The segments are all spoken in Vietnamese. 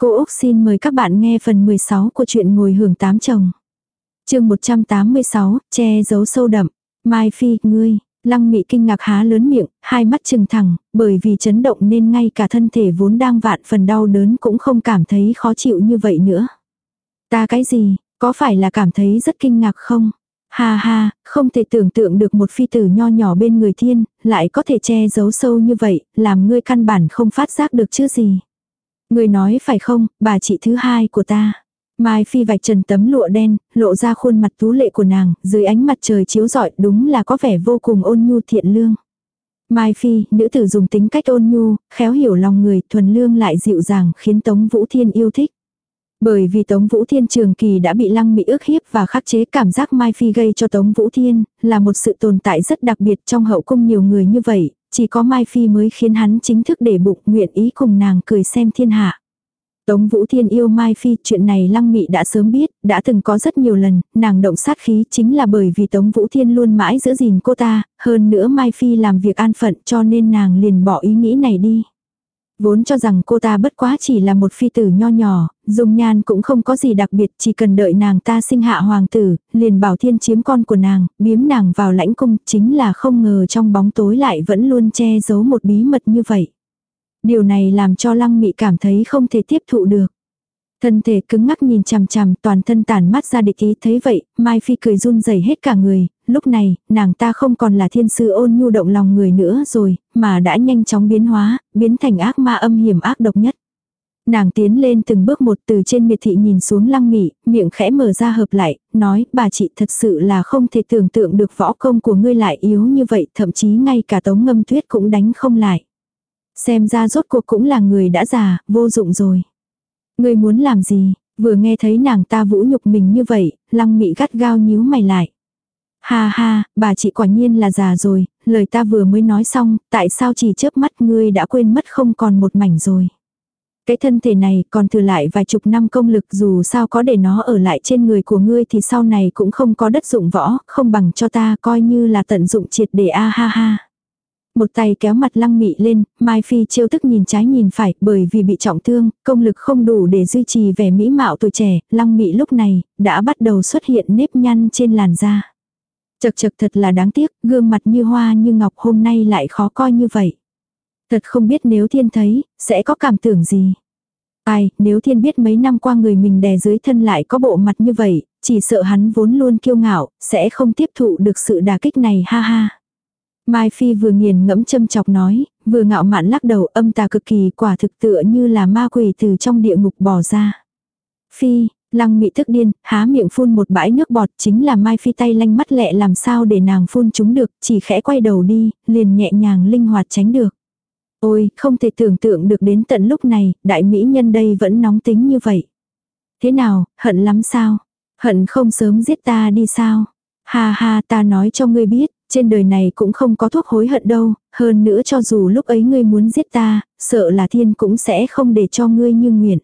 Cô Úc xin mời các bạn nghe phần 16 của truyện ngồi hưởng tám chồng. chương 186, che giấu sâu đậm. Mai Phi, ngươi, lăng mị kinh ngạc há lớn miệng, hai mắt trừng thẳng, bởi vì chấn động nên ngay cả thân thể vốn đang vạn phần đau đớn cũng không cảm thấy khó chịu như vậy nữa. Ta cái gì, có phải là cảm thấy rất kinh ngạc không? Ha ha, không thể tưởng tượng được một phi tử nho nhỏ bên người thiên, lại có thể che giấu sâu như vậy, làm ngươi căn bản không phát giác được chứ gì. Người nói phải không, bà chị thứ hai của ta. Mai Phi vạch trần tấm lụa đen, lộ ra khuôn mặt tú lệ của nàng, dưới ánh mặt trời chiếu rọi đúng là có vẻ vô cùng ôn nhu thiện lương. Mai Phi, nữ tử dùng tính cách ôn nhu, khéo hiểu lòng người, thuần lương lại dịu dàng khiến Tống Vũ Thiên yêu thích. Bởi vì Tống Vũ Thiên trường kỳ đã bị lăng mỹ ước hiếp và khắc chế cảm giác Mai Phi gây cho Tống Vũ Thiên, là một sự tồn tại rất đặc biệt trong hậu cung nhiều người như vậy, chỉ có Mai Phi mới khiến hắn chính thức để bụng nguyện ý cùng nàng cười xem thiên hạ. Tống Vũ Thiên yêu Mai Phi, chuyện này Lăng Mị đã sớm biết, đã từng có rất nhiều lần, nàng động sát khí chính là bởi vì Tống Vũ Thiên luôn mãi giữ gìn cô ta, hơn nữa Mai Phi làm việc an phận cho nên nàng liền bỏ ý nghĩ này đi. Vốn cho rằng cô ta bất quá chỉ là một phi tử nho nhỏ, dùng nhan cũng không có gì đặc biệt, chỉ cần đợi nàng ta sinh hạ hoàng tử, liền bảo thiên chiếm con của nàng, biếm nàng vào lãnh cung, chính là không ngờ trong bóng tối lại vẫn luôn che giấu một bí mật như vậy. Điều này làm cho lăng mị cảm thấy không thể tiếp thụ được. Thân thể cứng ngắc nhìn chằm chằm toàn thân tàn mắt ra địch ý thấy vậy, Mai Phi cười run rẩy hết cả người, lúc này, nàng ta không còn là thiên sư ôn nhu động lòng người nữa rồi, mà đã nhanh chóng biến hóa, biến thành ác ma âm hiểm ác độc nhất. Nàng tiến lên từng bước một từ trên miệt thị nhìn xuống lăng mị, miệng khẽ mở ra hợp lại, nói bà chị thật sự là không thể tưởng tượng được võ công của ngươi lại yếu như vậy, thậm chí ngay cả tống ngâm tuyết cũng đánh không lại. Xem ra rốt cuộc cũng là người đã già, vô dụng rồi. Ngươi muốn làm gì, vừa nghe thấy nàng ta vũ nhục mình như vậy, lăng mị gắt gao nhíu mày lại. Ha ha, bà chị quả nhiên là già rồi, lời ta vừa mới nói xong, tại sao chỉ chớp mắt ngươi đã quên mất không còn một mảnh rồi. Cái thân thể này còn thừa lại vài chục năm công lực dù sao có để nó ở lại trên người của ngươi thì sau này cũng không có đất dụng võ, không bằng cho ta coi như là tận dụng triệt để a ha ha. Một tay kéo mặt lăng mị lên, Mai Phi chiêu tức nhìn trái nhìn phải, bởi vì bị trọng thương, công lực không đủ để duy trì vẻ mỹ mạo tuổi trẻ, lăng mị lúc này, đã bắt đầu xuất hiện nếp nhăn trên làn da. Chật chật thật là đáng tiếc, gương mặt như hoa như ngọc hôm nay lại khó coi như vậy. Thật không biết nếu thiên thấy, sẽ có cảm tưởng gì. Ai, nếu thiên biết mấy năm qua người mình đè dưới thân lại có bộ mặt như vậy, chỉ sợ hắn vốn luôn kiêu ngạo, sẽ không tiếp thụ được sự đà kích này ha ha. Mai Phi vừa nghiền ngẫm châm chọc nói, vừa ngạo mạn lắc đầu âm tà cực kỳ quả thực tựa như là ma quỷ từ trong địa ngục bỏ ra. Phi, lăng mị thức điên, há miệng phun một bãi nước bọt chính là Mai Phi tay lanh mắt lẹ làm sao để nàng phun chúng được, chỉ khẽ quay đầu đi, liền nhẹ nhàng linh hoạt tránh được. Ôi, không thể tưởng tượng được đến tận lúc này, đại mỹ nhân đây vẫn nóng tính như vậy. Thế nào, hận lắm sao? Hận không sớm giết ta đi sao? Ha ha ta nói cho ngươi biết, trên đời này cũng không có thuốc hối hận đâu, hơn nữa cho dù lúc ấy ngươi muốn giết ta, sợ là thiên cũng sẽ không để cho ngươi như nguyện.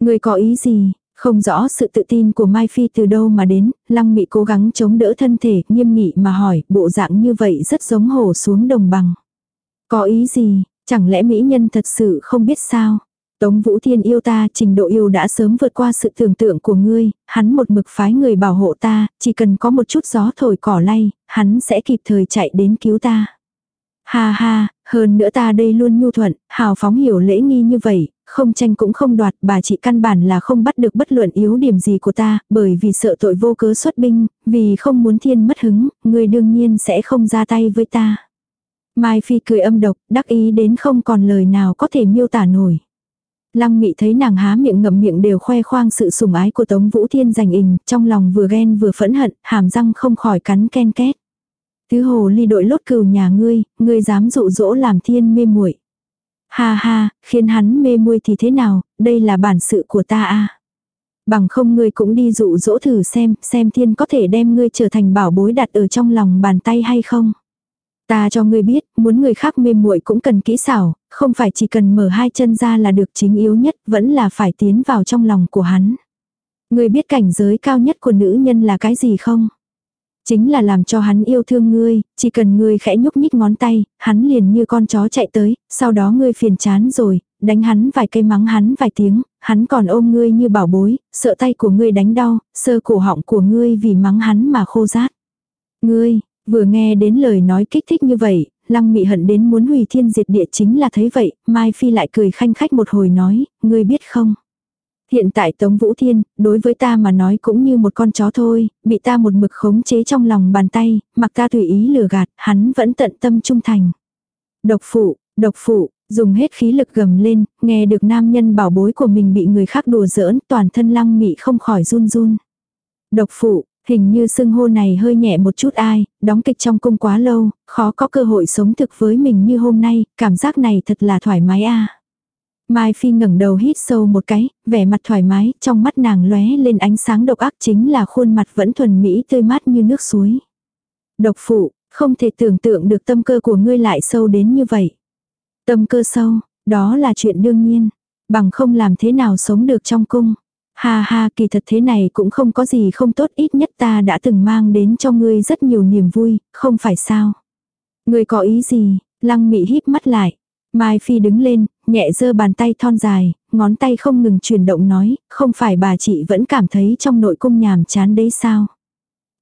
Ngươi có ý gì? Không rõ sự tự tin của Mai Phi từ đâu mà đến, lăng mị cố gắng chống đỡ thân thể, nghiêm nghị mà hỏi, bộ dạng như vậy rất giống hổ xuống đồng bằng. Có ý gì, chẳng lẽ mỹ nhân thật sự không biết sao? Tống Vũ Thiên yêu ta, trình độ yêu đã sớm vượt qua sự tưởng tượng của ngươi, hắn một mực phái người bảo hộ ta, chỉ cần có một chút gió thổi cỏ lay, hắn sẽ kịp thời chạy đến cứu ta. Ha ha, hơn nữa ta đây luôn nhu thuận, hào phóng hiểu lễ nghi như vậy, không tranh cũng không đoạt, bà chị căn bản là không bắt được bất luận yếu điểm gì của ta, bởi vì sợ tội vô cớ xuất binh, vì không muốn thiên mất hứng, người đương nhiên sẽ không ra tay với ta. Mai Phi cười âm độc, đắc ý đến không còn lời nào có thể miêu tả nổi. Lăng Mị thấy nàng há miệng ngậm miệng đều khoe khoang sự sủng ái của Tống Vũ Thiên dành ình, trong lòng vừa ghen vừa phẫn hận, hàm răng không khỏi cắn ken két. Thứ hồ ly đội lốt cừu nhà ngươi, ngươi dám dụ dỗ làm thiên mê muội. Ha ha, khiến hắn mê muội thì thế nào, đây là bản sự của ta a. Bằng không ngươi cũng đi dụ dỗ thử xem, xem thiên có thể đem ngươi trở thành bảo bối đặt ở trong lòng bàn tay hay không. Ta cho ngươi biết, muốn người khác mê muội cũng cần kỹ xảo, không phải chỉ cần mở hai chân ra là được chính yếu nhất, vẫn là phải tiến vào trong lòng của hắn. Ngươi biết cảnh giới cao nhất của nữ nhân là cái gì không? Chính là làm cho hắn yêu thương ngươi, chỉ cần ngươi khẽ nhúc nhích ngón tay, hắn liền như con chó chạy tới, sau đó ngươi phiền chán rồi, đánh hắn vài cây mắng hắn vài tiếng, hắn còn ôm ngươi như bảo bối, sợ tay của ngươi đánh đau, sơ cổ họng của ngươi vì mắng hắn mà khô rát. Ngươi, vừa nghe đến lời nói kích thích như vậy, lăng mị hận đến muốn hủy thiên diệt địa chính là thấy vậy, Mai Phi lại cười khanh khách một hồi nói, ngươi biết không? Hiện tại Tống Vũ Thiên, đối với ta mà nói cũng như một con chó thôi, bị ta một mực khống chế trong lòng bàn tay, mặc ta tùy ý lừa gạt, hắn vẫn tận tâm trung thành. Độc phụ, độc phụ, dùng hết khí lực gầm lên, nghe được nam nhân bảo bối của mình bị người khác đùa giỡn, toàn thân lăng mị không khỏi run run. Độc phụ, hình như sưng hô này hơi nhẹ một chút ai, đóng kịch trong cung quá lâu, khó có cơ hội sống thực với mình như hôm nay, cảm giác này thật là thoải mái a. Mai Phi ngẩng đầu hít sâu một cái, vẻ mặt thoải mái, trong mắt nàng lóe lên ánh sáng độc ác chính là khuôn mặt vẫn thuần mỹ tươi mát như nước suối. Độc phụ, không thể tưởng tượng được tâm cơ của ngươi lại sâu đến như vậy. Tâm cơ sâu, đó là chuyện đương nhiên. Bằng không làm thế nào sống được trong cung. Ha ha kỳ thật thế này cũng không có gì không tốt ít nhất ta đã từng mang đến cho ngươi rất nhiều niềm vui, không phải sao. Ngươi có ý gì, lăng mị híp mắt lại. Mai Phi đứng lên, nhẹ giơ bàn tay thon dài, ngón tay không ngừng chuyển động nói, không phải bà chị vẫn cảm thấy trong nội cung nhàm chán đấy sao.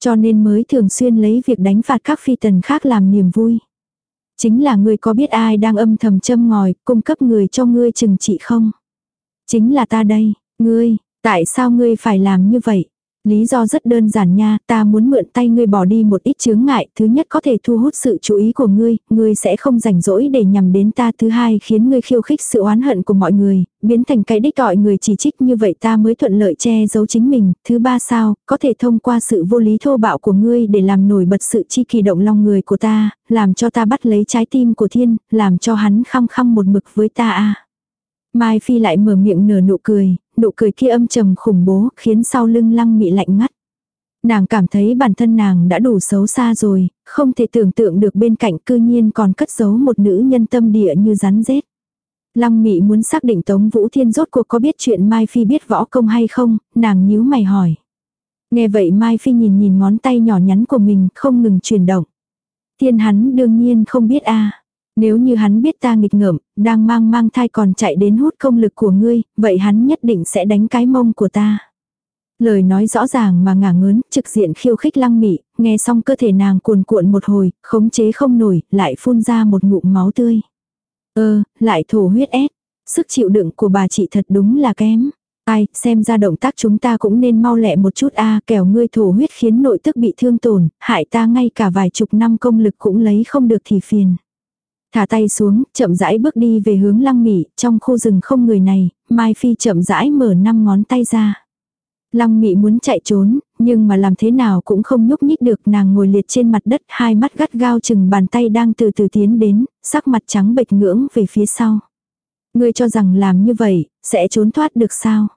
Cho nên mới thường xuyên lấy việc đánh phạt các phi tần khác làm niềm vui. Chính là ngươi có biết ai đang âm thầm châm ngòi, cung cấp người cho ngươi chừng trị không? Chính là ta đây, ngươi, tại sao ngươi phải làm như vậy? Lý do rất đơn giản nha, ta muốn mượn tay ngươi bỏ đi một ít chướng ngại, thứ nhất có thể thu hút sự chú ý của ngươi, ngươi sẽ không rảnh rỗi để nhằm đến ta, thứ hai khiến ngươi khiêu khích sự oán hận của mọi người, biến thành cái đích gọi người chỉ trích như vậy ta mới thuận lợi che giấu chính mình, thứ ba sao, có thể thông qua sự vô lý thô bạo của ngươi để làm nổi bật sự chi kỳ động lòng người của ta, làm cho ta bắt lấy trái tim của thiên, làm cho hắn khăng khăng một mực với ta a. Mai Phi lại mở miệng nở nụ cười, nụ cười kia âm trầm khủng bố, khiến sau lưng lăng mị lạnh ngắt. Nàng cảm thấy bản thân nàng đã đủ xấu xa rồi, không thể tưởng tượng được bên cạnh cư nhiên còn cất giấu một nữ nhân tâm địa như rắn rết. Lăng mị muốn xác định Tống Vũ Thiên rốt cuộc có biết chuyện Mai Phi biết võ công hay không, nàng nhíu mày hỏi. Nghe vậy Mai Phi nhìn nhìn ngón tay nhỏ nhắn của mình không ngừng chuyển động. Thiên hắn đương nhiên không biết a nếu như hắn biết ta nghịch ngợm, đang mang mang thai còn chạy đến hút công lực của ngươi, vậy hắn nhất định sẽ đánh cái mông của ta. Lời nói rõ ràng mà ngả ngớn, trực diện khiêu khích lăng mị, nghe xong cơ thể nàng cuồn cuộn một hồi, khống chế không nổi, lại phun ra một ngụm máu tươi. Ơ, lại thổ huyết ép. Sức chịu đựng của bà chị thật đúng là kém. Ai, xem ra động tác chúng ta cũng nên mau lẹ một chút a kẻo ngươi thổ huyết khiến nội tức bị thương tổn, hại ta ngay cả vài chục năm công lực cũng lấy không được thì phiền. Thả tay xuống, chậm rãi bước đi về hướng lăng mị, trong khu rừng không người này, Mai Phi chậm rãi mở năm ngón tay ra. Lăng mị muốn chạy trốn, nhưng mà làm thế nào cũng không nhúc nhích được nàng ngồi liệt trên mặt đất hai mắt gắt gao chừng bàn tay đang từ từ tiến đến, sắc mặt trắng bệch ngưỡng về phía sau. Ngươi cho rằng làm như vậy, sẽ trốn thoát được sao?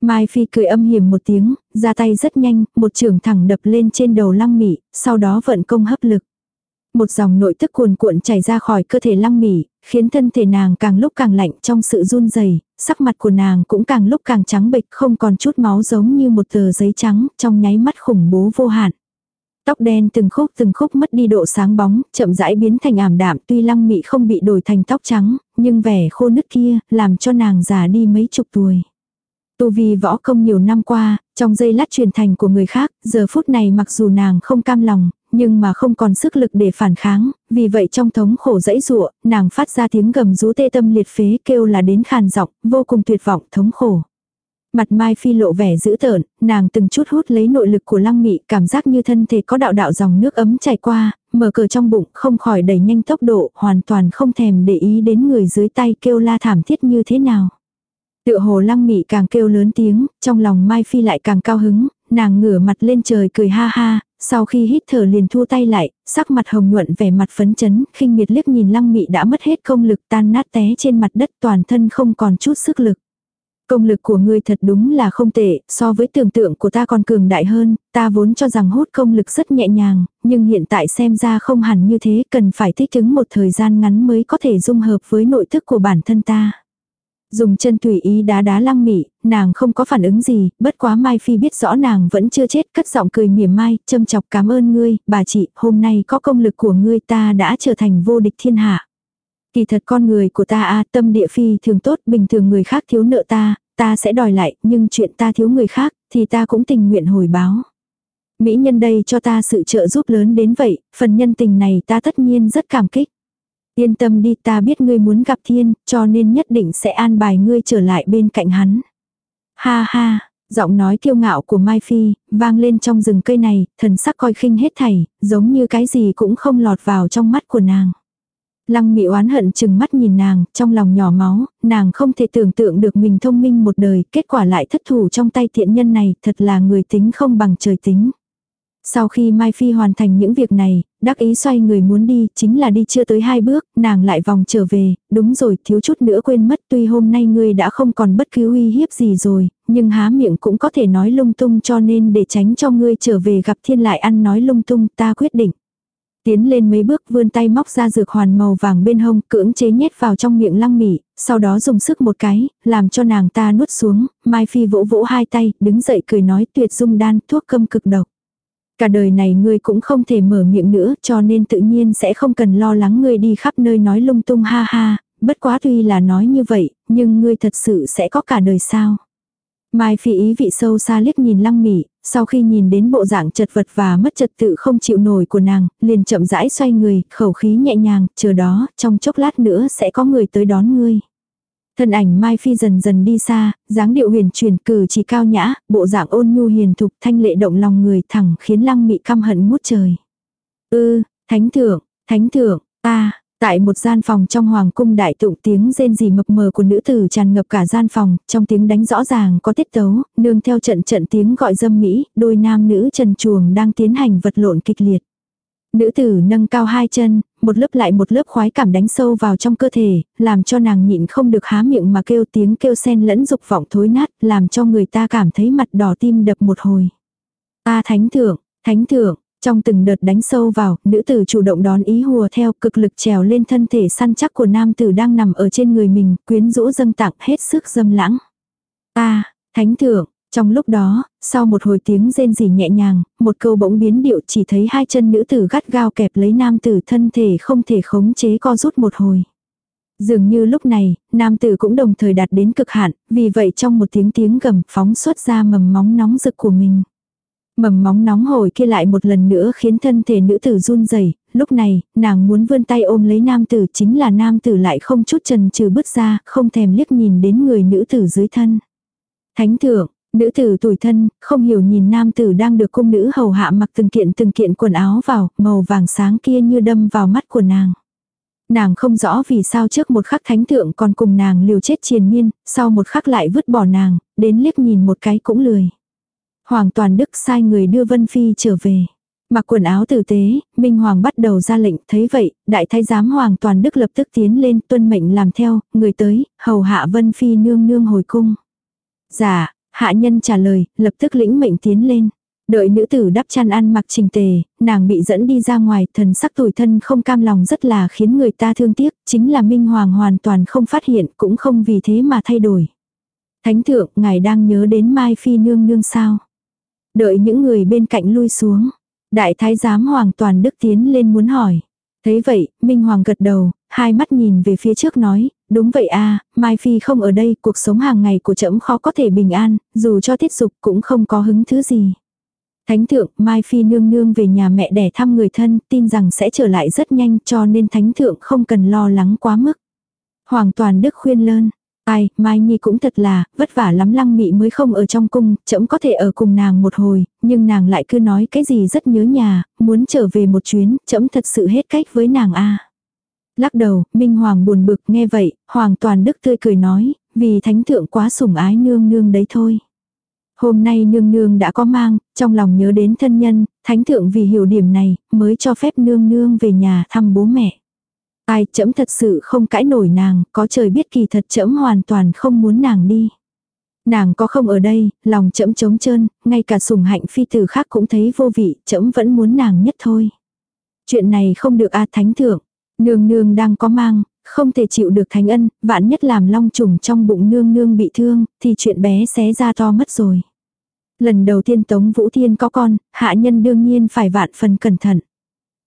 Mai Phi cười âm hiểm một tiếng, ra tay rất nhanh, một trường thẳng đập lên trên đầu lăng mị, sau đó vận công hấp lực một dòng nội tức cuồn cuộn chảy ra khỏi cơ thể lăng mỉ, khiến thân thể nàng càng lúc càng lạnh trong sự run rẩy sắc mặt của nàng cũng càng lúc càng trắng bệch không còn chút máu giống như một tờ giấy trắng trong nháy mắt khủng bố vô hạn. Tóc đen từng khúc từng khúc mất đi độ sáng bóng, chậm rãi biến thành ảm đạm tuy lăng mị không bị đổi thành tóc trắng, nhưng vẻ khô nứt kia làm cho nàng già đi mấy chục tuổi. Tu vi võ công nhiều năm qua, trong giây lát truyền thành của người khác, giờ phút này mặc dù nàng không cam lòng, nhưng mà không còn sức lực để phản kháng, vì vậy trong thống khổ dãy rụa, nàng phát ra tiếng gầm rú tê tâm liệt phế kêu là đến khàn giọng, vô cùng tuyệt vọng, thống khổ. Mặt Mai Phi lộ vẻ dữ tợn, nàng từng chút hút lấy nội lực của lăng mị, cảm giác như thân thể có đạo đạo dòng nước ấm chảy qua, mở cờ trong bụng, không khỏi đẩy nhanh tốc độ, hoàn toàn không thèm để ý đến người dưới tay kêu la thảm thiết như thế nào. Tựa hồ lăng mị càng kêu lớn tiếng, trong lòng Mai Phi lại càng cao hứng, nàng ngửa mặt lên trời cười ha ha, sau khi hít thở liền thu tay lại, sắc mặt hồng nhuận vẻ mặt phấn chấn, khinh miệt liếc nhìn lăng mị đã mất hết công lực tan nát té trên mặt đất toàn thân không còn chút sức lực. Công lực của ngươi thật đúng là không tệ, so với tưởng tượng của ta còn cường đại hơn, ta vốn cho rằng hút công lực rất nhẹ nhàng, nhưng hiện tại xem ra không hẳn như thế, cần phải thích ứng một thời gian ngắn mới có thể dung hợp với nội thức của bản thân ta. Dùng chân tùy ý đá đá lăng mị, nàng không có phản ứng gì, bất quá Mai Phi biết rõ nàng vẫn chưa chết, cất giọng cười mỉa mai, châm chọc cảm ơn ngươi, bà chị, hôm nay có công lực của ngươi ta đã trở thành vô địch thiên hạ. Kỳ thật con người của ta a tâm địa phi thường tốt, bình thường người khác thiếu nợ ta, ta sẽ đòi lại, nhưng chuyện ta thiếu người khác, thì ta cũng tình nguyện hồi báo. Mỹ nhân đây cho ta sự trợ giúp lớn đến vậy, phần nhân tình này ta tất nhiên rất cảm kích. Yên tâm đi ta biết ngươi muốn gặp thiên, cho nên nhất định sẽ an bài ngươi trở lại bên cạnh hắn. Ha ha, giọng nói kiêu ngạo của Mai Phi, vang lên trong rừng cây này, thần sắc coi khinh hết thảy, giống như cái gì cũng không lọt vào trong mắt của nàng. Lăng mị oán hận chừng mắt nhìn nàng, trong lòng nhỏ máu, nàng không thể tưởng tượng được mình thông minh một đời, kết quả lại thất thủ trong tay thiện nhân này, thật là người tính không bằng trời tính. Sau khi Mai Phi hoàn thành những việc này, đắc ý xoay người muốn đi, chính là đi chưa tới hai bước, nàng lại vòng trở về, đúng rồi, thiếu chút nữa quên mất tuy hôm nay ngươi đã không còn bất cứ uy hiếp gì rồi, nhưng há miệng cũng có thể nói lung tung cho nên để tránh cho ngươi trở về gặp thiên lại ăn nói lung tung, ta quyết định. Tiến lên mấy bước vươn tay móc ra dược hoàn màu vàng bên hông, cưỡng chế nhét vào trong miệng lăng mỉ, sau đó dùng sức một cái, làm cho nàng ta nuốt xuống, Mai Phi vỗ vỗ hai tay, đứng dậy cười nói tuyệt dung đan, thuốc câm cực độc. Cả đời này ngươi cũng không thể mở miệng nữa cho nên tự nhiên sẽ không cần lo lắng ngươi đi khắp nơi nói lung tung ha ha, bất quá tuy là nói như vậy, nhưng ngươi thật sự sẽ có cả đời sao. Mai phi ý vị sâu xa liếc nhìn lăng mỉ, sau khi nhìn đến bộ dạng chật vật và mất trật tự không chịu nổi của nàng, liền chậm rãi xoay người, khẩu khí nhẹ nhàng, chờ đó, trong chốc lát nữa sẽ có người tới đón ngươi. Thân ảnh Mai Phi dần dần đi xa, dáng điệu huyền truyền cử chỉ cao nhã, bộ dạng ôn nhu hiền thục thanh lệ động lòng người thẳng khiến lăng mị căm hận ngút trời. Ư, thánh thượng, thánh thượng, ta, tại một gian phòng trong hoàng cung đại tụng tiếng rên rỉ mập mờ của nữ tử tràn ngập cả gian phòng, trong tiếng đánh rõ ràng có tiết tấu, nương theo trận trận tiếng gọi dâm mỹ, đôi nam nữ trần chuồng đang tiến hành vật lộn kịch liệt. Nữ tử nâng cao hai chân, một lớp lại một lớp khoái cảm đánh sâu vào trong cơ thể, làm cho nàng nhịn không được há miệng mà kêu tiếng kêu sen lẫn dục vọng thối nát, làm cho người ta cảm thấy mặt đỏ tim đập một hồi. A thánh thượng, thánh thượng, trong từng đợt đánh sâu vào, nữ tử chủ động đón ý hùa theo cực lực trèo lên thân thể săn chắc của nam tử đang nằm ở trên người mình, quyến rũ dâng tặng hết sức dâm lãng. A thánh thượng, trong lúc đó, sau một hồi tiếng rên rỉ nhẹ nhàng, một câu bỗng biến điệu chỉ thấy hai chân nữ tử gắt gao kẹp lấy nam tử thân thể không thể khống chế co rút một hồi. Dường như lúc này, nam tử cũng đồng thời đạt đến cực hạn, vì vậy trong một tiếng tiếng gầm phóng xuất ra mầm móng nóng rực của mình. Mầm móng nóng hồi kia lại một lần nữa khiến thân thể nữ tử run rẩy lúc này, nàng muốn vươn tay ôm lấy nam tử chính là nam tử lại không chút chần trừ bước ra, không thèm liếc nhìn đến người nữ tử dưới thân. Thánh thượng, Nữ tử tuổi thân, không hiểu nhìn nam tử đang được cung nữ hầu hạ mặc từng kiện từng kiện quần áo vào, màu vàng sáng kia như đâm vào mắt của nàng. Nàng không rõ vì sao trước một khắc thánh thượng còn cùng nàng liều chết triền miên, sau một khắc lại vứt bỏ nàng, đến liếc nhìn một cái cũng lười. Hoàng toàn đức sai người đưa Vân Phi trở về. Mặc quần áo tử tế, Minh Hoàng bắt đầu ra lệnh, thấy vậy, đại thái giám Hoàng toàn đức lập tức tiến lên tuân mệnh làm theo, người tới, hầu hạ Vân Phi nương nương hồi cung. Dạ, Hạ nhân trả lời, lập tức lĩnh mệnh tiến lên. Đợi nữ tử đắp chăn ăn mặc trình tề, nàng bị dẫn đi ra ngoài, thần sắc tủi thân không cam lòng rất là khiến người ta thương tiếc, chính là Minh Hoàng hoàn toàn không phát hiện, cũng không vì thế mà thay đổi. Thánh thượng, ngài đang nhớ đến Mai Phi nương nương sao? Đợi những người bên cạnh lui xuống. Đại thái giám Hoàng toàn đức tiến lên muốn hỏi. Thấy vậy, Minh Hoàng gật đầu, hai mắt nhìn về phía trước nói, đúng vậy a Mai Phi không ở đây, cuộc sống hàng ngày của trẫm khó có thể bình an, dù cho tiết dục cũng không có hứng thứ gì. Thánh thượng, Mai Phi nương nương về nhà mẹ đẻ thăm người thân, tin rằng sẽ trở lại rất nhanh cho nên thánh thượng không cần lo lắng quá mức. Hoàng toàn đức khuyên lơn, Ai, Mai Nhi cũng thật là, vất vả lắm lăng mị mới không ở trong cung, chậm có thể ở cùng nàng một hồi, nhưng nàng lại cứ nói cái gì rất nhớ nhà, muốn trở về một chuyến, chậm thật sự hết cách với nàng a Lắc đầu, Minh Hoàng buồn bực nghe vậy, Hoàng toàn đức tươi cười nói, vì thánh thượng quá sủng ái nương nương đấy thôi. Hôm nay nương nương đã có mang, trong lòng nhớ đến thân nhân, thánh thượng vì hiểu điểm này, mới cho phép nương nương về nhà thăm bố mẹ. Ai chấm thật sự không cãi nổi nàng, có trời biết kỳ thật chấm hoàn toàn không muốn nàng đi. Nàng có không ở đây, lòng chấm trống trơn, ngay cả sùng hạnh phi tử khác cũng thấy vô vị, chấm vẫn muốn nàng nhất thôi. Chuyện này không được a thánh thượng, nương nương đang có mang, không thể chịu được thánh ân, vạn nhất làm long trùng trong bụng nương nương bị thương, thì chuyện bé xé ra to mất rồi. Lần đầu tiên Tống Vũ Thiên có con, hạ nhân đương nhiên phải vạn phần cẩn thận.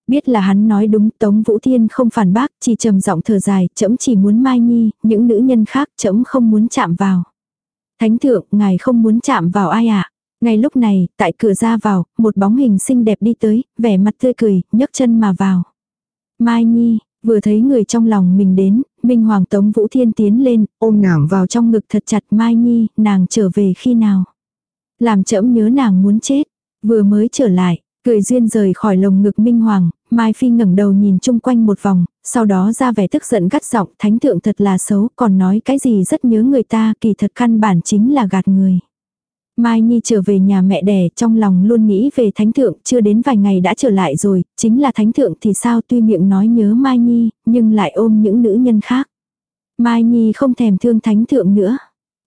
Biết là hắn nói đúng, Tống Vũ Thiên không phản bác, chỉ trầm giọng thở dài, chấm chỉ muốn Mai Nhi, những nữ nhân khác chấm không muốn chạm vào. Thánh thượng, ngài không muốn chạm vào ai ạ? À? Ngay lúc này, tại cửa ra vào, một bóng hình xinh đẹp đi tới, vẻ mặt tươi cười, nhấc chân mà vào. Mai Nhi, vừa thấy người trong lòng mình đến, Minh Hoàng Tống Vũ Thiên tiến lên, ôm nàng vào trong ngực thật chặt Mai Nhi, nàng trở về khi nào. Làm chậm nhớ nàng muốn chết, vừa mới trở lại, cười duyên rời khỏi lồng ngực Minh Hoàng, Mai Phi ngẩng đầu nhìn chung quanh một vòng, sau đó ra vẻ tức giận gắt giọng, thánh thượng thật là xấu, còn nói cái gì rất nhớ người ta, kỳ thật căn bản chính là gạt người. Mai Nhi trở về nhà mẹ đẻ trong lòng luôn nghĩ về thánh thượng, chưa đến vài ngày đã trở lại rồi, chính là thánh thượng thì sao tuy miệng nói nhớ Mai Nhi, nhưng lại ôm những nữ nhân khác. Mai Nhi không thèm thương thánh thượng nữa.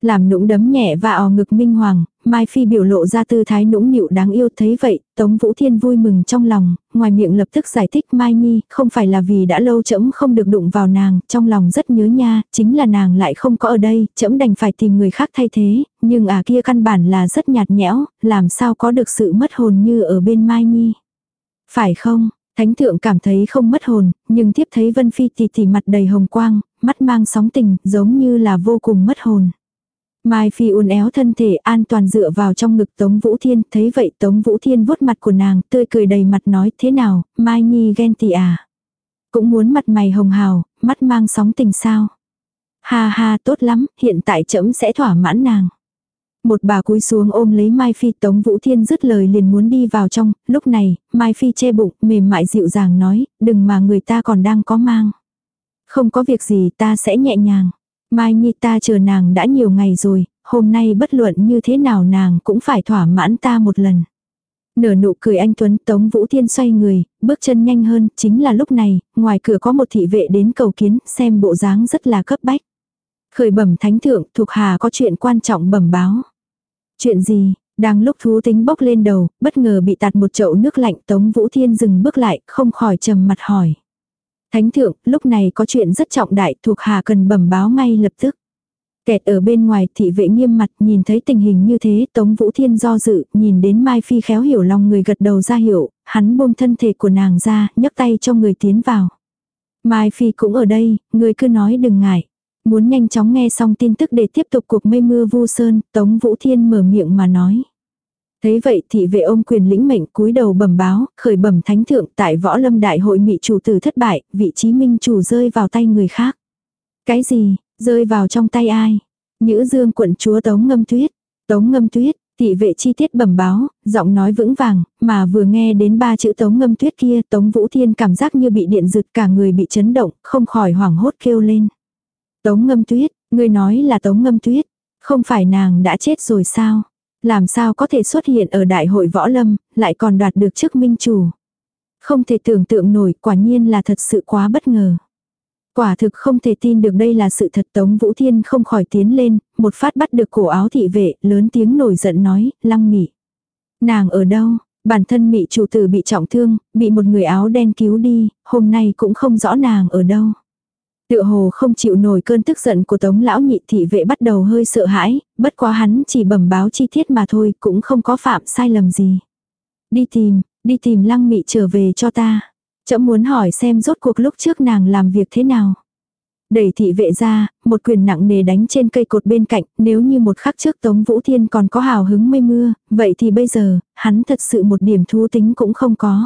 Làm nũng đấm nhẹ và ò ngực Minh Hoàng, Mai Phi biểu lộ ra tư thái nũng nịu đáng yêu thấy vậy, Tống Vũ Thiên vui mừng trong lòng, ngoài miệng lập tức giải thích Mai Nhi, không phải là vì đã lâu chấm không được đụng vào nàng, trong lòng rất nhớ nha, chính là nàng lại không có ở đây, chấm đành phải tìm người khác thay thế, nhưng à kia căn bản là rất nhạt nhẽo, làm sao có được sự mất hồn như ở bên Mai Nhi. Phải không? Thánh thượng cảm thấy không mất hồn, nhưng tiếp thấy Vân Phi tì tì mặt đầy hồng quang, mắt mang sóng tình, giống như là vô cùng mất hồn. Mai Phi uốn éo thân thể an toàn dựa vào trong ngực Tống Vũ Thiên, thấy vậy Tống Vũ Thiên vuốt mặt của nàng, tươi cười đầy mặt nói thế nào, Mai Nhi ghen tị à. Cũng muốn mặt mày hồng hào, mắt mang sóng tình sao. Ha ha tốt lắm, hiện tại trẫm sẽ thỏa mãn nàng. Một bà cúi xuống ôm lấy Mai Phi Tống Vũ Thiên dứt lời liền muốn đi vào trong, lúc này, Mai Phi che bụng, mềm mại dịu dàng nói, đừng mà người ta còn đang có mang. Không có việc gì ta sẽ nhẹ nhàng. Mai Nhi ta chờ nàng đã nhiều ngày rồi, hôm nay bất luận như thế nào nàng cũng phải thỏa mãn ta một lần. Nở nụ cười anh Tuấn Tống Vũ Thiên xoay người, bước chân nhanh hơn, chính là lúc này, ngoài cửa có một thị vệ đến cầu kiến, xem bộ dáng rất là cấp bách. Khởi bẩm thánh thượng, thuộc hà có chuyện quan trọng bẩm báo. Chuyện gì, đang lúc thú tính bốc lên đầu, bất ngờ bị tạt một chậu nước lạnh Tống Vũ Thiên dừng bước lại, không khỏi trầm mặt hỏi. Thánh thượng, lúc này có chuyện rất trọng đại thuộc hạ cần bẩm báo ngay lập tức. Kẹt ở bên ngoài thị vệ nghiêm mặt nhìn thấy tình hình như thế Tống Vũ Thiên do dự, nhìn đến Mai Phi khéo hiểu lòng người gật đầu ra hiểu, hắn buông thân thể của nàng ra, nhấc tay cho người tiến vào. Mai Phi cũng ở đây, người cứ nói đừng ngại. Muốn nhanh chóng nghe xong tin tức để tiếp tục cuộc mây mưa vu sơn, Tống Vũ Thiên mở miệng mà nói. Thấy vậy thị vệ ôm quyền lĩnh mệnh cúi đầu bẩm báo, khởi bẩm thánh thượng tại võ lâm đại hội mị chủ tử thất bại, vị trí minh chủ rơi vào tay người khác. Cái gì, rơi vào trong tay ai? Nhữ dương quận chúa tống ngâm tuyết. Tống ngâm tuyết, thị vệ chi tiết bẩm báo, giọng nói vững vàng, mà vừa nghe đến ba chữ tống ngâm tuyết kia tống vũ thiên cảm giác như bị điện giật cả người bị chấn động, không khỏi hoảng hốt kêu lên. Tống ngâm tuyết, người nói là tống ngâm tuyết, không phải nàng đã chết rồi sao? Làm sao có thể xuất hiện ở đại hội võ lâm, lại còn đoạt được chức minh chủ. Không thể tưởng tượng nổi, quả nhiên là thật sự quá bất ngờ. Quả thực không thể tin được đây là sự thật Tống Vũ Thiên không khỏi tiến lên, một phát bắt được cổ áo thị vệ, lớn tiếng nổi giận nói, lăng mị. Nàng ở đâu? Bản thân mị chủ tử bị trọng thương, bị một người áo đen cứu đi, hôm nay cũng không rõ nàng ở đâu. Tựa hồ không chịu nổi cơn tức giận của tống lão nhị thị vệ bắt đầu hơi sợ hãi, bất quá hắn chỉ bẩm báo chi tiết mà thôi, cũng không có phạm sai lầm gì. Đi tìm, đi tìm lăng mị trở về cho ta. Chậm muốn hỏi xem rốt cuộc lúc trước nàng làm việc thế nào. Đẩy thị vệ ra, một quyền nặng nề đánh trên cây cột bên cạnh, nếu như một khắc trước Tống Vũ Thiên còn có hào hứng mây mưa, vậy thì bây giờ, hắn thật sự một điểm thú tính cũng không có.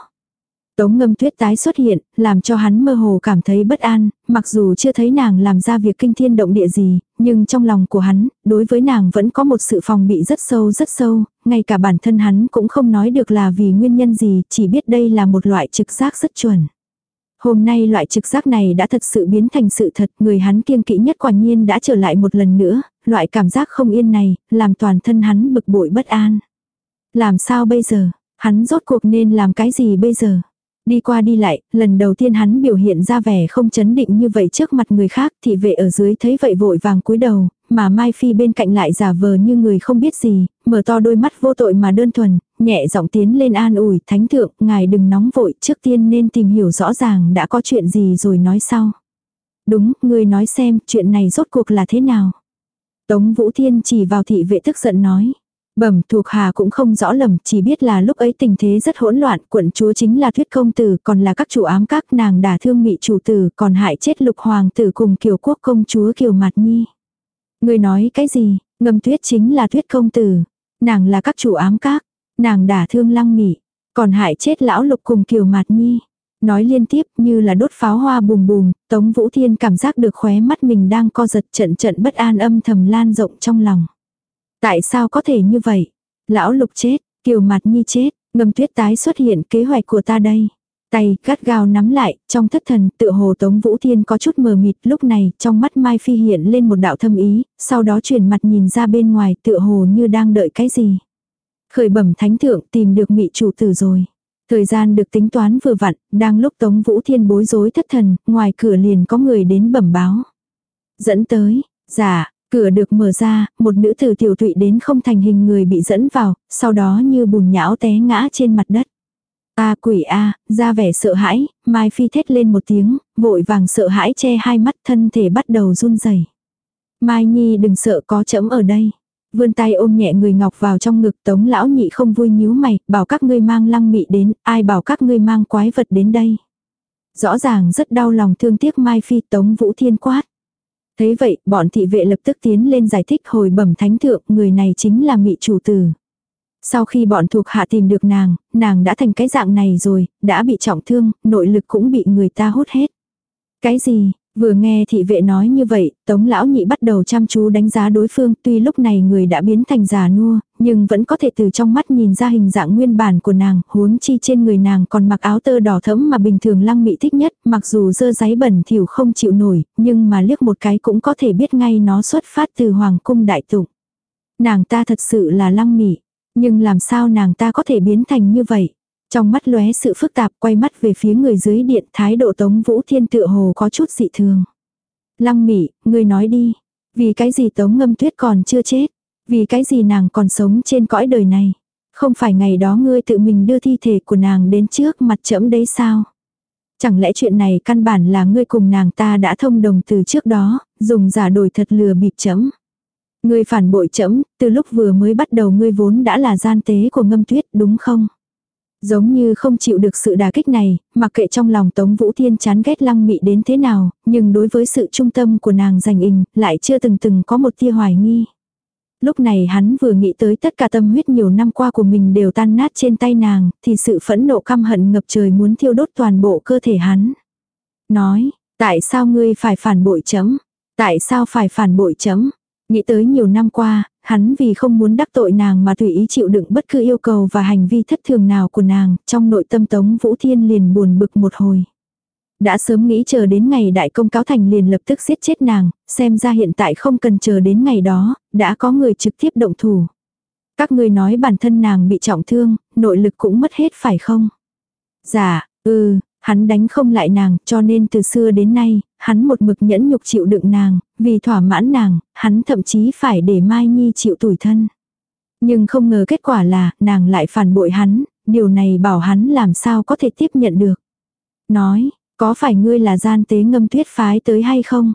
Tống ngâm tuyết tái xuất hiện, làm cho hắn mơ hồ cảm thấy bất an, mặc dù chưa thấy nàng làm ra việc kinh thiên động địa gì, nhưng trong lòng của hắn, đối với nàng vẫn có một sự phòng bị rất sâu rất sâu, ngay cả bản thân hắn cũng không nói được là vì nguyên nhân gì, chỉ biết đây là một loại trực giác rất chuẩn. Hôm nay loại trực giác này đã thật sự biến thành sự thật, người hắn kiêng kỵ nhất quả nhiên đã trở lại một lần nữa, loại cảm giác không yên này, làm toàn thân hắn bực bội bất an. Làm sao bây giờ? Hắn rốt cuộc nên làm cái gì bây giờ? Đi qua đi lại, lần đầu tiên hắn biểu hiện ra vẻ không chấn định như vậy trước mặt người khác, thị vệ ở dưới thấy vậy vội vàng cúi đầu, mà Mai Phi bên cạnh lại giả vờ như người không biết gì, mở to đôi mắt vô tội mà đơn thuần, nhẹ giọng tiến lên an ủi, thánh thượng, ngài đừng nóng vội, trước tiên nên tìm hiểu rõ ràng đã có chuyện gì rồi nói sau. Đúng, người nói xem, chuyện này rốt cuộc là thế nào. Tống Vũ Thiên chỉ vào thị vệ tức giận nói. Bẩm thuộc hà cũng không rõ lầm, chỉ biết là lúc ấy tình thế rất hỗn loạn, quận chúa chính là thuyết công tử, còn là các chủ ám các nàng đả thương mị chủ tử, còn hại chết lục hoàng tử cùng kiều quốc công chúa kiều mặt nhi. Người nói cái gì, ngâm tuyết chính là thuyết công tử, nàng là các chủ ám các, nàng đả thương lăng mị, còn hại chết lão lục cùng kiều mặt nhi. Nói liên tiếp như là đốt pháo hoa bùm bùm, Tống Vũ Thiên cảm giác được khóe mắt mình đang co giật trận trận bất an âm thầm lan rộng trong lòng. Tại sao có thể như vậy? Lão lục chết, kiều mặt nhi chết, ngâm tuyết tái xuất hiện kế hoạch của ta đây. Tay gắt gao nắm lại, trong thất thần tựa hồ Tống Vũ Thiên có chút mờ mịt lúc này trong mắt Mai Phi hiện lên một đạo thâm ý, sau đó chuyển mặt nhìn ra bên ngoài tựa hồ như đang đợi cái gì. Khởi bẩm thánh thượng tìm được mị chủ tử rồi. Thời gian được tính toán vừa vặn, đang lúc Tống Vũ Thiên bối rối thất thần, ngoài cửa liền có người đến bẩm báo. Dẫn tới, giả cửa được mở ra, một nữ tử tiểu thụy đến không thành hình người bị dẫn vào, sau đó như bùn nhão té ngã trên mặt đất. A quỷ A, ra vẻ sợ hãi, Mai Phi thét lên một tiếng, vội vàng sợ hãi che hai mắt thân thể bắt đầu run rẩy. Mai Nhi đừng sợ có chấm ở đây. Vươn tay ôm nhẹ người ngọc vào trong ngực tống lão nhị không vui nhíu mày, bảo các ngươi mang lăng mị đến, ai bảo các ngươi mang quái vật đến đây. Rõ ràng rất đau lòng thương tiếc Mai Phi tống vũ thiên quát. Thế vậy, bọn thị vệ lập tức tiến lên giải thích hồi bẩm thánh thượng, người này chính là mị chủ tử. Sau khi bọn thuộc hạ tìm được nàng, nàng đã thành cái dạng này rồi, đã bị trọng thương, nội lực cũng bị người ta hút hết. Cái gì, Vừa nghe thị vệ nói như vậy, tống lão nhị bắt đầu chăm chú đánh giá đối phương, tuy lúc này người đã biến thành già nua, nhưng vẫn có thể từ trong mắt nhìn ra hình dạng nguyên bản của nàng, huống chi trên người nàng còn mặc áo tơ đỏ thẫm mà bình thường lăng mị thích nhất, mặc dù dơ giấy bẩn thỉu không chịu nổi, nhưng mà liếc một cái cũng có thể biết ngay nó xuất phát từ hoàng cung đại tụng. Nàng ta thật sự là lăng mị, nhưng làm sao nàng ta có thể biến thành như vậy? Trong mắt lóe sự phức tạp quay mắt về phía người dưới điện thái độ Tống Vũ Thiên tựa hồ có chút dị thường. Lăng mỹ người nói đi. Vì cái gì Tống ngâm tuyết còn chưa chết? Vì cái gì nàng còn sống trên cõi đời này? Không phải ngày đó ngươi tự mình đưa thi thể của nàng đến trước mặt trẫm đấy sao? Chẳng lẽ chuyện này căn bản là ngươi cùng nàng ta đã thông đồng từ trước đó, dùng giả đổi thật lừa bịp chấm. Ngươi phản bội chấm, từ lúc vừa mới bắt đầu ngươi vốn đã là gian tế của ngâm tuyết đúng không? Giống như không chịu được sự đả kích này, mặc kệ trong lòng Tống Vũ Thiên chán ghét lăng mị đến thế nào, nhưng đối với sự trung tâm của nàng dành ình, lại chưa từng từng có một tia hoài nghi. Lúc này hắn vừa nghĩ tới tất cả tâm huyết nhiều năm qua của mình đều tan nát trên tay nàng, thì sự phẫn nộ căm hận ngập trời muốn thiêu đốt toàn bộ cơ thể hắn. Nói, tại sao ngươi phải phản bội chấm? Tại sao phải phản bội chấm? Nghĩ tới nhiều năm qua, hắn vì không muốn đắc tội nàng mà tùy ý chịu đựng bất cứ yêu cầu và hành vi thất thường nào của nàng, trong nội tâm Tống Vũ Thiên liền buồn bực một hồi. Đã sớm nghĩ chờ đến ngày đại công cáo thành liền lập tức giết chết nàng, xem ra hiện tại không cần chờ đến ngày đó, đã có người trực tiếp động thủ. Các người nói bản thân nàng bị trọng thương, nội lực cũng mất hết phải không? Dạ, ừ, Hắn đánh không lại nàng, cho nên từ xưa đến nay, hắn một mực nhẫn nhục chịu đựng nàng, vì thỏa mãn nàng, hắn thậm chí phải để Mai Nhi chịu tủi thân. Nhưng không ngờ kết quả là, nàng lại phản bội hắn, điều này bảo hắn làm sao có thể tiếp nhận được. Nói, có phải ngươi là gian tế ngâm tuyết phái tới hay không?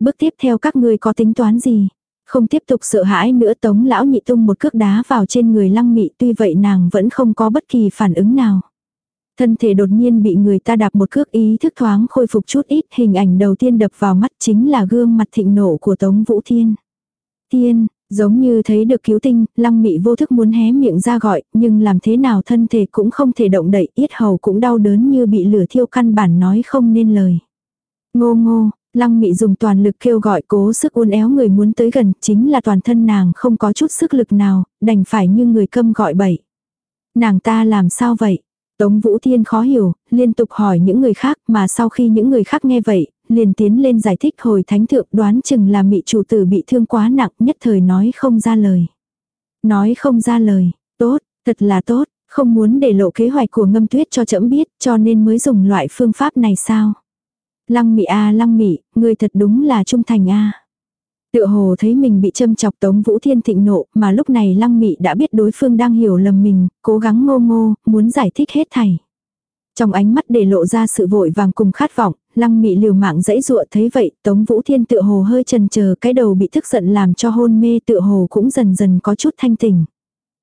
Bước tiếp theo các ngươi có tính toán gì? Không tiếp tục sợ hãi nữa tống lão nhị tung một cước đá vào trên người lăng mị tuy vậy nàng vẫn không có bất kỳ phản ứng nào. Thân thể đột nhiên bị người ta đạp một cước ý thức thoáng khôi phục chút ít, hình ảnh đầu tiên đập vào mắt chính là gương mặt thịnh nộ của Tống Vũ Thiên. Thiên, giống như thấy được cứu tinh, lăng mị vô thức muốn hé miệng ra gọi, nhưng làm thế nào thân thể cũng không thể động đậy, yết hầu cũng đau đớn như bị lửa thiêu căn bản nói không nên lời. Ngô ngô, lăng mị dùng toàn lực kêu gọi cố sức uốn éo người muốn tới gần, chính là toàn thân nàng không có chút sức lực nào, đành phải như người câm gọi bậy. Nàng ta làm sao vậy? Tống Vũ Thiên khó hiểu, liên tục hỏi những người khác mà sau khi những người khác nghe vậy, liền tiến lên giải thích hồi thánh thượng đoán chừng là mị chủ tử bị thương quá nặng nhất thời nói không ra lời. Nói không ra lời, tốt, thật là tốt, không muốn để lộ kế hoạch của ngâm tuyết cho trẫm biết cho nên mới dùng loại phương pháp này sao. Lăng mị a lăng mị, người thật đúng là trung thành a Tựa hồ thấy mình bị châm chọc Tống Vũ Thiên thịnh nộ, mà lúc này Lăng Mị đã biết đối phương đang hiểu lầm mình, cố gắng ngô ngô, muốn giải thích hết thảy. Trong ánh mắt để lộ ra sự vội vàng cùng khát vọng, Lăng Mị liều mạng dãy dụa thấy vậy, Tống Vũ Thiên tựa hồ hơi chần chờ, cái đầu bị thức giận làm cho hôn mê tựa hồ cũng dần dần có chút thanh tỉnh.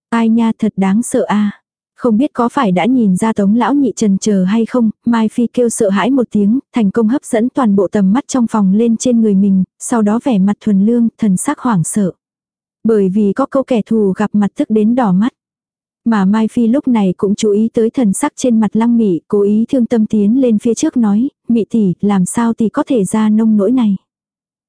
Ai nha thật đáng sợ a không biết có phải đã nhìn ra tống lão nhị trần chờ hay không, Mai Phi kêu sợ hãi một tiếng, thành công hấp dẫn toàn bộ tầm mắt trong phòng lên trên người mình, sau đó vẻ mặt thuần lương, thần sắc hoảng sợ. Bởi vì có câu kẻ thù gặp mặt tức đến đỏ mắt. Mà Mai Phi lúc này cũng chú ý tới thần sắc trên mặt lăng mị, cố ý thương tâm tiến lên phía trước nói, mị tỷ, làm sao tỷ có thể ra nông nỗi này.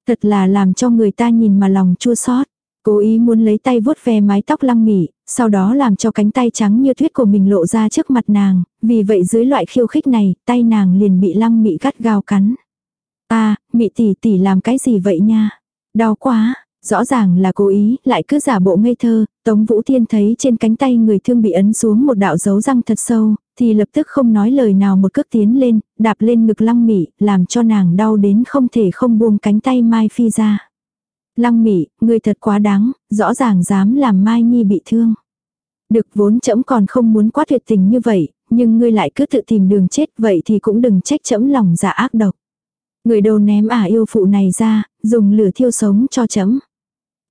Thật là làm cho người ta nhìn mà lòng chua xót. Cố ý muốn lấy tay vuốt ve mái tóc lăng mỉ, sau đó làm cho cánh tay trắng như tuyết của mình lộ ra trước mặt nàng, vì vậy dưới loại khiêu khích này, tay nàng liền bị lăng mị gắt gao cắn. Ta, mị tỷ tỷ làm cái gì vậy nha? Đau quá, Rõ ràng là cố ý, lại cứ giả bộ ngây thơ, Tống Vũ Thiên thấy trên cánh tay người thương bị ấn xuống một đạo dấu răng thật sâu, thì lập tức không nói lời nào một cước tiến lên, đạp lên ngực lăng mị, làm cho nàng đau đến không thể không buông cánh tay Mai Phi ra. Lăng mị, người thật quá đáng, rõ ràng dám làm Mai Nhi bị thương. Được vốn chấm còn không muốn quá tuyệt tình như vậy, nhưng ngươi lại cứ tự tìm đường chết vậy thì cũng đừng trách chấm lòng dạ ác độc. Người đâu ném ả yêu phụ này ra, dùng lửa thiêu sống cho chấm.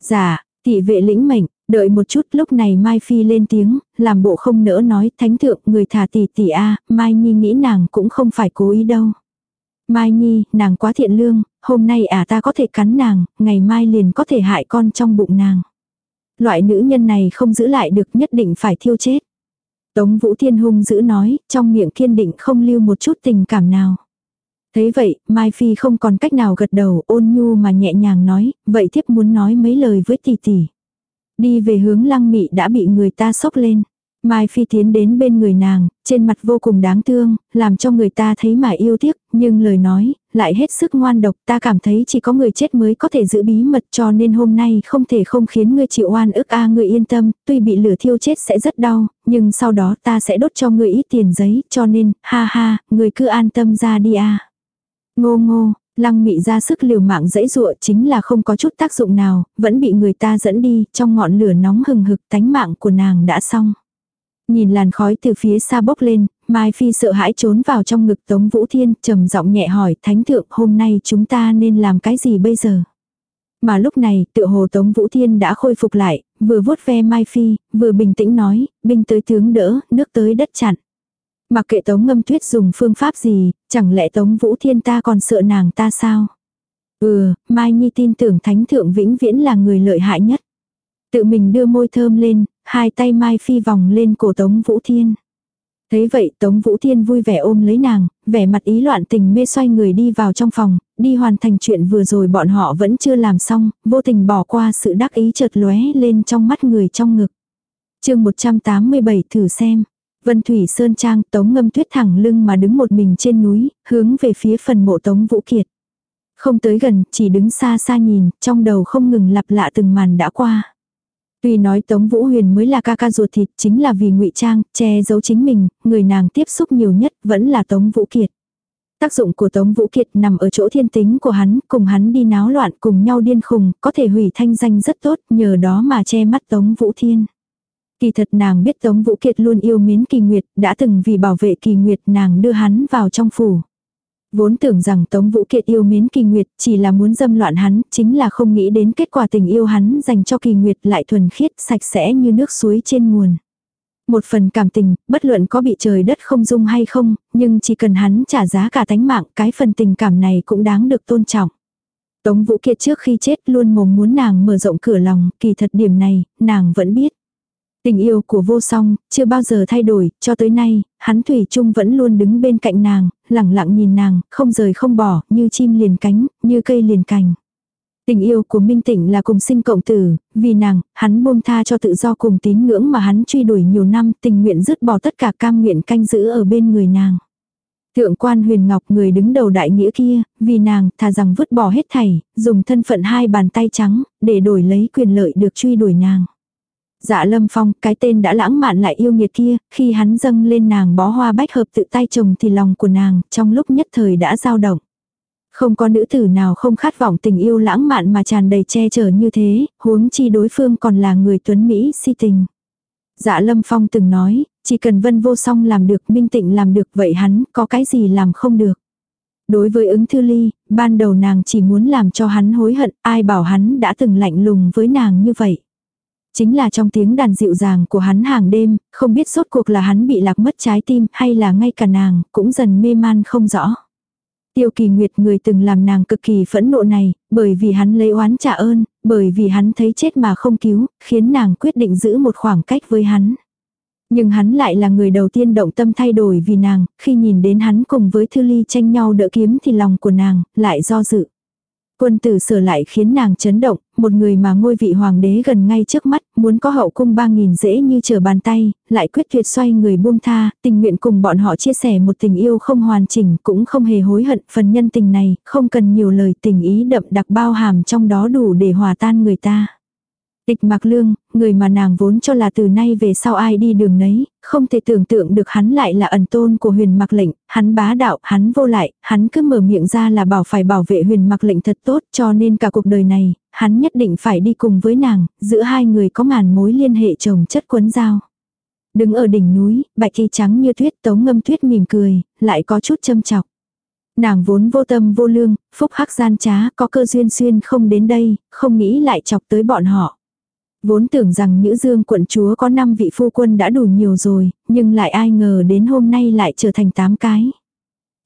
Dạ, tỷ vệ lĩnh mệnh, đợi một chút lúc này Mai Phi lên tiếng, làm bộ không nỡ nói thánh thượng người thả tỷ tỷ a Mai Nhi nghĩ nàng cũng không phải cố ý đâu. Mai Nhi, nàng quá thiện lương, hôm nay à ta có thể cắn nàng, ngày mai liền có thể hại con trong bụng nàng. Loại nữ nhân này không giữ lại được nhất định phải thiêu chết. Tống Vũ Thiên hung giữ nói, trong miệng kiên định không lưu một chút tình cảm nào. Thế vậy, Mai Phi không còn cách nào gật đầu ôn nhu mà nhẹ nhàng nói, vậy thiếp muốn nói mấy lời với tỷ tỷ. Đi về hướng lăng mị đã bị người ta sốc lên. Mai Phi tiến đến bên người nàng, trên mặt vô cùng đáng thương, làm cho người ta thấy mà yêu tiếc, nhưng lời nói, lại hết sức ngoan độc, ta cảm thấy chỉ có người chết mới có thể giữ bí mật cho nên hôm nay không thể không khiến ngươi chịu oan ức a à, ngươi yên tâm, tuy bị lửa thiêu chết sẽ rất đau, nhưng sau đó ta sẽ đốt cho ngươi ít tiền giấy, cho nên, ha ha, ngươi cứ an tâm ra đi a. Ngô ngô, lăng mị ra sức liều mạng dãy dụa chính là không có chút tác dụng nào, vẫn bị người ta dẫn đi, trong ngọn lửa nóng hừng hực tánh mạng của nàng đã xong. Nhìn làn khói từ phía xa bốc lên, Mai Phi sợ hãi trốn vào trong ngực Tống Vũ Thiên, trầm giọng nhẹ hỏi, Thánh thượng hôm nay chúng ta nên làm cái gì bây giờ? Mà lúc này, tựa hồ Tống Vũ Thiên đã khôi phục lại, vừa vuốt ve Mai Phi, vừa bình tĩnh nói, binh tới tướng đỡ, nước tới đất chặn. Mặc kệ Tống Ngâm Tuyết dùng phương pháp gì, chẳng lẽ Tống Vũ Thiên ta còn sợ nàng ta sao? Ừ, Mai Nhi tin tưởng Thánh Thượng vĩnh viễn là người lợi hại nhất. Tự mình đưa môi thơm lên, hai tay Mai Phi vòng lên cổ Tống Vũ Thiên. Thấy vậy Tống Vũ Thiên vui vẻ ôm lấy nàng, vẻ mặt ý loạn tình mê xoay người đi vào trong phòng, đi hoàn thành chuyện vừa rồi bọn họ vẫn chưa làm xong, vô tình bỏ qua sự đắc ý chợt lóe lên trong mắt người trong ngực. chương 187 thử xem. Vân Thủy Sơn Trang Tống ngâm tuyết thẳng lưng mà đứng một mình trên núi, hướng về phía phần mộ Tống Vũ Kiệt. Không tới gần, chỉ đứng xa xa nhìn, trong đầu không ngừng lặp lạ từng màn đã qua. Tuy nói Tống Vũ Huyền mới là ca ca ruột thịt chính là vì ngụy trang, che giấu chính mình, người nàng tiếp xúc nhiều nhất vẫn là Tống Vũ Kiệt. Tác dụng của Tống Vũ Kiệt nằm ở chỗ thiên tính của hắn, cùng hắn đi náo loạn cùng nhau điên khùng, có thể hủy thanh danh rất tốt, nhờ đó mà che mắt Tống Vũ Thiên. Kỳ thật nàng biết Tống Vũ Kiệt luôn yêu mến Kỳ Nguyệt, đã từng vì bảo vệ Kỳ Nguyệt nàng đưa hắn vào trong phủ. Vốn tưởng rằng Tống Vũ Kiệt yêu mến Kỳ Nguyệt chỉ là muốn dâm loạn hắn, chính là không nghĩ đến kết quả tình yêu hắn dành cho Kỳ Nguyệt lại thuần khiết sạch sẽ như nước suối trên nguồn. Một phần cảm tình, bất luận có bị trời đất không dung hay không, nhưng chỉ cần hắn trả giá cả tánh mạng, cái phần tình cảm này cũng đáng được tôn trọng. Tống Vũ Kiệt trước khi chết luôn mồm muốn nàng mở rộng cửa lòng, kỳ thật điểm này, nàng vẫn biết. Tình yêu của vô song, chưa bao giờ thay đổi, cho tới nay, hắn Thủy chung vẫn luôn đứng bên cạnh nàng, lặng lặng nhìn nàng, không rời không bỏ, như chim liền cánh, như cây liền cành. Tình yêu của Minh Tịnh là cùng sinh cộng tử, vì nàng, hắn buông tha cho tự do cùng tín ngưỡng mà hắn truy đuổi nhiều năm, tình nguyện dứt bỏ tất cả cam nguyện canh giữ ở bên người nàng. Thượng quan huyền ngọc người đứng đầu đại nghĩa kia, vì nàng, thà rằng vứt bỏ hết thảy, dùng thân phận hai bàn tay trắng, để đổi lấy quyền lợi được truy đuổi nàng. Dạ lâm phong, cái tên đã lãng mạn lại yêu nghiệt kia, khi hắn dâng lên nàng bó hoa bách hợp tự tay trồng thì lòng của nàng, trong lúc nhất thời đã dao động. Không có nữ tử nào không khát vọng tình yêu lãng mạn mà tràn đầy che chở như thế, huống chi đối phương còn là người tuấn Mỹ si tình. Dạ lâm phong từng nói, chỉ cần vân vô song làm được minh tịnh làm được vậy hắn có cái gì làm không được. Đối với ứng thư ly, ban đầu nàng chỉ muốn làm cho hắn hối hận, ai bảo hắn đã từng lạnh lùng với nàng như vậy. Chính là trong tiếng đàn dịu dàng của hắn hàng đêm, không biết sốt cuộc là hắn bị lạc mất trái tim hay là ngay cả nàng, cũng dần mê man không rõ. Tiêu kỳ nguyệt người từng làm nàng cực kỳ phẫn nộ này, bởi vì hắn lấy oán trả ơn, bởi vì hắn thấy chết mà không cứu, khiến nàng quyết định giữ một khoảng cách với hắn. Nhưng hắn lại là người đầu tiên động tâm thay đổi vì nàng, khi nhìn đến hắn cùng với Thư Ly tranh nhau đỡ kiếm thì lòng của nàng lại do dự. Quân tử sửa lại khiến nàng chấn động, một người mà ngôi vị hoàng đế gần ngay trước mắt, muốn có hậu cung ba nghìn dễ như trở bàn tay, lại quyết tuyệt xoay người buông tha, tình nguyện cùng bọn họ chia sẻ một tình yêu không hoàn chỉnh, cũng không hề hối hận, phần nhân tình này, không cần nhiều lời tình ý đậm đặc bao hàm trong đó đủ để hòa tan người ta. Tịch Mạc Lương, người mà nàng vốn cho là từ nay về sau ai đi đường nấy, không thể tưởng tượng được hắn lại là ẩn tôn của huyền mặc lệnh, hắn bá đạo, hắn vô lại, hắn cứ mở miệng ra là bảo phải bảo vệ huyền mặc lệnh thật tốt cho nên cả cuộc đời này, hắn nhất định phải đi cùng với nàng, giữa hai người có ngàn mối liên hệ chồng chất quấn giao. Đứng ở đỉnh núi, bạch thi trắng như tuyết tống ngâm tuyết mỉm cười, lại có chút châm chọc. Nàng vốn vô tâm vô lương, phúc hắc gian trá, có cơ duyên xuyên không đến đây, không nghĩ lại chọc tới bọn họ. Vốn tưởng rằng Nhữ Dương quận chúa có 5 vị phu quân đã đủ nhiều rồi, nhưng lại ai ngờ đến hôm nay lại trở thành 8 cái.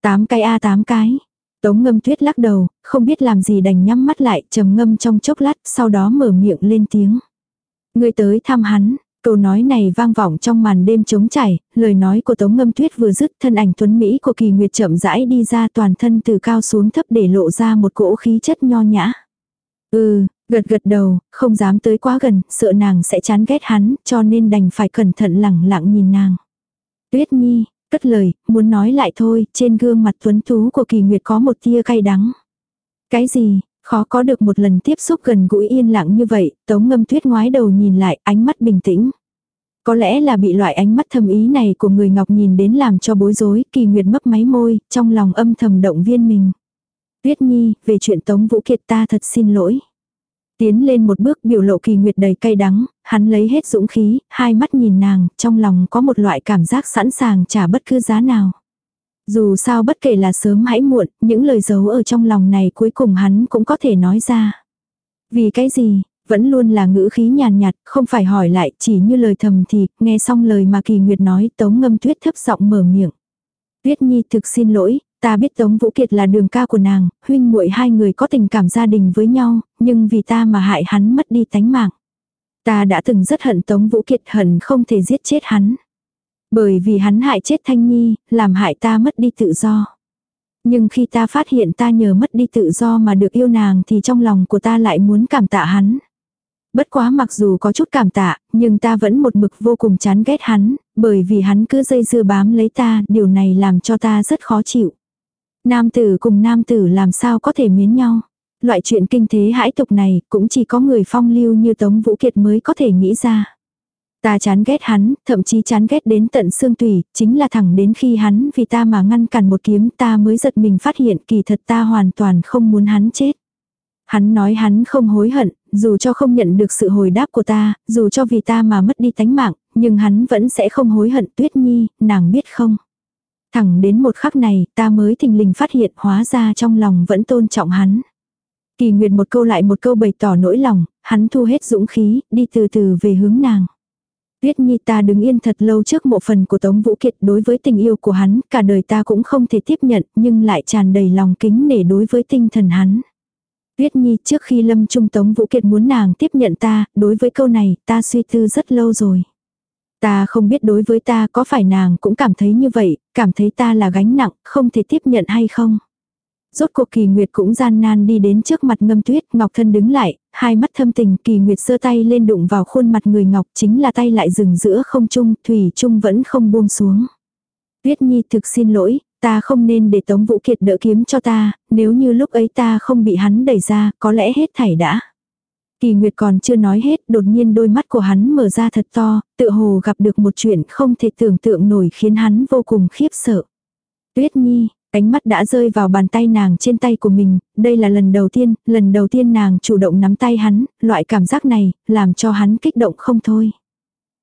8 cái a 8 cái. Tống ngâm tuyết lắc đầu, không biết làm gì đành nhắm mắt lại, trầm ngâm trong chốc lát, sau đó mở miệng lên tiếng. Người tới thăm hắn, câu nói này vang vọng trong màn đêm trống chảy, lời nói của Tống Ngâm Tuyết vừa dứt, thân ảnh tuấn Mỹ của Kỳ Nguyệt chậm rãi đi ra toàn thân từ cao xuống thấp để lộ ra một cỗ khí chất nho nhã. Ừ, Gật gật đầu, không dám tới quá gần, sợ nàng sẽ chán ghét hắn, cho nên đành phải cẩn thận lẳng lặng nhìn nàng. Tuyết Nhi, cất lời, muốn nói lại thôi, trên gương mặt tuấn tú của kỳ nguyệt có một tia cay đắng. Cái gì, khó có được một lần tiếp xúc gần gũi yên lặng như vậy, tống ngâm tuyết ngoái đầu nhìn lại, ánh mắt bình tĩnh. Có lẽ là bị loại ánh mắt thâm ý này của người ngọc nhìn đến làm cho bối rối, kỳ nguyệt mấp máy môi, trong lòng âm thầm động viên mình. Tuyết Nhi, về chuyện Tống Vũ Kiệt ta thật xin lỗi. Tiến lên một bước biểu lộ kỳ nguyệt đầy cay đắng, hắn lấy hết dũng khí, hai mắt nhìn nàng, trong lòng có một loại cảm giác sẵn sàng trả bất cứ giá nào. Dù sao bất kể là sớm hãy muộn, những lời giấu ở trong lòng này cuối cùng hắn cũng có thể nói ra. Vì cái gì, vẫn luôn là ngữ khí nhàn nhạt, không phải hỏi lại, chỉ như lời thầm thì, nghe xong lời mà kỳ nguyệt nói, tống ngâm tuyết thấp giọng mở miệng. Tuyết Nhi thực xin lỗi, Ta biết Tống Vũ Kiệt là đường ca của nàng, huynh muội hai người có tình cảm gia đình với nhau, nhưng vì ta mà hại hắn mất đi tánh mạng. Ta đã từng rất hận Tống Vũ Kiệt hận không thể giết chết hắn. Bởi vì hắn hại chết Thanh Nhi, làm hại ta mất đi tự do. Nhưng khi ta phát hiện ta nhờ mất đi tự do mà được yêu nàng thì trong lòng của ta lại muốn cảm tạ hắn. Bất quá mặc dù có chút cảm tạ, nhưng ta vẫn một mực vô cùng chán ghét hắn, bởi vì hắn cứ dây dưa bám lấy ta, điều này làm cho ta rất khó chịu. Nam tử cùng nam tử làm sao có thể miến nhau. Loại chuyện kinh thế hãi tục này cũng chỉ có người phong lưu như Tống Vũ Kiệt mới có thể nghĩ ra. Ta chán ghét hắn, thậm chí chán ghét đến tận xương tủy, chính là thẳng đến khi hắn vì ta mà ngăn cản một kiếm ta mới giật mình phát hiện kỳ thật ta hoàn toàn không muốn hắn chết. Hắn nói hắn không hối hận, dù cho không nhận được sự hồi đáp của ta, dù cho vì ta mà mất đi tánh mạng, nhưng hắn vẫn sẽ không hối hận tuyết nhi, nàng biết không. Thẳng đến một khắc này, ta mới thình lình phát hiện hóa ra trong lòng vẫn tôn trọng hắn. Kỳ Nguyệt một câu lại một câu bày tỏ nỗi lòng, hắn thu hết dũng khí, đi từ từ về hướng nàng. Tuyết Nhi ta đứng yên thật lâu trước mộ phần của Tống Vũ Kiệt đối với tình yêu của hắn, cả đời ta cũng không thể tiếp nhận, nhưng lại tràn đầy lòng kính nể đối với tinh thần hắn. Tuyết Nhi trước khi lâm trung Tống Vũ Kiệt muốn nàng tiếp nhận ta, đối với câu này ta suy tư rất lâu rồi. Ta không biết đối với ta có phải nàng cũng cảm thấy như vậy, cảm thấy ta là gánh nặng, không thể tiếp nhận hay không. Rốt cuộc kỳ nguyệt cũng gian nan đi đến trước mặt ngâm tuyết, ngọc thân đứng lại, hai mắt thâm tình kỳ nguyệt sơ tay lên đụng vào khuôn mặt người ngọc chính là tay lại dừng giữa không trung, thủy trung vẫn không buông xuống. Tuyết nhi thực xin lỗi, ta không nên để Tống Vũ Kiệt đỡ kiếm cho ta, nếu như lúc ấy ta không bị hắn đẩy ra, có lẽ hết thảy đã. Kỳ Nguyệt còn chưa nói hết, đột nhiên đôi mắt của hắn mở ra thật to, tự hồ gặp được một chuyện không thể tưởng tượng nổi khiến hắn vô cùng khiếp sợ. Tuyết Nhi, ánh mắt đã rơi vào bàn tay nàng trên tay của mình, đây là lần đầu tiên, lần đầu tiên nàng chủ động nắm tay hắn, loại cảm giác này, làm cho hắn kích động không thôi.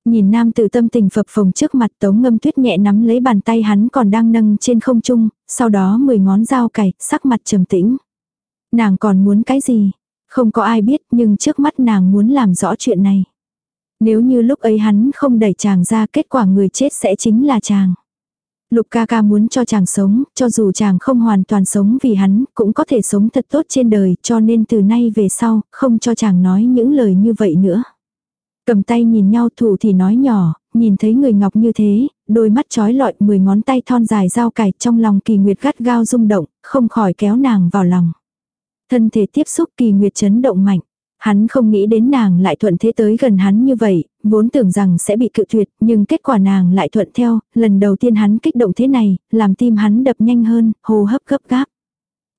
Nhìn nam tử tâm tình phập phồng trước mặt tống ngâm tuyết nhẹ nắm lấy bàn tay hắn còn đang nâng trên không trung, sau đó mười ngón dao cày, sắc mặt trầm tĩnh. Nàng còn muốn cái gì? Không có ai biết nhưng trước mắt nàng muốn làm rõ chuyện này. Nếu như lúc ấy hắn không đẩy chàng ra kết quả người chết sẽ chính là chàng. Lục ca ca muốn cho chàng sống, cho dù chàng không hoàn toàn sống vì hắn, cũng có thể sống thật tốt trên đời, cho nên từ nay về sau, không cho chàng nói những lời như vậy nữa. Cầm tay nhìn nhau thủ thì nói nhỏ, nhìn thấy người ngọc như thế, đôi mắt trói lọi mười ngón tay thon dài dao cài trong lòng kỳ nguyệt gắt gao rung động, không khỏi kéo nàng vào lòng. Thân thể tiếp xúc kỳ nguyệt chấn động mạnh. Hắn không nghĩ đến nàng lại thuận thế tới gần hắn như vậy, vốn tưởng rằng sẽ bị cự tuyệt, nhưng kết quả nàng lại thuận theo, lần đầu tiên hắn kích động thế này, làm tim hắn đập nhanh hơn, hô hấp gấp gáp.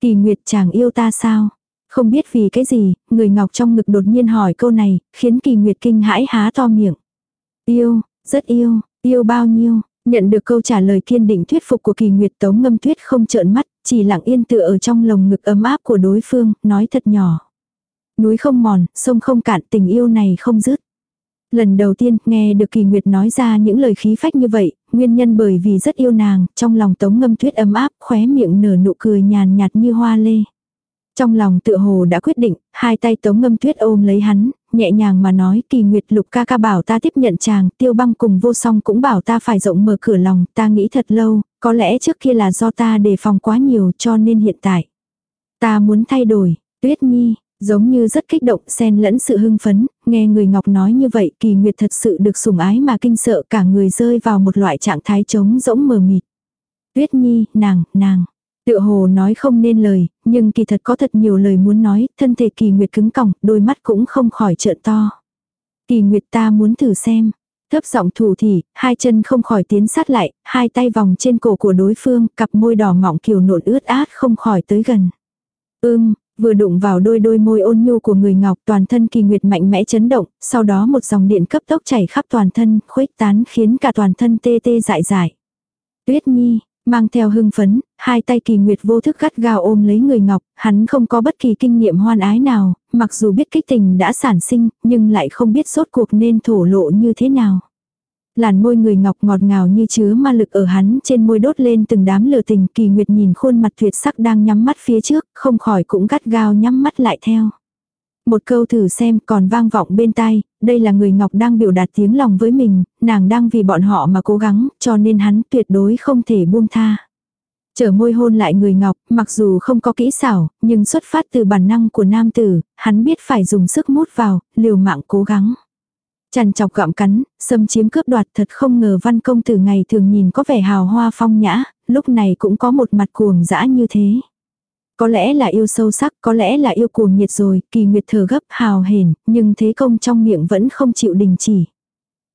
Kỳ Nguyệt chàng yêu ta sao? Không biết vì cái gì, người ngọc trong ngực đột nhiên hỏi câu này, khiến Kỳ Nguyệt kinh hãi há to miệng. Yêu, rất yêu, yêu bao nhiêu? Nhận được câu trả lời kiên định thuyết phục của Kỳ Nguyệt Tống Ngâm Tuyết không trợn mắt, chỉ lặng yên tựa ở trong lồng ngực ấm áp của đối phương, nói thật nhỏ. Núi không mòn, sông không cạn, tình yêu này không dứt. Lần đầu tiên nghe được Kỳ Nguyệt nói ra những lời khí phách như vậy, nguyên nhân bởi vì rất yêu nàng, trong lòng Tống Ngâm Tuyết ấm áp, khóe miệng nở nụ cười nhàn nhạt như hoa lê. Trong lòng tựa hồ đã quyết định, hai tay Tống Ngâm Tuyết ôm lấy hắn, nhẹ nhàng mà nói Kỳ Nguyệt Lục ca ca bảo ta tiếp nhận chàng, Tiêu Băng cùng vô song cũng bảo ta phải rộng mở cửa lòng, ta nghĩ thật lâu, có lẽ trước kia là do ta đề phòng quá nhiều cho nên hiện tại. Ta muốn thay đổi, Tuyết Nhi, Giống như rất kích động xen lẫn sự hưng phấn, nghe người Ngọc nói như vậy kỳ nguyệt thật sự được sủng ái mà kinh sợ cả người rơi vào một loại trạng thái trống rỗng mờ mịt. Tuyết Nhi, nàng, nàng. Tựa hồ nói không nên lời, nhưng kỳ thật có thật nhiều lời muốn nói, thân thể kỳ nguyệt cứng cỏng, đôi mắt cũng không khỏi trợn to. Kỳ nguyệt ta muốn thử xem. Thấp giọng thủ thì, hai chân không khỏi tiến sát lại, hai tay vòng trên cổ của đối phương, cặp môi đỏ mọng kiều nộn ướt át không khỏi tới gần. Ưm, Vừa đụng vào đôi đôi môi ôn nhu của người ngọc toàn thân kỳ nguyệt mạnh mẽ chấn động, sau đó một dòng điện cấp tốc chảy khắp toàn thân, khuếch tán khiến cả toàn thân tê tê dại dại. Tuyết Nhi, mang theo hưng phấn, hai tay kỳ nguyệt vô thức gắt gao ôm lấy người ngọc, hắn không có bất kỳ kinh nghiệm hoan ái nào, mặc dù biết kích tình đã sản sinh, nhưng lại không biết sốt cuộc nên thổ lộ như thế nào. Làn môi người ngọc ngọt ngào như chứa ma lực ở hắn trên môi đốt lên từng đám lửa tình kỳ nguyệt nhìn khuôn mặt tuyệt sắc đang nhắm mắt phía trước, không khỏi cũng gắt gao nhắm mắt lại theo. Một câu thử xem còn vang vọng bên tai, đây là người ngọc đang biểu đạt tiếng lòng với mình, nàng đang vì bọn họ mà cố gắng, cho nên hắn tuyệt đối không thể buông tha. chở môi hôn lại người ngọc, mặc dù không có kỹ xảo, nhưng xuất phát từ bản năng của nam tử, hắn biết phải dùng sức mút vào, liều mạng cố gắng. Chằn chọc gặm cắn, xâm chiếm cướp đoạt thật không ngờ văn công tử ngày thường nhìn có vẻ hào hoa phong nhã, lúc này cũng có một mặt cuồng dã như thế. Có lẽ là yêu sâu sắc, có lẽ là yêu cuồng nhiệt rồi, kỳ nguyệt thở gấp hào hền, nhưng thế công trong miệng vẫn không chịu đình chỉ.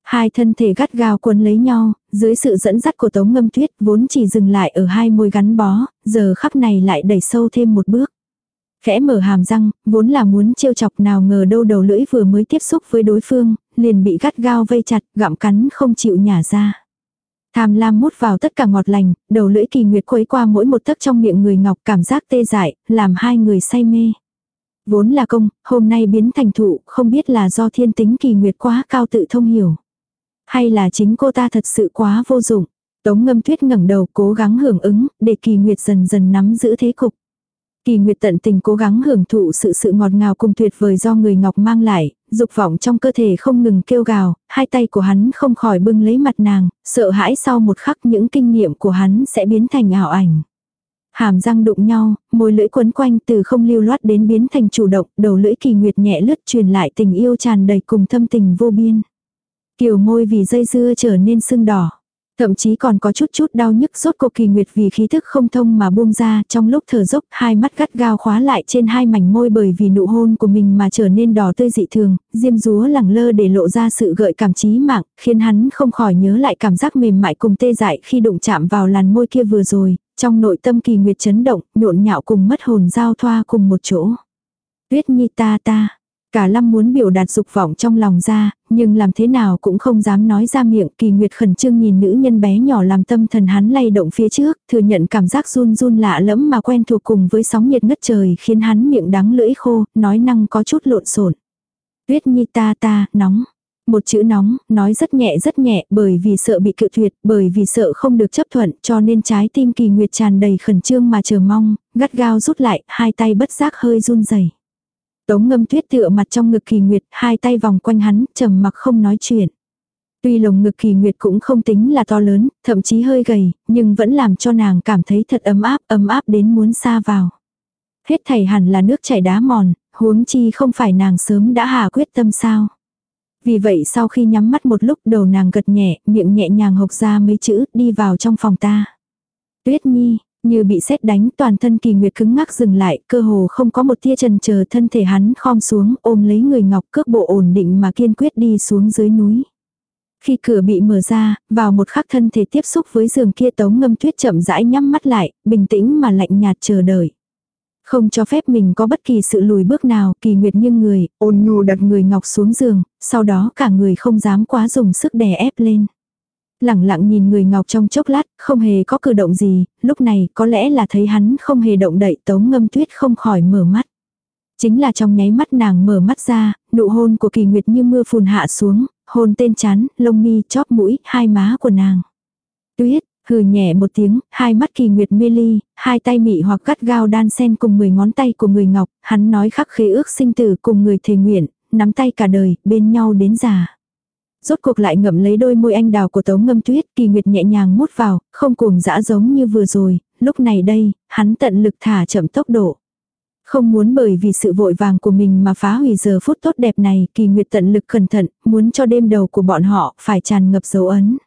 Hai thân thể gắt gao quấn lấy nhau, dưới sự dẫn dắt của tống ngâm tuyết vốn chỉ dừng lại ở hai môi gắn bó, giờ khắc này lại đẩy sâu thêm một bước. Khẽ mở hàm răng, vốn là muốn trêu chọc nào ngờ đâu đầu lưỡi vừa mới tiếp xúc với đối phương, liền bị gắt gao vây chặt, gặm cắn không chịu nhả ra. Tham lam mút vào tất cả ngọt lành, đầu lưỡi kỳ nguyệt quấy qua mỗi một tấc trong miệng người ngọc cảm giác tê dại, làm hai người say mê. Vốn là công, hôm nay biến thành thụ, không biết là do thiên tính kỳ nguyệt quá cao tự thông hiểu. Hay là chính cô ta thật sự quá vô dụng. Tống ngâm tuyết ngẩng đầu cố gắng hưởng ứng, để kỳ nguyệt dần dần nắm giữ thế cục. Kỳ Nguyệt tận tình cố gắng hưởng thụ sự sự ngọt ngào cùng tuyệt vời do người ngọc mang lại, dục vọng trong cơ thể không ngừng kêu gào, hai tay của hắn không khỏi bưng lấy mặt nàng, sợ hãi sau một khắc những kinh nghiệm của hắn sẽ biến thành ảo ảnh. Hàm răng đụng nhau, môi lưỡi quấn quanh từ không lưu loát đến biến thành chủ động, đầu lưỡi kỳ nguyệt nhẹ lướt truyền lại tình yêu tràn đầy cùng thâm tình vô biên. Kiều môi vì dây dưa trở nên sưng đỏ. Thậm chí còn có chút chút đau nhức rốt cuộc kỳ nguyệt vì khí thức không thông mà buông ra trong lúc thở dốc hai mắt gắt gao khóa lại trên hai mảnh môi bởi vì nụ hôn của mình mà trở nên đỏ tươi dị thường, diêm rúa lẳng lơ để lộ ra sự gợi cảm trí mạng, khiến hắn không khỏi nhớ lại cảm giác mềm mại cùng tê dại khi đụng chạm vào làn môi kia vừa rồi, trong nội tâm kỳ nguyệt chấn động, nhộn nhạo cùng mất hồn giao thoa cùng một chỗ. Tuyết nhi ta ta, Cả lâm muốn biểu đạt dục vọng trong lòng ra, nhưng làm thế nào cũng không dám nói ra miệng. Kỳ Nguyệt khẩn trương nhìn nữ nhân bé nhỏ làm tâm thần hắn lay động phía trước, thừa nhận cảm giác run run lạ lẫm mà quen thuộc cùng với sóng nhiệt ngất trời khiến hắn miệng đắng lưỡi khô, nói năng có chút lộn xộn. Tuyết nhi ta ta, nóng. Một chữ nóng, nói rất nhẹ rất nhẹ bởi vì sợ bị cự tuyệt, bởi vì sợ không được chấp thuận cho nên trái tim kỳ nguyệt tràn đầy khẩn trương mà chờ mong, gắt gao rút lại, hai tay bất giác hơi run rẩy Tống ngâm tuyết tựa mặt trong ngực kỳ nguyệt, hai tay vòng quanh hắn, trầm mặc không nói chuyện. Tuy lồng ngực kỳ nguyệt cũng không tính là to lớn, thậm chí hơi gầy, nhưng vẫn làm cho nàng cảm thấy thật ấm áp, ấm áp đến muốn xa vào. Hết thảy hẳn là nước chảy đá mòn, huống chi không phải nàng sớm đã hà quyết tâm sao. Vì vậy sau khi nhắm mắt một lúc đầu nàng gật nhẹ, miệng nhẹ nhàng hộc ra mấy chữ, đi vào trong phòng ta. Tuyết Nhi, như bị sét đánh toàn thân kỳ nguyệt cứng ngắc dừng lại, cơ hồ không có một tia trần chờ thân thể hắn khom xuống ôm lấy người ngọc cước bộ ổn định mà kiên quyết đi xuống dưới núi. Khi cửa bị mở ra, vào một khắc thân thể tiếp xúc với giường kia tống ngâm tuyết chậm rãi nhắm mắt lại, bình tĩnh mà lạnh nhạt chờ đợi. Không cho phép mình có bất kỳ sự lùi bước nào, kỳ nguyệt nghiêng người, ôn nhu đặt người ngọc xuống giường, sau đó cả người không dám quá dùng sức đè ép lên. Lặng lặng nhìn người ngọc trong chốc lát, không hề có cử động gì, lúc này có lẽ là thấy hắn không hề động đậy tống ngâm tuyết không khỏi mở mắt. Chính là trong nháy mắt nàng mở mắt ra, nụ hôn của kỳ nguyệt như mưa phùn hạ xuống, hôn tên chán, lông mi, chóp mũi, hai má của nàng. Tuyết, hừ nhẹ một tiếng, hai mắt kỳ nguyệt mê ly, hai tay mị hoặc cắt gao đan sen cùng mười ngón tay của người ngọc, hắn nói khắc khế ước sinh tử cùng người thề nguyện, nắm tay cả đời, bên nhau đến già. Rốt cuộc lại ngậm lấy đôi môi anh đào của tống ngâm tuyết, kỳ nguyệt nhẹ nhàng mút vào, không cuồng dã giống như vừa rồi, lúc này đây, hắn tận lực thả chậm tốc độ. Không muốn bởi vì sự vội vàng của mình mà phá hủy giờ phút tốt đẹp này, kỳ nguyệt tận lực cẩn thận, muốn cho đêm đầu của bọn họ phải tràn ngập dấu ấn.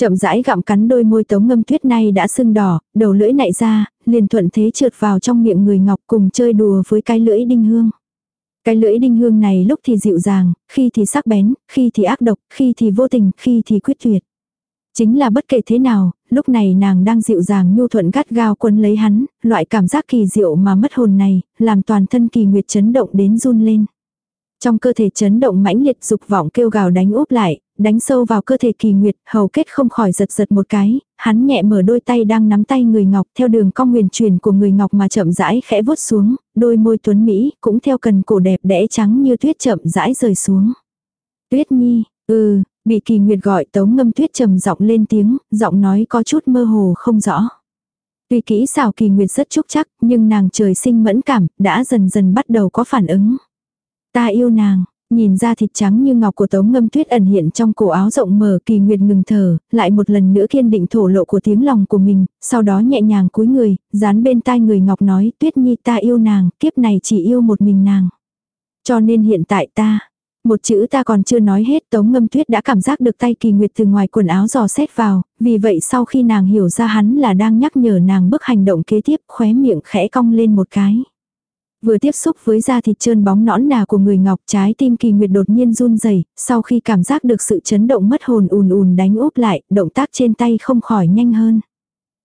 Chậm rãi gặm cắn đôi môi tống ngâm tuyết này đã sưng đỏ, đầu lưỡi nại ra, liền thuận thế trượt vào trong miệng người ngọc cùng chơi đùa với cái lưỡi đinh hương. Cái lưỡi đinh hương này lúc thì dịu dàng, khi thì sắc bén, khi thì ác độc, khi thì vô tình, khi thì quyết tuyệt. Chính là bất kể thế nào, lúc này nàng đang dịu dàng nhu thuận gắt gao quấn lấy hắn, loại cảm giác kỳ diệu mà mất hồn này, làm toàn thân kỳ nguyệt chấn động đến run lên. Trong cơ thể chấn động mãnh liệt dục vọng kêu gào đánh úp lại, đánh sâu vào cơ thể kỳ nguyệt, hầu kết không khỏi giật giật một cái, hắn nhẹ mở đôi tay đang nắm tay người ngọc theo đường cong nguyền truyền của người ngọc mà chậm rãi khẽ vuốt xuống, đôi môi tuấn Mỹ cũng theo cần cổ đẹp đẽ trắng như tuyết chậm rãi rời xuống. Tuyết nhi, ừ, bị kỳ nguyệt gọi tống ngâm tuyết trầm giọng lên tiếng, giọng nói có chút mơ hồ không rõ. Tuy kỹ xảo kỳ nguyệt rất chúc chắc, nhưng nàng trời sinh mẫn cảm, đã dần dần bắt đầu có phản ứng. Ta yêu nàng, Nhìn ra thịt trắng như ngọc của tống ngâm tuyết ẩn hiện trong cổ áo rộng mở kỳ nguyệt ngừng thở, lại một lần nữa kiên định thổ lộ của tiếng lòng của mình, sau đó nhẹ nhàng cúi người, dán bên tai người ngọc nói tuyết nhi ta yêu nàng, kiếp này chỉ yêu một mình nàng. Cho nên hiện tại ta, một chữ ta còn chưa nói hết tống ngâm tuyết đã cảm giác được tay kỳ nguyệt từ ngoài quần áo dò xét vào, vì vậy sau khi nàng hiểu ra hắn là đang nhắc nhở nàng bước hành động kế tiếp khóe miệng khẽ cong lên một cái. Vừa tiếp xúc với da thịt trơn bóng nõn nà của người ngọc trái tim kỳ nguyệt đột nhiên run rẩy sau khi cảm giác được sự chấn động mất hồn ùn ùn đánh úp lại, động tác trên tay không khỏi nhanh hơn.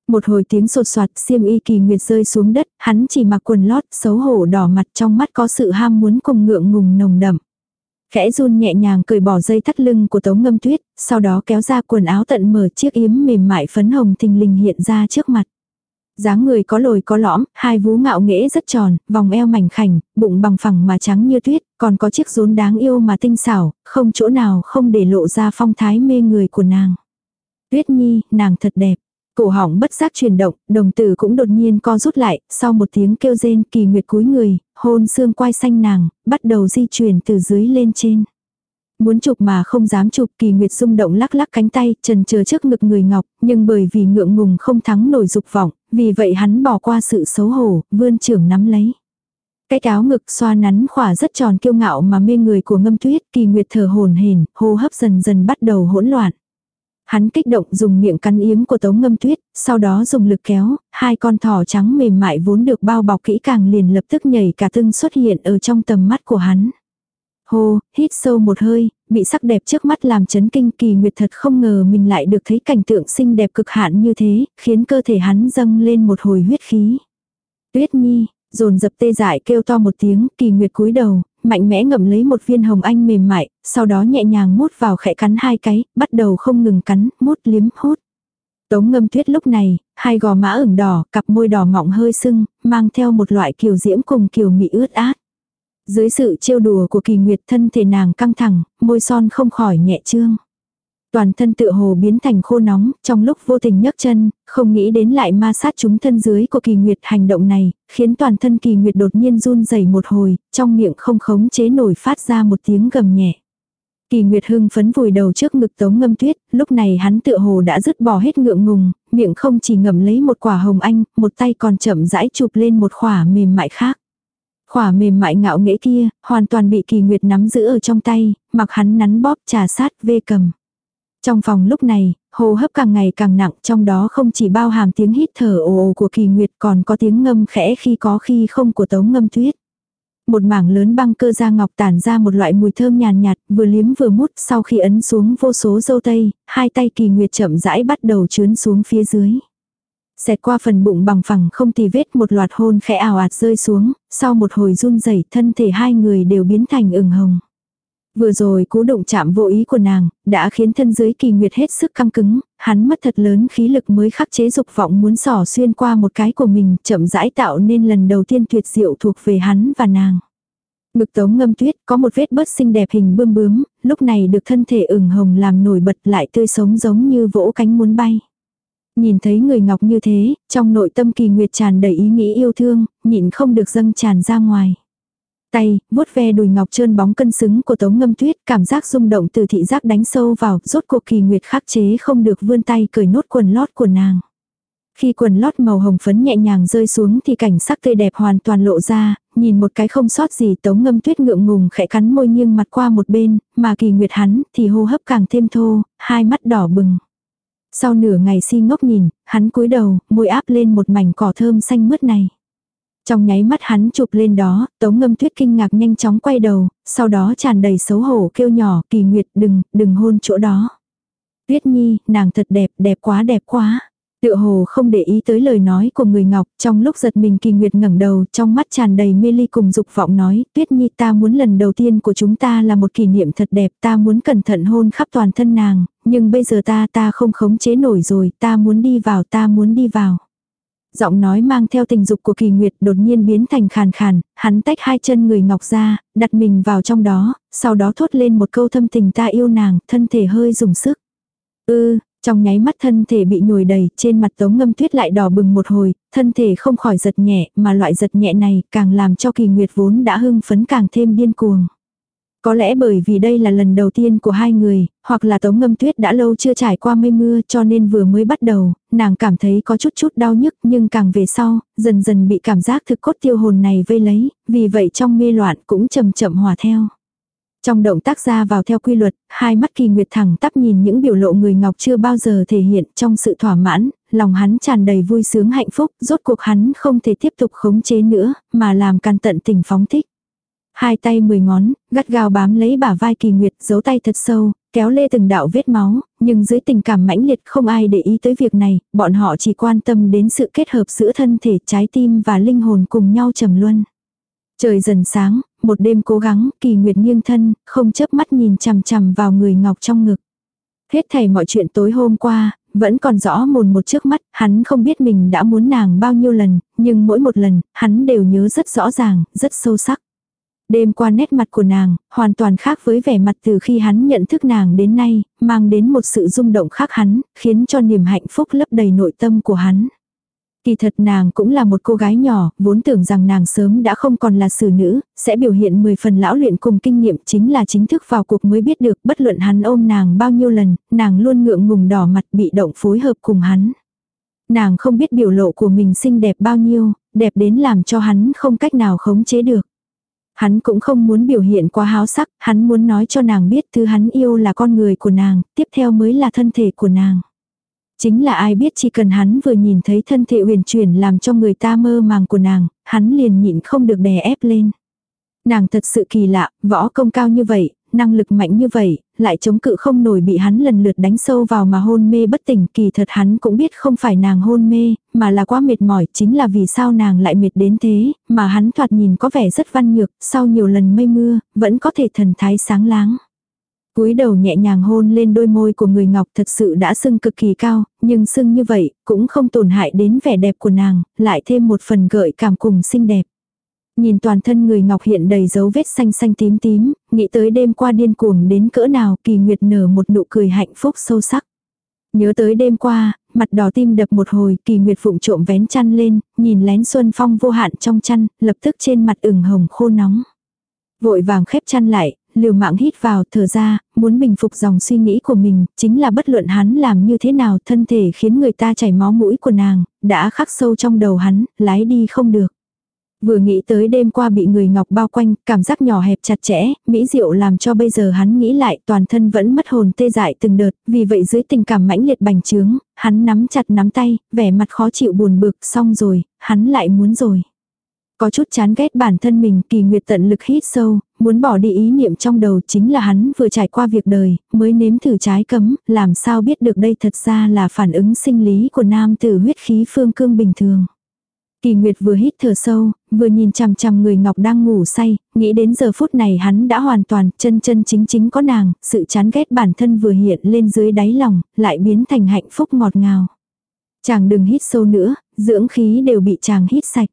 Một hồi tiếng sột soạt xiêm y kỳ nguyệt rơi xuống đất, hắn chỉ mặc quần lót, xấu hổ đỏ mặt trong mắt có sự ham muốn cùng ngượng ngùng nồng đậm. Khẽ run nhẹ nhàng cởi bỏ dây thắt lưng của tống ngâm tuyết, sau đó kéo ra quần áo tận mở chiếc yếm mềm mại phấn hồng thình lình hiện ra trước mặt dáng người có lồi có lõm, hai vú ngạo nghễ rất tròn, vòng eo mảnh khảnh, bụng bằng phẳng mà trắng như tuyết, còn có chiếc rốn đáng yêu mà tinh xảo, không chỗ nào không để lộ ra phong thái mê người của nàng. Tuyết Nhi, nàng thật đẹp. Cổ họng bất giác chuyển động, đồng tử cũng đột nhiên co rút lại, sau một tiếng kêu rên kỳ nguyệt cúi người, hôn xương quai xanh nàng, bắt đầu di chuyển từ dưới lên trên. Muốn chụp mà không dám chụp kỳ nguyệt rung động lắc lắc cánh tay, trần chờ trước ngực người ngọc, nhưng bởi vì ngượng ngùng không thắng nổi dục vọng, vì vậy hắn bỏ qua sự xấu hổ, vươn trưởng nắm lấy. Cái cáo ngực xoa nắn khỏa rất tròn kiêu ngạo mà mê người của ngâm tuyết, kỳ nguyệt thở hồn hển, hô hấp dần dần bắt đầu hỗn loạn. Hắn kích động dùng miệng cắn yếm của tống ngâm tuyết, sau đó dùng lực kéo, hai con thỏ trắng mềm mại vốn được bao bọc kỹ càng liền lập tức nhảy cả tưng xuất hiện ở trong tầm mắt của hắn. Hô, hít sâu một hơi, bị sắc đẹp trước mắt làm chấn kinh kỳ nguyệt thật không ngờ mình lại được thấy cảnh tượng xinh đẹp cực hạn như thế, khiến cơ thể hắn dâng lên một hồi huyết khí. Tuyết nhi, dồn dập tê dại kêu to một tiếng, kỳ nguyệt cúi đầu, mạnh mẽ ngậm lấy một viên hồng anh mềm mại, sau đó nhẹ nhàng mút vào khẽ cắn hai cái, bắt đầu không ngừng cắn, mút liếm hút. Tống ngâm tuyết lúc này, hai gò má ửng đỏ, cặp môi đỏ mọng hơi sưng, mang theo một loại kiều diễm cùng kiều mị ướt át. Dưới sự trêu đùa của kỳ nguyệt thân thể nàng căng thẳng, môi son không khỏi nhẹ trương. Toàn thân tựa hồ biến thành khô nóng, trong lúc vô tình nhấc chân, không nghĩ đến lại ma sát chúng thân dưới của kỳ nguyệt hành động này, khiến toàn thân kỳ nguyệt đột nhiên run rẩy một hồi, trong miệng không khống chế nổi phát ra một tiếng gầm nhẹ. Kỳ Nguyệt hưng phấn vùi đầu trước ngực tống ngâm tuyết, lúc này hắn tựa hồ đã dứt bỏ hết ngượng ngùng, miệng không chỉ ngậm lấy một quả hồng anh, một tay còn chậm rãi chụp lên một khỏa mềm mại khác. Khỏa mềm mại ngạo nghễ kia, hoàn toàn bị Kỳ Nguyệt nắm giữ ở trong tay, mặc hắn nắn bóp trà sát vê cầm. Trong phòng lúc này, hô hấp càng ngày càng nặng, trong đó không chỉ bao hàm tiếng hít thở ồ ồ của Kỳ Nguyệt còn có tiếng ngâm khẽ khi có khi không của tống ngâm tuyết. Một mảng lớn băng cơ da ngọc tản ra một loại mùi thơm nhàn nhạt, vừa liếm vừa mút, sau khi ấn xuống vô số dâu tây, hai tay kỳ nguyệt chậm rãi bắt đầu trướn xuống phía dưới. Xẹt qua phần bụng bằng phẳng không tì vết một loạt hôn khẽ ảo ạt rơi xuống, sau một hồi run rẩy thân thể hai người đều biến thành ửng hồng. Vừa rồi cú động chạm vô ý của nàng, đã khiến thân dưới kỳ nguyệt hết sức căng cứng, hắn mất thật lớn khí lực mới khắc chế dục vọng muốn sỏ xuyên qua một cái của mình, chậm rãi tạo nên lần đầu tiên tuyệt diệu thuộc về hắn và nàng. Ngực tống ngâm tuyết có một vết bớt xinh đẹp hình bươm bướm, lúc này được thân thể ửng hồng làm nổi bật lại tươi sống giống như vỗ cánh muốn bay. Nhìn thấy người ngọc như thế, trong nội tâm kỳ nguyệt tràn đầy ý nghĩ yêu thương, nhịn không được dâng tràn ra ngoài. Tay, vuốt ve đùi ngọc trơn bóng cân xứng của tống ngâm tuyết, cảm giác rung động từ thị giác đánh sâu vào, rốt cuộc kỳ nguyệt khắc chế không được vươn tay cởi nốt quần lót của nàng. Khi quần lót màu hồng phấn nhẹ nhàng rơi xuống thì cảnh sắc tươi đẹp hoàn toàn lộ ra, nhìn một cái không sót gì tống ngâm tuyết ngượng ngùng khẽ cắn môi nghiêng mặt qua một bên, mà kỳ nguyệt hắn thì hô hấp càng thêm thô, hai mắt đỏ bừng. Sau nửa ngày si ngốc nhìn, hắn cúi đầu, môi áp lên một mảnh cỏ thơm xanh mướt này. Trong nháy mắt hắn chụp lên đó, tống ngâm tuyết kinh ngạc nhanh chóng quay đầu, sau đó tràn đầy xấu hổ kêu nhỏ kỳ nguyệt đừng, đừng hôn chỗ đó. Tuyết nhi, nàng thật đẹp, đẹp quá đẹp quá. Tựa hồ không để ý tới lời nói của người ngọc, trong lúc giật mình kỳ nguyệt ngẩng đầu, trong mắt tràn đầy mê ly cùng dục vọng nói, tuyết nhi ta muốn lần đầu tiên của chúng ta là một kỷ niệm thật đẹp, ta muốn cẩn thận hôn khắp toàn thân nàng, nhưng bây giờ ta ta không khống chế nổi rồi, ta muốn đi vào, ta muốn đi vào. Giọng nói mang theo tình dục của kỳ nguyệt đột nhiên biến thành khàn khàn, hắn tách hai chân người ngọc ra, đặt mình vào trong đó, sau đó thốt lên một câu thâm tình ta yêu nàng, thân thể hơi dùng sức. Ư, trong nháy mắt thân thể bị nhồi đầy, trên mặt tống ngâm tuyết lại đỏ bừng một hồi, thân thể không khỏi giật nhẹ, mà loại giật nhẹ này càng làm cho kỳ nguyệt vốn đã hưng phấn càng thêm điên cuồng. Có lẽ bởi vì đây là lần đầu tiên của hai người, hoặc là tống ngâm tuyết đã lâu chưa trải qua mây mưa cho nên vừa mới bắt đầu, nàng cảm thấy có chút chút đau nhức nhưng càng về sau, dần dần bị cảm giác thực cốt tiêu hồn này vây lấy, vì vậy trong mê loạn cũng chậm chậm hòa theo. Trong động tác ra vào theo quy luật, hai mắt kỳ nguyệt thẳng tắp nhìn những biểu lộ người ngọc chưa bao giờ thể hiện trong sự thỏa mãn, lòng hắn tràn đầy vui sướng hạnh phúc, rốt cuộc hắn không thể tiếp tục khống chế nữa, mà làm can tận tình phóng thích. Hai tay mười ngón, gắt gao bám lấy bả vai kỳ nguyệt, giấu tay thật sâu, kéo lê từng đạo vết máu, nhưng dưới tình cảm mãnh liệt không ai để ý tới việc này, bọn họ chỉ quan tâm đến sự kết hợp giữa thân thể, trái tim và linh hồn cùng nhau trầm luân. Trời dần sáng, một đêm cố gắng, kỳ nguyệt nghiêng thân, không chớp mắt nhìn chằm chằm vào người ngọc trong ngực. Hết thảy mọi chuyện tối hôm qua, vẫn còn rõ mồn một trước mắt, hắn không biết mình đã muốn nàng bao nhiêu lần, nhưng mỗi một lần, hắn đều nhớ rất rõ ràng, rất sâu sắc. Đêm qua nét mặt của nàng, hoàn toàn khác với vẻ mặt từ khi hắn nhận thức nàng đến nay, mang đến một sự rung động khác hắn, khiến cho niềm hạnh phúc lấp đầy nội tâm của hắn. Kỳ thật nàng cũng là một cô gái nhỏ, vốn tưởng rằng nàng sớm đã không còn là xử nữ, sẽ biểu hiện 10 phần lão luyện cùng kinh nghiệm chính là chính thức vào cuộc mới biết được bất luận hắn ôm nàng bao nhiêu lần, nàng luôn ngượng ngùng đỏ mặt bị động phối hợp cùng hắn. Nàng không biết biểu lộ của mình xinh đẹp bao nhiêu, đẹp đến làm cho hắn không cách nào khống chế được. Hắn cũng không muốn biểu hiện quá háo sắc, hắn muốn nói cho nàng biết thứ hắn yêu là con người của nàng, tiếp theo mới là thân thể của nàng. Chính là ai biết chỉ cần hắn vừa nhìn thấy thân thể huyền chuyển làm cho người ta mơ màng của nàng, hắn liền nhịn không được đè ép lên. Nàng thật sự kỳ lạ, võ công cao như vậy, năng lực mạnh như vậy, lại chống cự không nổi bị hắn lần lượt đánh sâu vào mà hôn mê bất tỉnh. Kỳ thật hắn cũng biết không phải nàng hôn mê, mà là quá mệt mỏi, chính là vì sao nàng lại mệt đến thế, mà hắn thoạt nhìn có vẻ rất văn nhược, sau nhiều lần mây mưa, vẫn có thể thần thái sáng láng cúi đầu nhẹ nhàng hôn lên đôi môi của người ngọc thật sự đã sưng cực kỳ cao, nhưng sưng như vậy cũng không tổn hại đến vẻ đẹp của nàng, lại thêm một phần gợi cảm cùng xinh đẹp. Nhìn toàn thân người ngọc hiện đầy dấu vết xanh xanh tím tím, nghĩ tới đêm qua điên cuồng đến cỡ nào kỳ nguyệt nở một nụ cười hạnh phúc sâu sắc. Nhớ tới đêm qua, mặt đỏ tim đập một hồi, kỳ nguyệt phụng trộm vén chăn lên, nhìn lén xuân phong vô hạn trong chăn, lập tức trên mặt ửng hồng khô nóng. Vội vàng khép chăn lại, liều mạng hít vào, thở ra, muốn bình phục dòng suy nghĩ của mình, chính là bất luận hắn làm như thế nào thân thể khiến người ta chảy máu mũi của nàng, đã khắc sâu trong đầu hắn, lái đi không được. Vừa nghĩ tới đêm qua bị người ngọc bao quanh, cảm giác nhỏ hẹp chặt chẽ, mỹ diệu làm cho bây giờ hắn nghĩ lại toàn thân vẫn mất hồn tê dại từng đợt, vì vậy dưới tình cảm mãnh liệt bành trướng, hắn nắm chặt nắm tay, vẻ mặt khó chịu buồn bực, xong rồi, hắn lại muốn rồi. Có chút chán ghét bản thân mình, kỳ nguyệt tận lực hít sâu, muốn bỏ đi ý niệm trong đầu chính là hắn vừa trải qua việc đời, mới nếm thử trái cấm, làm sao biết được đây thật ra là phản ứng sinh lý của nam tử huyết khí phương cương bình thường. Kỳ Nguyệt vừa hít thở sâu, vừa nhìn chằm chằm người Ngọc đang ngủ say, nghĩ đến giờ phút này hắn đã hoàn toàn chân chân chính chính có nàng, sự chán ghét bản thân vừa hiện lên dưới đáy lòng, lại biến thành hạnh phúc ngọt ngào. Chàng đừng hít sâu nữa, dưỡng khí đều bị chàng hít sạch.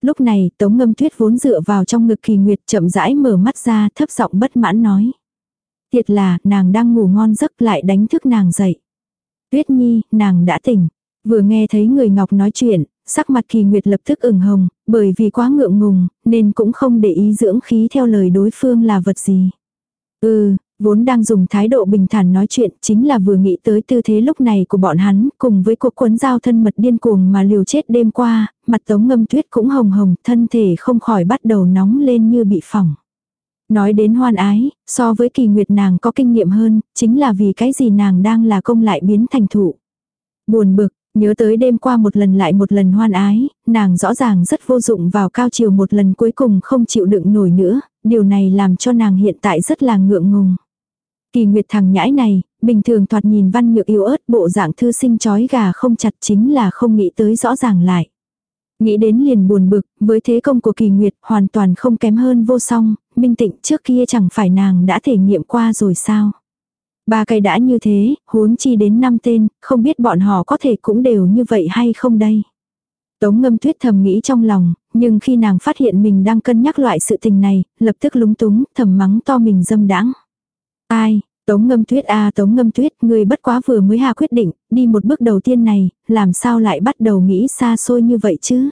Lúc này Tống Ngâm Tuyết vốn dựa vào trong ngực Kỳ Nguyệt chậm rãi mở mắt ra thấp giọng bất mãn nói. Thiệt là nàng đang ngủ ngon giấc lại đánh thức nàng dậy. Tuyết Nhi, nàng đã tỉnh. Vừa nghe thấy người Ngọc nói chuyện, sắc mặt kỳ nguyệt lập tức ửng hồng, bởi vì quá ngượng ngùng, nên cũng không để ý dưỡng khí theo lời đối phương là vật gì. Ừ, vốn đang dùng thái độ bình thản nói chuyện chính là vừa nghĩ tới tư thế lúc này của bọn hắn, cùng với cuộc quấn giao thân mật điên cuồng mà liều chết đêm qua, mặt tống ngâm tuyết cũng hồng hồng, thân thể không khỏi bắt đầu nóng lên như bị phỏng. Nói đến hoan ái, so với kỳ nguyệt nàng có kinh nghiệm hơn, chính là vì cái gì nàng đang là công lại biến thành thụ. Buồn bực, Nhớ tới đêm qua một lần lại một lần hoan ái, nàng rõ ràng rất vô dụng vào cao chiều một lần cuối cùng không chịu đựng nổi nữa, điều này làm cho nàng hiện tại rất là ngượng ngùng. Kỳ nguyệt thằng nhãi này, bình thường thoạt nhìn văn nhược yếu ớt bộ dạng thư sinh chói gà không chặt chính là không nghĩ tới rõ ràng lại. Nghĩ đến liền buồn bực, với thế công của kỳ nguyệt hoàn toàn không kém hơn vô song, minh tịnh trước kia chẳng phải nàng đã thể nghiệm qua rồi sao. Ba cây đã như thế, huống chi đến năm tên, không biết bọn họ có thể cũng đều như vậy hay không đây. Tống ngâm tuyết thầm nghĩ trong lòng, nhưng khi nàng phát hiện mình đang cân nhắc loại sự tình này, lập tức lúng túng, thầm mắng to mình dâm đãng. Ai, Tống ngâm tuyết a tống ngâm tuyết, người bất quá vừa mới hà quyết định, đi một bước đầu tiên này, làm sao lại bắt đầu nghĩ xa xôi như vậy chứ?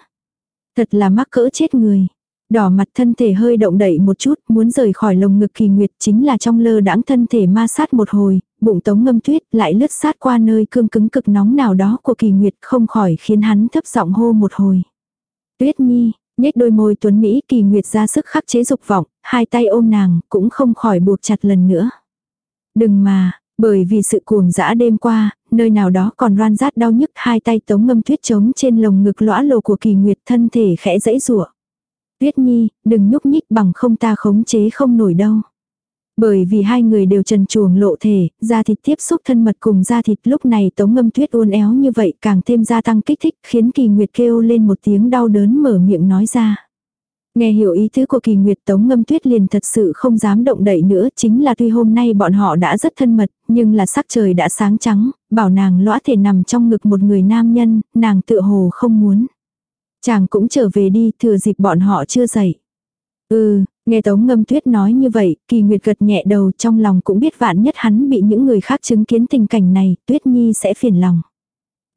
Thật là mắc cỡ chết người. Đỏ mặt thân thể hơi động đậy một chút, muốn rời khỏi lồng ngực kỳ nguyệt chính là trong lơ đãng thân thể ma sát một hồi, bụng tống ngâm tuyết lại lướt sát qua nơi cương cứng cực nóng nào đó của kỳ nguyệt không khỏi khiến hắn thấp giọng hô một hồi. Tuyết nhi, nhếch đôi môi tuấn Mỹ kỳ nguyệt ra sức khắc chế dục vọng, hai tay ôm nàng cũng không khỏi buộc chặt lần nữa. Đừng mà, bởi vì sự cuồng dã đêm qua, nơi nào đó còn ran rát đau nhức hai tay tống ngâm tuyết trống trên lồng ngực lõa lồ của kỳ nguyệt thân thể khẽ dãy rủa Tuyết Nhi, đừng nhúc nhích bằng không ta khống chế không nổi đâu. Bởi vì hai người đều trần chuồng lộ thể, da thịt tiếp xúc thân mật cùng da thịt lúc này tống ngâm tuyết uốn éo như vậy càng thêm gia tăng kích thích khiến kỳ nguyệt kêu lên một tiếng đau đớn mở miệng nói ra. Nghe hiểu ý tứ của kỳ nguyệt tống ngâm tuyết liền thật sự không dám động đậy nữa chính là tuy hôm nay bọn họ đã rất thân mật nhưng là sắc trời đã sáng trắng, bảo nàng lõa thể nằm trong ngực một người nam nhân, nàng tự hồ không muốn. Chàng cũng trở về đi, thừa dịp bọn họ chưa dậy. Ừ, nghe Tống Ngâm Tuyết nói như vậy, Kỳ Nguyệt gật nhẹ đầu trong lòng cũng biết vạn nhất hắn bị những người khác chứng kiến tình cảnh này, Tuyết Nhi sẽ phiền lòng.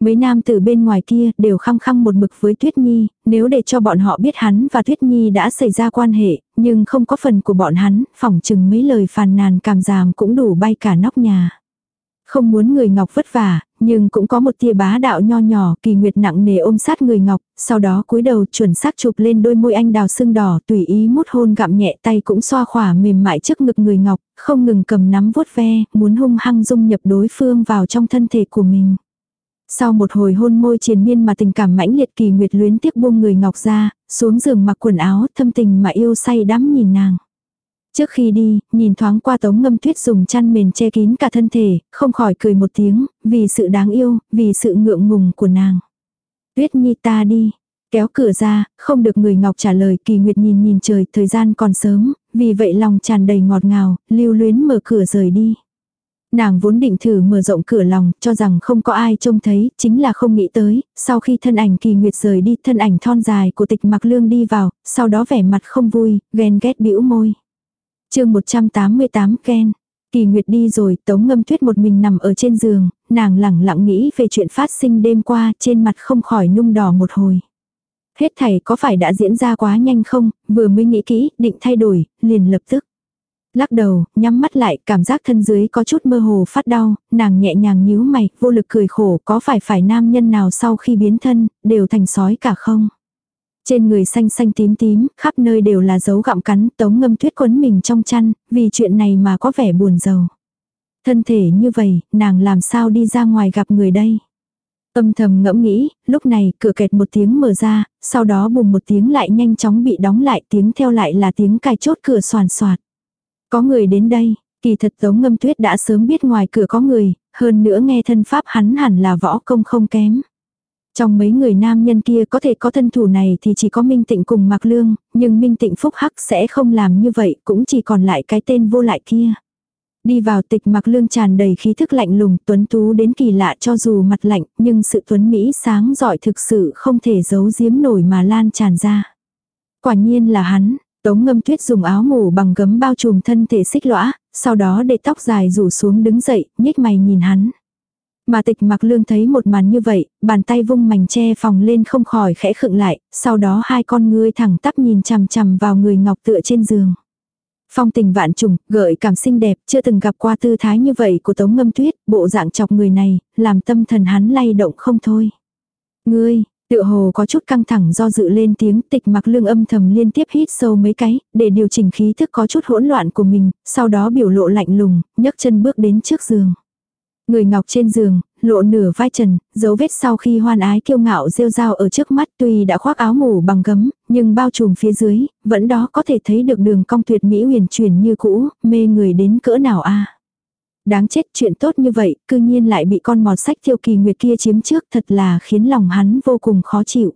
Mấy nam từ bên ngoài kia đều khăng khăng một mực với Tuyết Nhi, nếu để cho bọn họ biết hắn và Tuyết Nhi đã xảy ra quan hệ, nhưng không có phần của bọn hắn, phỏng chừng mấy lời phàn nàn cảm giảm cũng đủ bay cả nóc nhà. Không muốn người ngọc vất vả, nhưng cũng có một tia bá đạo nho nhỏ, kỳ nguyệt nặng nề ôm sát người ngọc, sau đó cúi đầu chuẩn xác chụp lên đôi môi anh đào sưng đỏ, tùy ý mút hôn gặm nhẹ tay cũng xoa khỏa mềm mại trước ngực người ngọc, không ngừng cầm nắm vuốt ve, muốn hung hăng dung nhập đối phương vào trong thân thể của mình. Sau một hồi hôn môi triền miên mà tình cảm mãnh liệt kỳ nguyệt luyến tiếc buông người ngọc ra, xuống giường mặc quần áo thâm tình mà yêu say đắm nhìn nàng. Trước khi đi, nhìn thoáng qua tống ngâm tuyết dùng chăn mền che kín cả thân thể, không khỏi cười một tiếng, vì sự đáng yêu, vì sự ngượng ngùng của nàng. Tuyết nhi ta đi. Kéo cửa ra, không được người ngọc trả lời kỳ nguyệt nhìn nhìn trời, thời gian còn sớm, vì vậy lòng tràn đầy ngọt ngào, lưu luyến mở cửa rời đi. Nàng vốn định thử mở rộng cửa lòng, cho rằng không có ai trông thấy, chính là không nghĩ tới, sau khi thân ảnh kỳ nguyệt rời đi, thân ảnh thon dài của tịch mặc lương đi vào, sau đó vẻ mặt không vui, ghen ghét bĩu môi chương 188 Ken. Kỳ Nguyệt đi rồi, Tống Ngâm Tuyết một mình nằm ở trên giường, nàng lẳng lặng nghĩ về chuyện phát sinh đêm qua, trên mặt không khỏi nung đỏ một hồi. Hết thảy có phải đã diễn ra quá nhanh không, vừa mới nghĩ kỹ, định thay đổi, liền lập tức. Lắc đầu, nhắm mắt lại, cảm giác thân dưới có chút mơ hồ phát đau, nàng nhẹ nhàng nhíu mày, vô lực cười khổ, có phải phải nam nhân nào sau khi biến thân, đều thành sói cả không? Trên người xanh xanh tím tím, khắp nơi đều là dấu gặm cắn, tống ngâm tuyết quấn mình trong chăn, vì chuyện này mà có vẻ buồn giàu. Thân thể như vậy, nàng làm sao đi ra ngoài gặp người đây? Âm thầm ngẫm nghĩ, lúc này cửa kẹt một tiếng mở ra, sau đó bùng một tiếng lại nhanh chóng bị đóng lại tiếng theo lại là tiếng cài chốt cửa soàn soạt. Có người đến đây, kỳ thật tống ngâm tuyết đã sớm biết ngoài cửa có người, hơn nữa nghe thân pháp hắn hẳn là võ công không kém. Trong mấy người nam nhân kia có thể có thân thủ này thì chỉ có Minh Tịnh cùng Mạc Lương, nhưng Minh Tịnh Phúc Hắc sẽ không làm như vậy, cũng chỉ còn lại cái tên vô lại kia. Đi vào tịch Mạc Lương tràn đầy khí thức lạnh lùng, tuấn tú đến kỳ lạ cho dù mặt lạnh, nhưng sự tuấn Mỹ sáng giỏi thực sự không thể giấu giếm nổi mà lan tràn ra. Quả nhiên là hắn, Tống ngâm tuyết dùng áo ngủ bằng gấm bao trùm thân thể xích lõa, sau đó để tóc dài rủ xuống đứng dậy, nhếch mày nhìn hắn. Mà tịch mặc lương thấy một màn như vậy, bàn tay vung mảnh che phòng lên không khỏi khẽ khựng lại, sau đó hai con ngươi thẳng tắp nhìn chằm chằm vào người ngọc tựa trên giường. Phong tình vạn trùng, gợi cảm xinh đẹp, chưa từng gặp qua tư thái như vậy của tống ngâm tuyết, bộ dạng chọc người này, làm tâm thần hắn lay động không thôi. Ngươi, Tựa hồ có chút căng thẳng do dự lên tiếng tịch mặc lương âm thầm liên tiếp hít sâu mấy cái, để điều chỉnh khí thức có chút hỗn loạn của mình, sau đó biểu lộ lạnh lùng, nhấc chân bước đến trước giường. Người ngọc trên giường, lộ nửa vai trần, dấu vết sau khi hoan ái kiêu ngạo rêu rao ở trước mắt tuy đã khoác áo ngủ bằng gấm, nhưng bao trùm phía dưới, vẫn đó có thể thấy được đường cong tuyệt mỹ huyền chuyển như cũ, mê người đến cỡ nào a Đáng chết chuyện tốt như vậy, cư nhiên lại bị con mọt sách thiêu kỳ nguyệt kia chiếm trước thật là khiến lòng hắn vô cùng khó chịu.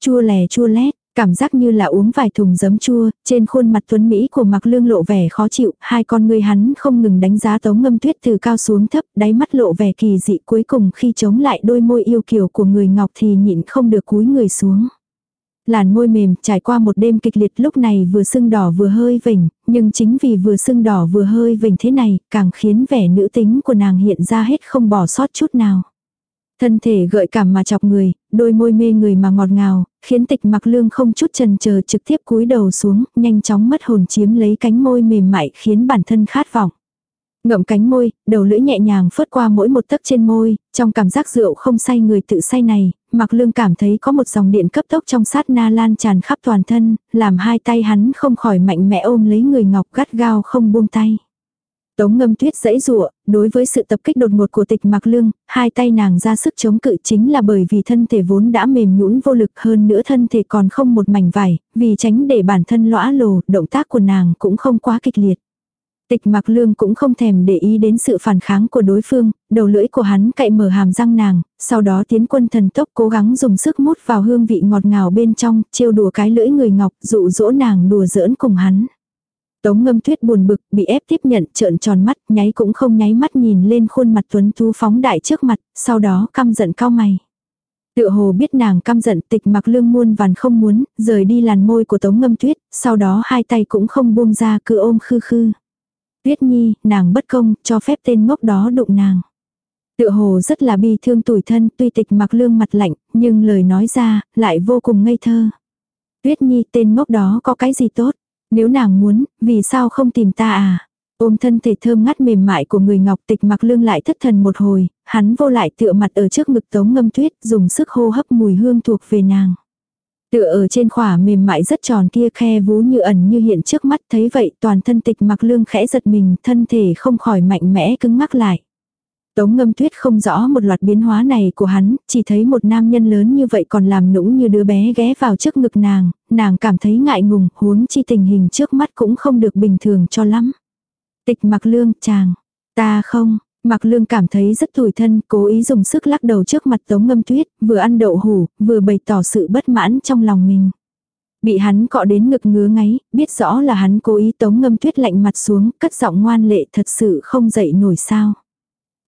Chua lè chua lét, cảm giác như là uống vài thùng giấm chua, trên khuôn mặt tuấn Mỹ của mặc lương lộ vẻ khó chịu, hai con người hắn không ngừng đánh giá tống ngâm tuyết từ cao xuống thấp, đáy mắt lộ vẻ kỳ dị cuối cùng khi chống lại đôi môi yêu kiều của người ngọc thì nhịn không được cúi người xuống. Làn môi mềm trải qua một đêm kịch liệt lúc này vừa sưng đỏ vừa hơi vỉnh, nhưng chính vì vừa sưng đỏ vừa hơi vỉnh thế này, càng khiến vẻ nữ tính của nàng hiện ra hết không bỏ sót chút nào. Thân thể gợi cảm mà chọc người, đôi môi mê người mà ngọt ngào, khiến tịch mặc lương không chút chần chờ trực tiếp cúi đầu xuống, nhanh chóng mất hồn chiếm lấy cánh môi mềm mại khiến bản thân khát vọng. Ngậm cánh môi, đầu lưỡi nhẹ nhàng phớt qua mỗi một tấc trên môi, trong cảm giác rượu không say người tự say này, mặc Lương cảm thấy có một dòng điện cấp tốc trong sát na lan tràn khắp toàn thân, làm hai tay hắn không khỏi mạnh mẽ ôm lấy người ngọc gắt gao không buông tay. Tống ngâm tuyết dãy rụa, đối với sự tập kích đột ngột của tịch mặc Lương, hai tay nàng ra sức chống cự chính là bởi vì thân thể vốn đã mềm nhũn vô lực hơn nữa thân thể còn không một mảnh vải, vì tránh để bản thân lõa lồ, động tác của nàng cũng không quá kịch liệt. Tịch mặc lương cũng không thèm để ý đến sự phản kháng của đối phương, đầu lưỡi của hắn cậy mở hàm răng nàng, sau đó tiến quân thần tốc cố gắng dùng sức mút vào hương vị ngọt ngào bên trong, trêu đùa cái lưỡi người ngọc, dụ dỗ nàng đùa giỡn cùng hắn. Tống ngâm tuyết buồn bực, bị ép tiếp nhận, trợn tròn mắt, nháy cũng không nháy mắt nhìn lên khuôn mặt tuấn tú phóng đại trước mặt, sau đó căm giận cao mày. Tựa hồ biết nàng căm giận tịch mặc lương muôn vàn không muốn, rời đi làn môi của tống ngâm tuyết, sau đó hai tay cũng không buông ra cứ ôm khư khư. Tuyết Nhi, nàng bất công, cho phép tên ngốc đó đụng nàng. Tựa hồ rất là bi thương tủi thân, tuy tịch mặc lương mặt lạnh, nhưng lời nói ra, lại vô cùng ngây thơ. Tuyết Nhi, tên ngốc đó có cái gì tốt? Nếu nàng muốn, vì sao không tìm ta à? Ôm thân thể thơm ngắt mềm mại của người ngọc tịch mặc lương lại thất thần một hồi, hắn vô lại tựa mặt ở trước ngực tống ngâm tuyết, dùng sức hô hấp mùi hương thuộc về nàng. Tựa ở trên khỏa mềm mại rất tròn kia khe vú như ẩn như hiện trước mắt thấy vậy toàn thân tịch mặc lương khẽ giật mình thân thể không khỏi mạnh mẽ cứng ngắc lại. Tống ngâm tuyết không rõ một loạt biến hóa này của hắn, chỉ thấy một nam nhân lớn như vậy còn làm nũng như đứa bé ghé vào trước ngực nàng, nàng cảm thấy ngại ngùng, huống chi tình hình trước mắt cũng không được bình thường cho lắm. Tịch mặc lương, chàng, ta không, Mạc Lương cảm thấy rất tủi thân, cố ý dùng sức lắc đầu trước mặt Tống Ngâm Tuyết, vừa ăn đậu hủ, vừa bày tỏ sự bất mãn trong lòng mình. Bị hắn cọ đến ngực ngứa ngáy, biết rõ là hắn cố ý Tống Ngâm Tuyết lạnh mặt xuống, cất giọng ngoan lệ thật sự không dậy nổi sao.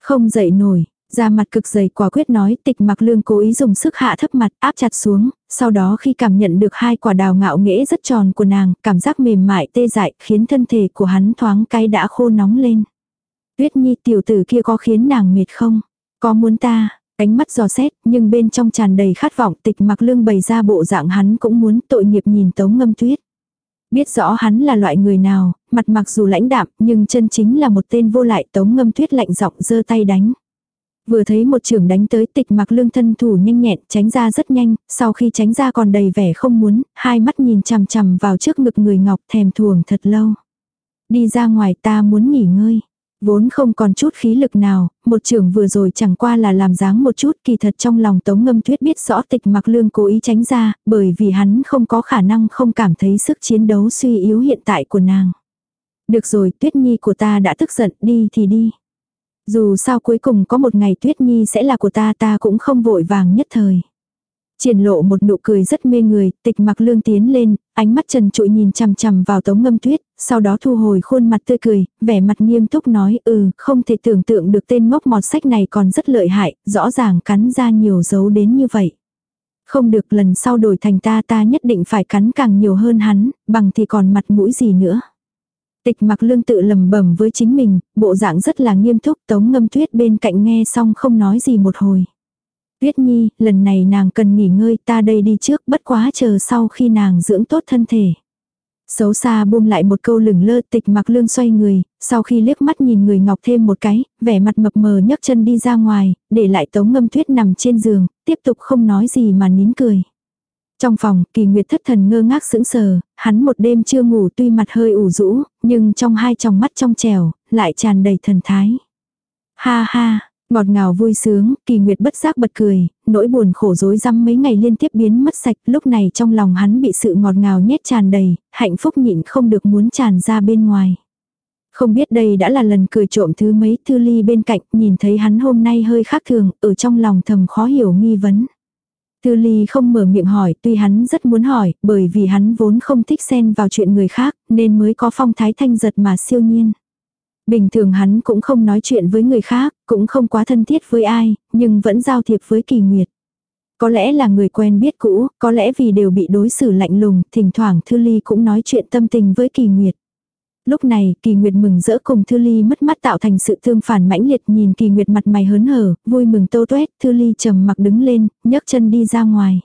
Không dậy nổi, da mặt cực dày quả quyết nói tịch mặc lương cố ý dùng sức hạ thấp mặt áp chặt xuống, sau đó khi cảm nhận được hai quả đào ngạo nghễ rất tròn của nàng, cảm giác mềm mại tê dại khiến thân thể của hắn thoáng cái đã khô nóng lên. Tuyết nhi tiểu tử kia có khiến nàng mệt không? Có muốn ta? Ánh mắt giò xét, nhưng bên trong tràn đầy khát vọng tịch mặc lương bày ra bộ dạng hắn cũng muốn tội nghiệp nhìn tống ngâm tuyết. Biết rõ hắn là loại người nào, mặt mặc dù lãnh đạm nhưng chân chính là một tên vô lại tống ngâm tuyết lạnh giọng giơ tay đánh. Vừa thấy một trường đánh tới tịch mặc lương thân thủ nhanh nhẹn tránh ra rất nhanh, sau khi tránh ra còn đầy vẻ không muốn, hai mắt nhìn chằm chằm vào trước ngực người ngọc thèm thuồng thật lâu. Đi ra ngoài ta muốn nghỉ ngơi. Vốn không còn chút khí lực nào, một trưởng vừa rồi chẳng qua là làm dáng một chút kỳ thật trong lòng tống ngâm tuyết biết rõ tịch mặc lương cố ý tránh ra, bởi vì hắn không có khả năng không cảm thấy sức chiến đấu suy yếu hiện tại của nàng. Được rồi, tuyết nhi của ta đã tức giận, đi thì đi. Dù sao cuối cùng có một ngày tuyết nhi sẽ là của ta ta cũng không vội vàng nhất thời. Triển lộ một nụ cười rất mê người, tịch mặc lương tiến lên, ánh mắt trần trụi nhìn chằm chằm vào tống ngâm tuyết, sau đó thu hồi khuôn mặt tươi cười, vẻ mặt nghiêm túc nói ừ, không thể tưởng tượng được tên ngốc mọt sách này còn rất lợi hại, rõ ràng cắn ra nhiều dấu đến như vậy. Không được lần sau đổi thành ta ta nhất định phải cắn càng nhiều hơn hắn, bằng thì còn mặt mũi gì nữa. Tịch mặc lương tự lầm bẩm với chính mình, bộ dạng rất là nghiêm túc tống ngâm tuyết bên cạnh nghe xong không nói gì một hồi. Tuyết nhi, lần này nàng cần nghỉ ngơi ta đây đi trước bất quá chờ sau khi nàng dưỡng tốt thân thể. Xấu xa buông lại một câu lửng lơ tịch mặc lương xoay người, sau khi liếc mắt nhìn người ngọc thêm một cái, vẻ mặt mập mờ nhấc chân đi ra ngoài, để lại tống ngâm tuyết nằm trên giường, tiếp tục không nói gì mà nín cười. Trong phòng, kỳ nguyệt thất thần ngơ ngác sững sờ, hắn một đêm chưa ngủ tuy mặt hơi ủ rũ, nhưng trong hai tròng mắt trong trèo, lại tràn đầy thần thái. Ha ha, ngọt ngào vui sướng, kỳ nguyệt bất giác bật cười, nỗi buồn khổ rối rắm mấy ngày liên tiếp biến mất sạch, lúc này trong lòng hắn bị sự ngọt ngào nhét tràn đầy, hạnh phúc nhịn không được muốn tràn ra bên ngoài. Không biết đây đã là lần cười trộm thứ mấy thư ly bên cạnh, nhìn thấy hắn hôm nay hơi khác thường, ở trong lòng thầm khó hiểu nghi vấn. Tư ly không mở miệng hỏi, tuy hắn rất muốn hỏi, bởi vì hắn vốn không thích xen vào chuyện người khác, nên mới có phong thái thanh giật mà siêu nhiên. Bình thường hắn cũng không nói chuyện với người khác, cũng không quá thân thiết với ai, nhưng vẫn giao thiệp với kỳ nguyệt. Có lẽ là người quen biết cũ, có lẽ vì đều bị đối xử lạnh lùng, thỉnh thoảng Thư Ly cũng nói chuyện tâm tình với kỳ nguyệt. Lúc này, Kỳ Nguyệt mừng rỡ cùng Thư Ly mất mắt tạo thành sự thương phản mãnh liệt nhìn Kỳ Nguyệt mặt mày hớn hở, vui mừng tô tuét, Thư Ly trầm mặc đứng lên, nhấc chân đi ra ngoài.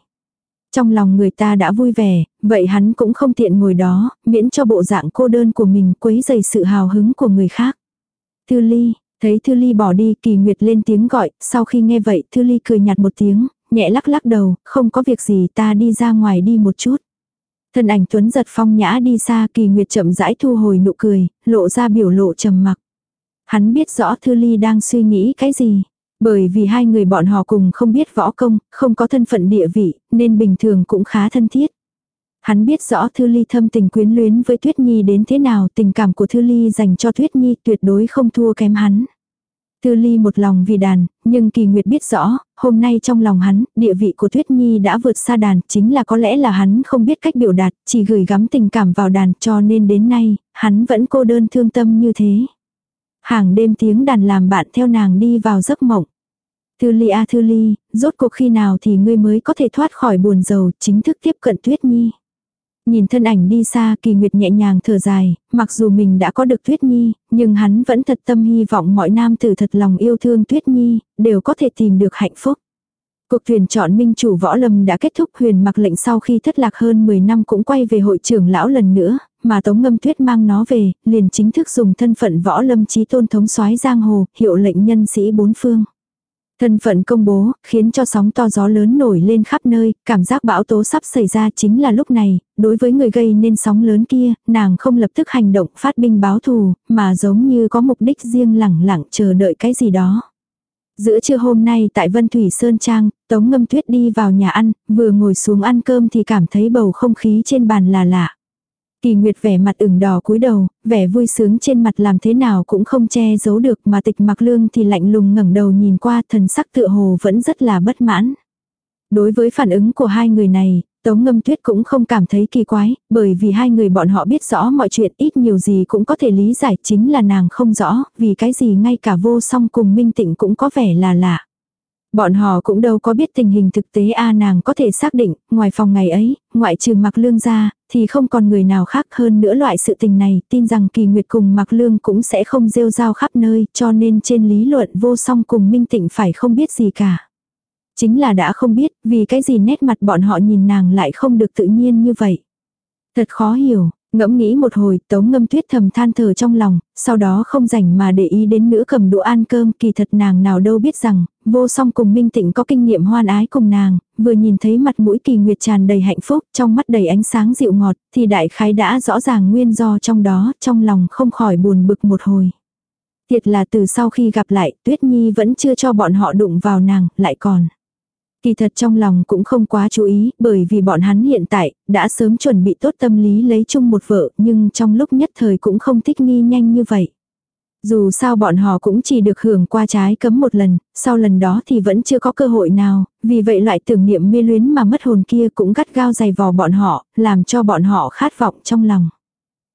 Trong lòng người ta đã vui vẻ, vậy hắn cũng không tiện ngồi đó, miễn cho bộ dạng cô đơn của mình quấy dày sự hào hứng của người khác. Thư Ly, thấy Thư Ly bỏ đi, Kỳ Nguyệt lên tiếng gọi, sau khi nghe vậy, Thư Ly cười nhạt một tiếng, nhẹ lắc lắc đầu, không có việc gì ta đi ra ngoài đi một chút. Thân ảnh tuấn giật phong nhã đi xa kỳ nguyệt chậm rãi thu hồi nụ cười, lộ ra biểu lộ trầm mặc. Hắn biết rõ Thư Ly đang suy nghĩ cái gì. Bởi vì hai người bọn họ cùng không biết võ công, không có thân phận địa vị, nên bình thường cũng khá thân thiết. Hắn biết rõ Thư Ly thâm tình quyến luyến với Tuyết Nhi đến thế nào, tình cảm của Thư Ly dành cho Tuyết Nhi tuyệt đối không thua kém hắn. thư ly một lòng vì đàn, nhưng kỳ nguyệt biết rõ, hôm nay trong lòng hắn, địa vị của Tuyết Nhi đã vượt xa đàn, chính là có lẽ là hắn không biết cách biểu đạt, chỉ gửi gắm tình cảm vào đàn cho nên đến nay, hắn vẫn cô đơn thương tâm như thế. Hàng đêm tiếng đàn làm bạn theo nàng đi vào giấc mộng. Thư ly a thư ly, rốt cuộc khi nào thì ngươi mới có thể thoát khỏi buồn giàu, chính thức tiếp cận Tuyết Nhi. Nhìn thân ảnh đi xa kỳ nguyệt nhẹ nhàng thở dài, mặc dù mình đã có được Tuyết Nhi, nhưng hắn vẫn thật tâm hy vọng mọi nam tử thật lòng yêu thương Tuyết Nhi, đều có thể tìm được hạnh phúc. Cuộc tuyển chọn minh chủ võ lâm đã kết thúc huyền mặc lệnh sau khi thất lạc hơn 10 năm cũng quay về hội trưởng lão lần nữa, mà tống ngâm tuyết mang nó về, liền chính thức dùng thân phận võ lâm trí tôn thống soái giang hồ, hiệu lệnh nhân sĩ bốn phương. Thân phận công bố, khiến cho sóng to gió lớn nổi lên khắp nơi, cảm giác bão tố sắp xảy ra chính là lúc này, đối với người gây nên sóng lớn kia, nàng không lập tức hành động phát binh báo thù, mà giống như có mục đích riêng lẳng lặng chờ đợi cái gì đó. Giữa trưa hôm nay tại Vân Thủy Sơn Trang, Tống Ngâm Tuyết đi vào nhà ăn, vừa ngồi xuống ăn cơm thì cảm thấy bầu không khí trên bàn là lạ. Kỳ Nguyệt vẻ mặt ửng đỏ cúi đầu, vẻ vui sướng trên mặt làm thế nào cũng không che giấu được mà tịch mặc lương thì lạnh lùng ngẩng đầu nhìn qua thần sắc tựa hồ vẫn rất là bất mãn. Đối với phản ứng của hai người này, Tống ngâm tuyết cũng không cảm thấy kỳ quái, bởi vì hai người bọn họ biết rõ mọi chuyện ít nhiều gì cũng có thể lý giải chính là nàng không rõ, vì cái gì ngay cả vô song cùng minh tịnh cũng có vẻ là lạ. Bọn họ cũng đâu có biết tình hình thực tế a nàng có thể xác định, ngoài phòng ngày ấy, ngoại trừ mặc lương ra, thì không còn người nào khác hơn nữa loại sự tình này, tin rằng kỳ nguyệt cùng mặc lương cũng sẽ không rêu rao khắp nơi, cho nên trên lý luận vô song cùng minh tịnh phải không biết gì cả. Chính là đã không biết, vì cái gì nét mặt bọn họ nhìn nàng lại không được tự nhiên như vậy. Thật khó hiểu, Ngẫm nghĩ một hồi, tống ngâm tuyết thầm than thở trong lòng, sau đó không rảnh mà để ý đến nữa cầm đũa ăn cơm, kỳ thật nàng nào đâu biết rằng, vô song cùng minh tịnh có kinh nghiệm hoan ái cùng nàng, vừa nhìn thấy mặt mũi kỳ nguyệt tràn đầy hạnh phúc, trong mắt đầy ánh sáng dịu ngọt, thì đại khái đã rõ ràng nguyên do trong đó, trong lòng không khỏi buồn bực một hồi. Thiệt là từ sau khi gặp lại, Tuyết Nhi vẫn chưa cho bọn họ đụng vào nàng, lại còn. Kỳ thật trong lòng cũng không quá chú ý, bởi vì bọn hắn hiện tại, đã sớm chuẩn bị tốt tâm lý lấy chung một vợ, nhưng trong lúc nhất thời cũng không thích nghi nhanh như vậy. Dù sao bọn họ cũng chỉ được hưởng qua trái cấm một lần, sau lần đó thì vẫn chưa có cơ hội nào, vì vậy loại tưởng niệm mê luyến mà mất hồn kia cũng gắt gao dày vò bọn họ, làm cho bọn họ khát vọng trong lòng.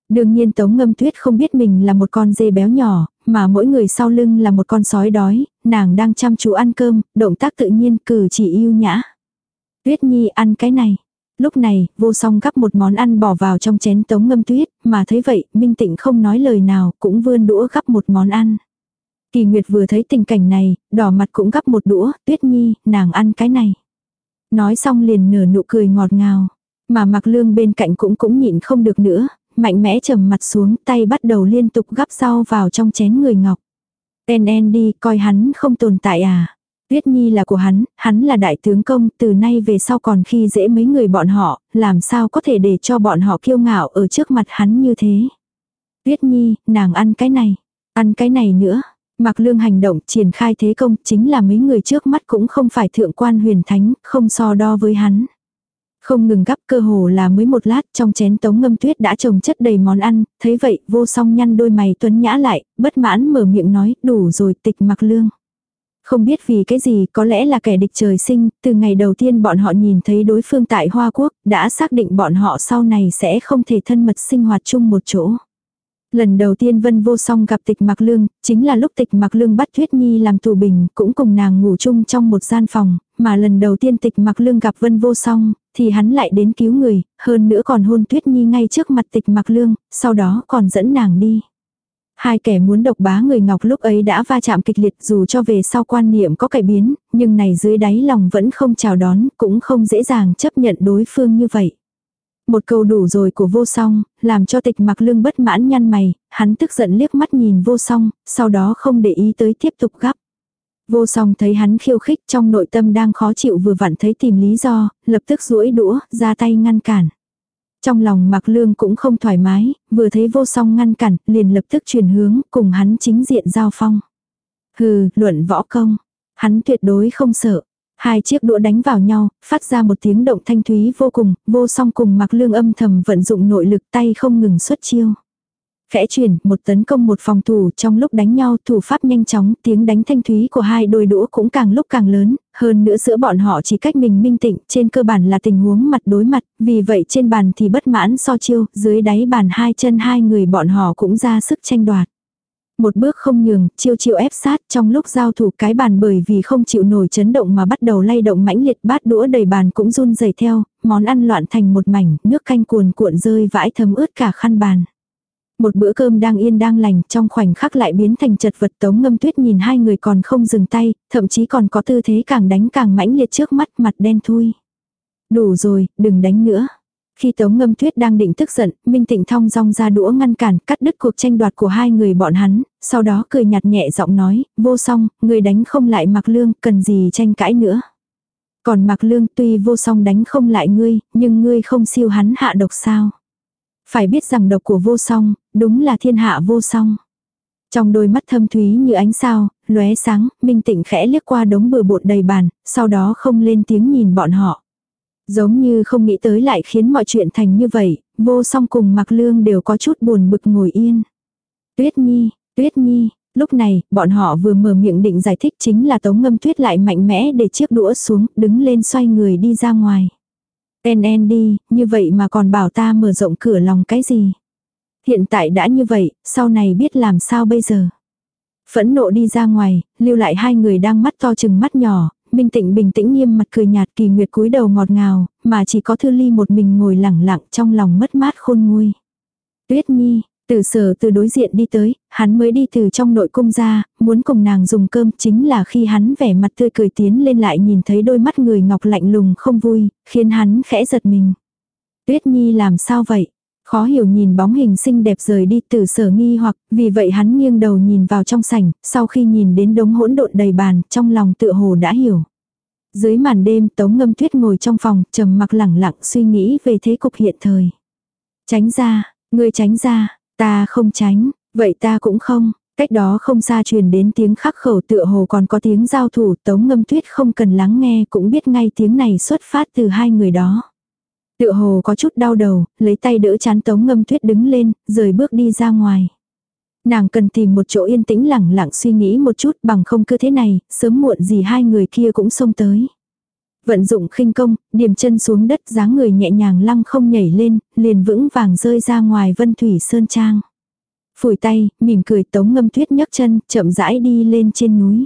Đương nhiên Tống Ngâm Tuyết không biết mình là một con dê béo nhỏ, mà mỗi người sau lưng là một con sói đói, nàng đang chăm chú ăn cơm, động tác tự nhiên cử chỉ yêu nhã. Tuyết Nhi ăn cái này. Lúc này, vô song gắp một món ăn bỏ vào trong chén Tống Ngâm Tuyết, mà thấy vậy, Minh Tịnh không nói lời nào, cũng vươn đũa gắp một món ăn. Kỳ Nguyệt vừa thấy tình cảnh này, đỏ mặt cũng gắp một đũa, Tuyết Nhi, nàng ăn cái này. Nói xong liền nở nụ cười ngọt ngào. Mà mặc lương bên cạnh cũng cũng nhịn không được nữa, mạnh mẽ trầm mặt xuống tay bắt đầu liên tục gắp rau vào trong chén người ngọc. En en đi, coi hắn không tồn tại à. Tuyết Nhi là của hắn, hắn là đại tướng công, từ nay về sau còn khi dễ mấy người bọn họ, làm sao có thể để cho bọn họ kiêu ngạo ở trước mặt hắn như thế. Tuyết Nhi, nàng ăn cái này, ăn cái này nữa. Mặc lương hành động triển khai thế công chính là mấy người trước mắt cũng không phải thượng quan huyền thánh, không so đo với hắn. Không ngừng gắp cơ hồ là mới một lát trong chén tống ngâm tuyết đã trồng chất đầy món ăn, thấy vậy vô song nhăn đôi mày tuấn nhã lại, bất mãn mở miệng nói đủ rồi tịch mặc lương. Không biết vì cái gì có lẽ là kẻ địch trời sinh, từ ngày đầu tiên bọn họ nhìn thấy đối phương tại Hoa Quốc, đã xác định bọn họ sau này sẽ không thể thân mật sinh hoạt chung một chỗ. Lần đầu tiên Vân Vô Song gặp Tịch Mặc Lương, chính là lúc Tịch Mặc Lương bắt Thuyết Nhi làm tù bình, cũng cùng nàng ngủ chung trong một gian phòng, mà lần đầu tiên Tịch Mặc Lương gặp Vân Vô Song, thì hắn lại đến cứu người, hơn nữa còn hôn Tuyết Nhi ngay trước mặt Tịch Mặc Lương, sau đó còn dẫn nàng đi. Hai kẻ muốn độc bá người Ngọc lúc ấy đã va chạm kịch liệt dù cho về sau quan niệm có cải biến, nhưng này dưới đáy lòng vẫn không chào đón, cũng không dễ dàng chấp nhận đối phương như vậy. Một câu đủ rồi của vô song, làm cho tịch mặc lương bất mãn nhăn mày, hắn tức giận liếc mắt nhìn vô song, sau đó không để ý tới tiếp tục gắp. Vô song thấy hắn khiêu khích trong nội tâm đang khó chịu vừa vặn thấy tìm lý do, lập tức duỗi đũa, ra tay ngăn cản. Trong lòng mặc lương cũng không thoải mái, vừa thấy vô song ngăn cản, liền lập tức chuyển hướng, cùng hắn chính diện giao phong. Hừ, luận võ công. Hắn tuyệt đối không sợ. Hai chiếc đũa đánh vào nhau, phát ra một tiếng động thanh thúy vô cùng, vô song cùng mặc lương âm thầm vận dụng nội lực tay không ngừng xuất chiêu. Khẽ chuyển, một tấn công một phòng thủ trong lúc đánh nhau thủ pháp nhanh chóng, tiếng đánh thanh thúy của hai đôi đũa cũng càng lúc càng lớn, hơn nữa giữa bọn họ chỉ cách mình minh tịnh, trên cơ bản là tình huống mặt đối mặt, vì vậy trên bàn thì bất mãn so chiêu, dưới đáy bàn hai chân hai người bọn họ cũng ra sức tranh đoạt. Một bước không nhường, chiêu chiêu ép sát trong lúc giao thủ cái bàn bởi vì không chịu nổi chấn động mà bắt đầu lay động mãnh liệt bát đũa đầy bàn cũng run rẩy theo, món ăn loạn thành một mảnh, nước canh cuồn cuộn rơi vãi thấm ướt cả khăn bàn. Một bữa cơm đang yên đang lành trong khoảnh khắc lại biến thành chật vật tống ngâm tuyết nhìn hai người còn không dừng tay, thậm chí còn có tư thế càng đánh càng mãnh liệt trước mắt mặt đen thui. Đủ rồi, đừng đánh nữa. Khi Tống Ngâm Tuyết đang định tức giận, Minh Tịnh thong dong ra đũa ngăn cản, cắt đứt cuộc tranh đoạt của hai người bọn hắn, sau đó cười nhạt nhẹ giọng nói, vô song, người đánh không lại mặc lương, cần gì tranh cãi nữa. Còn mặc lương tuy vô song đánh không lại ngươi, nhưng ngươi không siêu hắn hạ độc sao. Phải biết rằng độc của vô song, đúng là thiên hạ vô song. Trong đôi mắt thâm thúy như ánh sao, lóe sáng, Minh Tịnh khẽ liếc qua đống bừa bộn đầy bàn, sau đó không lên tiếng nhìn bọn họ. Giống như không nghĩ tới lại khiến mọi chuyện thành như vậy, vô song cùng mặc lương đều có chút buồn bực ngồi yên. Tuyết Nhi, Tuyết Nhi, lúc này, bọn họ vừa mở miệng định giải thích chính là tống ngâm tuyết lại mạnh mẽ để chiếc đũa xuống, đứng lên xoay người đi ra ngoài. En en đi, như vậy mà còn bảo ta mở rộng cửa lòng cái gì. Hiện tại đã như vậy, sau này biết làm sao bây giờ. Phẫn nộ đi ra ngoài, lưu lại hai người đang mắt to chừng mắt nhỏ, Minh Tịnh bình tĩnh nghiêm mặt cười nhạt kỳ nguyệt cúi đầu ngọt ngào, mà chỉ có Thư Ly một mình ngồi lẳng lặng trong lòng mất mát khôn nguôi. Tuyết Nhi, từ sở từ đối diện đi tới, hắn mới đi từ trong nội cung ra, muốn cùng nàng dùng cơm chính là khi hắn vẻ mặt tươi cười tiến lên lại nhìn thấy đôi mắt người ngọc lạnh lùng không vui, khiến hắn khẽ giật mình. Tuyết Nhi làm sao vậy? Khó hiểu nhìn bóng hình xinh đẹp rời đi từ sở nghi hoặc, vì vậy hắn nghiêng đầu nhìn vào trong sảnh, sau khi nhìn đến đống hỗn độn đầy bàn, trong lòng tựa hồ đã hiểu. Dưới màn đêm tống ngâm tuyết ngồi trong phòng, trầm mặc lẳng lặng suy nghĩ về thế cục hiện thời. Tránh ra, ngươi tránh ra, ta không tránh, vậy ta cũng không. Cách đó không xa truyền đến tiếng khắc khẩu tựa hồ còn có tiếng giao thủ tống ngâm tuyết không cần lắng nghe cũng biết ngay tiếng này xuất phát từ hai người đó. Tựa hồ có chút đau đầu, lấy tay đỡ chán tống ngâm tuyết đứng lên, rời bước đi ra ngoài. Nàng cần tìm một chỗ yên tĩnh lẳng lặng suy nghĩ một chút bằng không cứ thế này, sớm muộn gì hai người kia cũng xông tới. Vận dụng khinh công, điểm chân xuống đất dáng người nhẹ nhàng lăng không nhảy lên, liền vững vàng rơi ra ngoài vân thủy sơn trang. Phủi tay, mỉm cười tống ngâm tuyết nhấc chân, chậm rãi đi lên trên núi.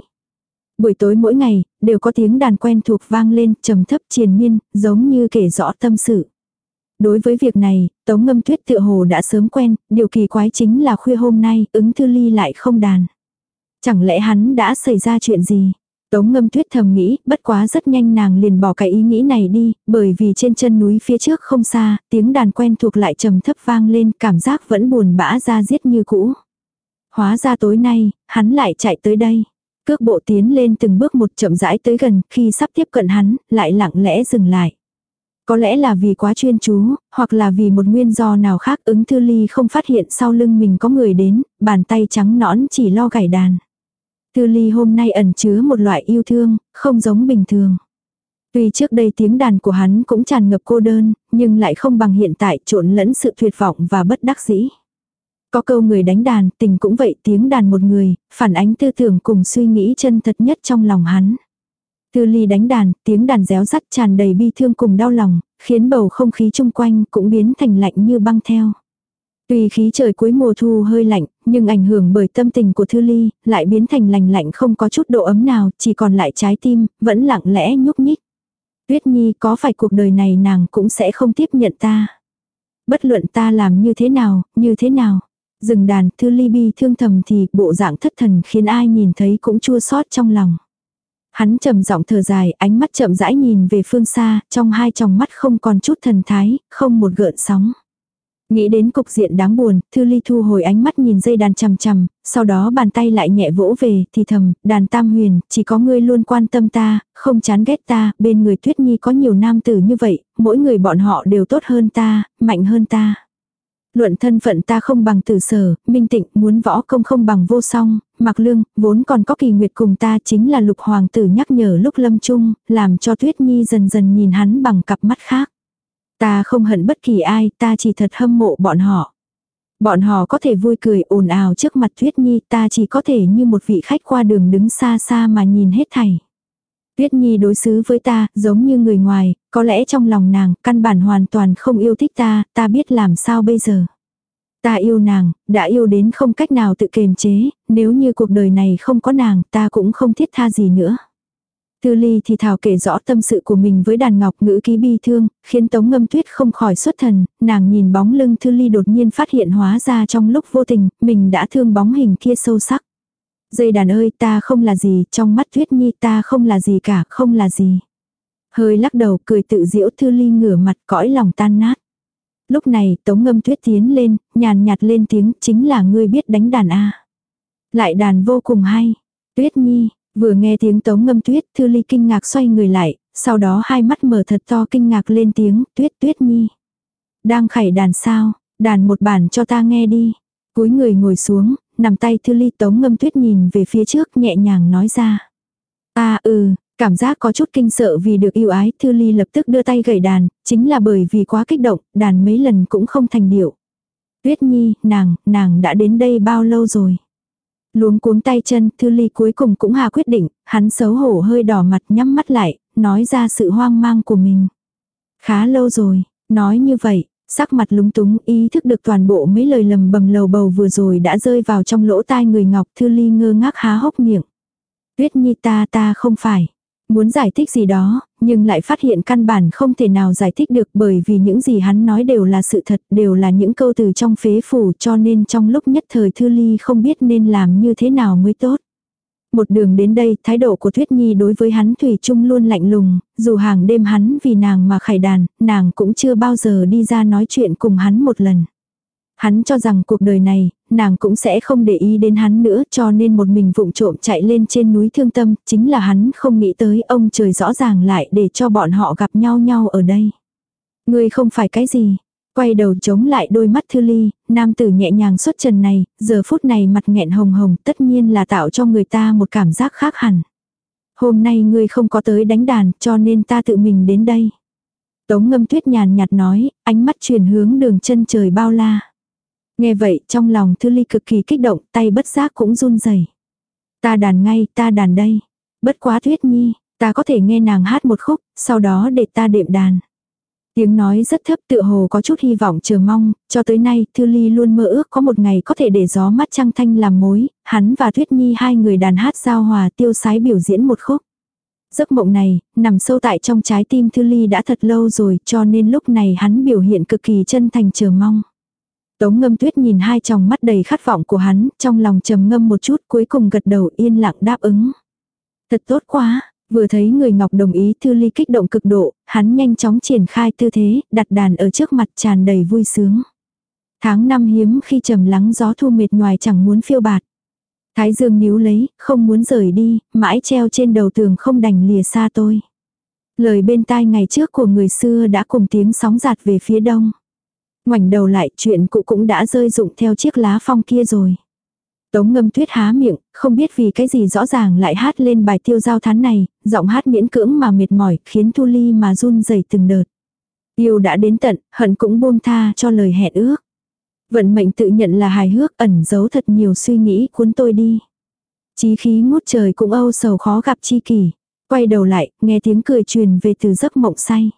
Buổi tối mỗi ngày, đều có tiếng đàn quen thuộc vang lên, trầm thấp triền miên, giống như kể rõ tâm sự. Đối với việc này, Tống Ngâm Tuyết tựa hồ đã sớm quen, điều kỳ quái chính là khuya hôm nay, ứng thư ly lại không đàn. Chẳng lẽ hắn đã xảy ra chuyện gì? Tống ngâm tuyết thầm nghĩ, bất quá rất nhanh nàng liền bỏ cái ý nghĩ này đi, bởi vì trên chân núi phía trước không xa, tiếng đàn quen thuộc lại trầm thấp vang lên, cảm giác vẫn buồn bã ra giết như cũ. Hóa ra tối nay, hắn lại chạy tới đây. Cước bộ tiến lên từng bước một chậm rãi tới gần, khi sắp tiếp cận hắn, lại lặng lẽ dừng lại. Có lẽ là vì quá chuyên chú, hoặc là vì một nguyên do nào khác ứng thư ly không phát hiện sau lưng mình có người đến, bàn tay trắng nõn chỉ lo gảy đàn. Tư ly hôm nay ẩn chứa một loại yêu thương, không giống bình thường. Tuy trước đây tiếng đàn của hắn cũng tràn ngập cô đơn, nhưng lại không bằng hiện tại trộn lẫn sự tuyệt vọng và bất đắc dĩ. Có câu người đánh đàn, tình cũng vậy tiếng đàn một người, phản ánh tư tưởng cùng suy nghĩ chân thật nhất trong lòng hắn. Tư ly đánh đàn, tiếng đàn réo rắt tràn đầy bi thương cùng đau lòng, khiến bầu không khí chung quanh cũng biến thành lạnh như băng theo. Tuy khí trời cuối mùa thu hơi lạnh, nhưng ảnh hưởng bởi tâm tình của Thư Ly, lại biến thành lành lạnh không có chút độ ấm nào, chỉ còn lại trái tim, vẫn lặng lẽ nhúc nhích. Tuyết Nhi có phải cuộc đời này nàng cũng sẽ không tiếp nhận ta. Bất luận ta làm như thế nào, như thế nào. Dừng đàn, Thư Ly bi thương thầm thì bộ dạng thất thần khiến ai nhìn thấy cũng chua xót trong lòng. Hắn trầm giọng thở dài, ánh mắt chậm rãi nhìn về phương xa, trong hai tròng mắt không còn chút thần thái, không một gợn sóng. Nghĩ đến cục diện đáng buồn, Thư Ly thu hồi ánh mắt nhìn dây đàn chằm chằm, sau đó bàn tay lại nhẹ vỗ về, thì thầm, đàn tam huyền, chỉ có ngươi luôn quan tâm ta, không chán ghét ta, bên người Tuyết Nhi có nhiều nam tử như vậy, mỗi người bọn họ đều tốt hơn ta, mạnh hơn ta. Luận thân phận ta không bằng tử sở, minh tịnh, muốn võ công không bằng vô song, mặc lương, vốn còn có kỳ nguyệt cùng ta chính là lục hoàng tử nhắc nhở lúc lâm chung, làm cho Tuyết Nhi dần dần nhìn hắn bằng cặp mắt khác. Ta không hận bất kỳ ai, ta chỉ thật hâm mộ bọn họ. Bọn họ có thể vui cười ồn ào trước mặt Tuyết Nhi, ta chỉ có thể như một vị khách qua đường đứng xa xa mà nhìn hết thảy. Tuyết Nhi đối xử với ta, giống như người ngoài, có lẽ trong lòng nàng, căn bản hoàn toàn không yêu thích ta, ta biết làm sao bây giờ. Ta yêu nàng, đã yêu đến không cách nào tự kiềm chế, nếu như cuộc đời này không có nàng, ta cũng không thiết tha gì nữa. Thư ly thì thảo kể rõ tâm sự của mình với đàn ngọc ngữ ký bi thương, khiến tống ngâm tuyết không khỏi xuất thần, nàng nhìn bóng lưng thư ly đột nhiên phát hiện hóa ra trong lúc vô tình, mình đã thương bóng hình kia sâu sắc. Dây đàn ơi ta không là gì, trong mắt tuyết nhi ta không là gì cả, không là gì. Hơi lắc đầu cười tự diễu thư ly ngửa mặt cõi lòng tan nát. Lúc này tống ngâm tuyết tiến lên, nhàn nhạt lên tiếng chính là ngươi biết đánh đàn a Lại đàn vô cùng hay. Tuyết nhi, Vừa nghe tiếng tống ngâm tuyết, Thư Ly kinh ngạc xoay người lại, sau đó hai mắt mở thật to kinh ngạc lên tiếng, tuyết tuyết nhi. Đang khải đàn sao, đàn một bản cho ta nghe đi. Cúi người ngồi xuống, nằm tay Thư Ly tống ngâm tuyết nhìn về phía trước nhẹ nhàng nói ra. À ừ, cảm giác có chút kinh sợ vì được yêu ái, Thư Ly lập tức đưa tay gảy đàn, chính là bởi vì quá kích động, đàn mấy lần cũng không thành điệu. Tuyết Nhi, nàng, nàng đã đến đây bao lâu rồi? Luống cuống tay chân, Thư Ly cuối cùng cũng hà quyết định, hắn xấu hổ hơi đỏ mặt nhắm mắt lại, nói ra sự hoang mang của mình. Khá lâu rồi, nói như vậy, sắc mặt lúng túng ý thức được toàn bộ mấy lời lầm bầm lầu bầu vừa rồi đã rơi vào trong lỗ tai người Ngọc Thư Ly ngơ ngác há hốc miệng. Tuyết Nhi ta ta không phải. Muốn giải thích gì đó, nhưng lại phát hiện căn bản không thể nào giải thích được bởi vì những gì hắn nói đều là sự thật, đều là những câu từ trong phế phủ cho nên trong lúc nhất thời Thư Ly không biết nên làm như thế nào mới tốt. Một đường đến đây, thái độ của Thuyết Nhi đối với hắn Thủy chung luôn lạnh lùng, dù hàng đêm hắn vì nàng mà khải đàn, nàng cũng chưa bao giờ đi ra nói chuyện cùng hắn một lần. Hắn cho rằng cuộc đời này, nàng cũng sẽ không để ý đến hắn nữa cho nên một mình vụng trộm chạy lên trên núi thương tâm, chính là hắn không nghĩ tới ông trời rõ ràng lại để cho bọn họ gặp nhau nhau ở đây. Ngươi không phải cái gì, quay đầu chống lại đôi mắt thư ly, nam tử nhẹ nhàng xuất trần này, giờ phút này mặt nghẹn hồng hồng tất nhiên là tạo cho người ta một cảm giác khác hẳn. Hôm nay ngươi không có tới đánh đàn cho nên ta tự mình đến đây. Tống ngâm tuyết nhàn nhạt nói, ánh mắt chuyển hướng đường chân trời bao la. Nghe vậy trong lòng thư ly cực kỳ kích động, tay bất giác cũng run rẩy Ta đàn ngay, ta đàn đây. Bất quá tuyết nhi, ta có thể nghe nàng hát một khúc, sau đó để ta đệm đàn. Tiếng nói rất thấp tựa hồ có chút hy vọng chờ mong, cho tới nay Thư Ly luôn mơ ước có một ngày có thể để gió mắt trăng thanh làm mối, hắn và thuyết Nhi hai người đàn hát giao hòa tiêu sái biểu diễn một khúc. Giấc mộng này, nằm sâu tại trong trái tim Thư Ly đã thật lâu rồi cho nên lúc này hắn biểu hiện cực kỳ chân thành chờ mong. Tống ngâm tuyết nhìn hai tròng mắt đầy khát vọng của hắn, trong lòng trầm ngâm một chút cuối cùng gật đầu yên lặng đáp ứng. Thật tốt quá, Vừa thấy người Ngọc đồng ý Thư Ly kích động cực độ, hắn nhanh chóng triển khai tư thế, đặt đàn ở trước mặt tràn đầy vui sướng. Tháng năm hiếm khi trầm lắng gió thu mệt ngoài chẳng muốn phiêu bạt. Thái dương níu lấy, không muốn rời đi, mãi treo trên đầu tường không đành lìa xa tôi. Lời bên tai ngày trước của người xưa đã cùng tiếng sóng giạt về phía đông. Ngoảnh đầu lại chuyện cũ cũng đã rơi rụng theo chiếc lá phong kia rồi. Tống ngâm tuyết há miệng, không biết vì cái gì rõ ràng lại hát lên bài tiêu giao thán này, giọng hát miễn cưỡng mà mệt mỏi, khiến Thu Ly mà run rẩy từng đợt. Yêu đã đến tận, hận cũng buông tha cho lời hẹn ước. Vận mệnh tự nhận là hài hước ẩn giấu thật nhiều suy nghĩ cuốn tôi đi. Chí khí ngút trời cũng âu sầu khó gặp chi kỷ. Quay đầu lại, nghe tiếng cười truyền về từ giấc mộng say.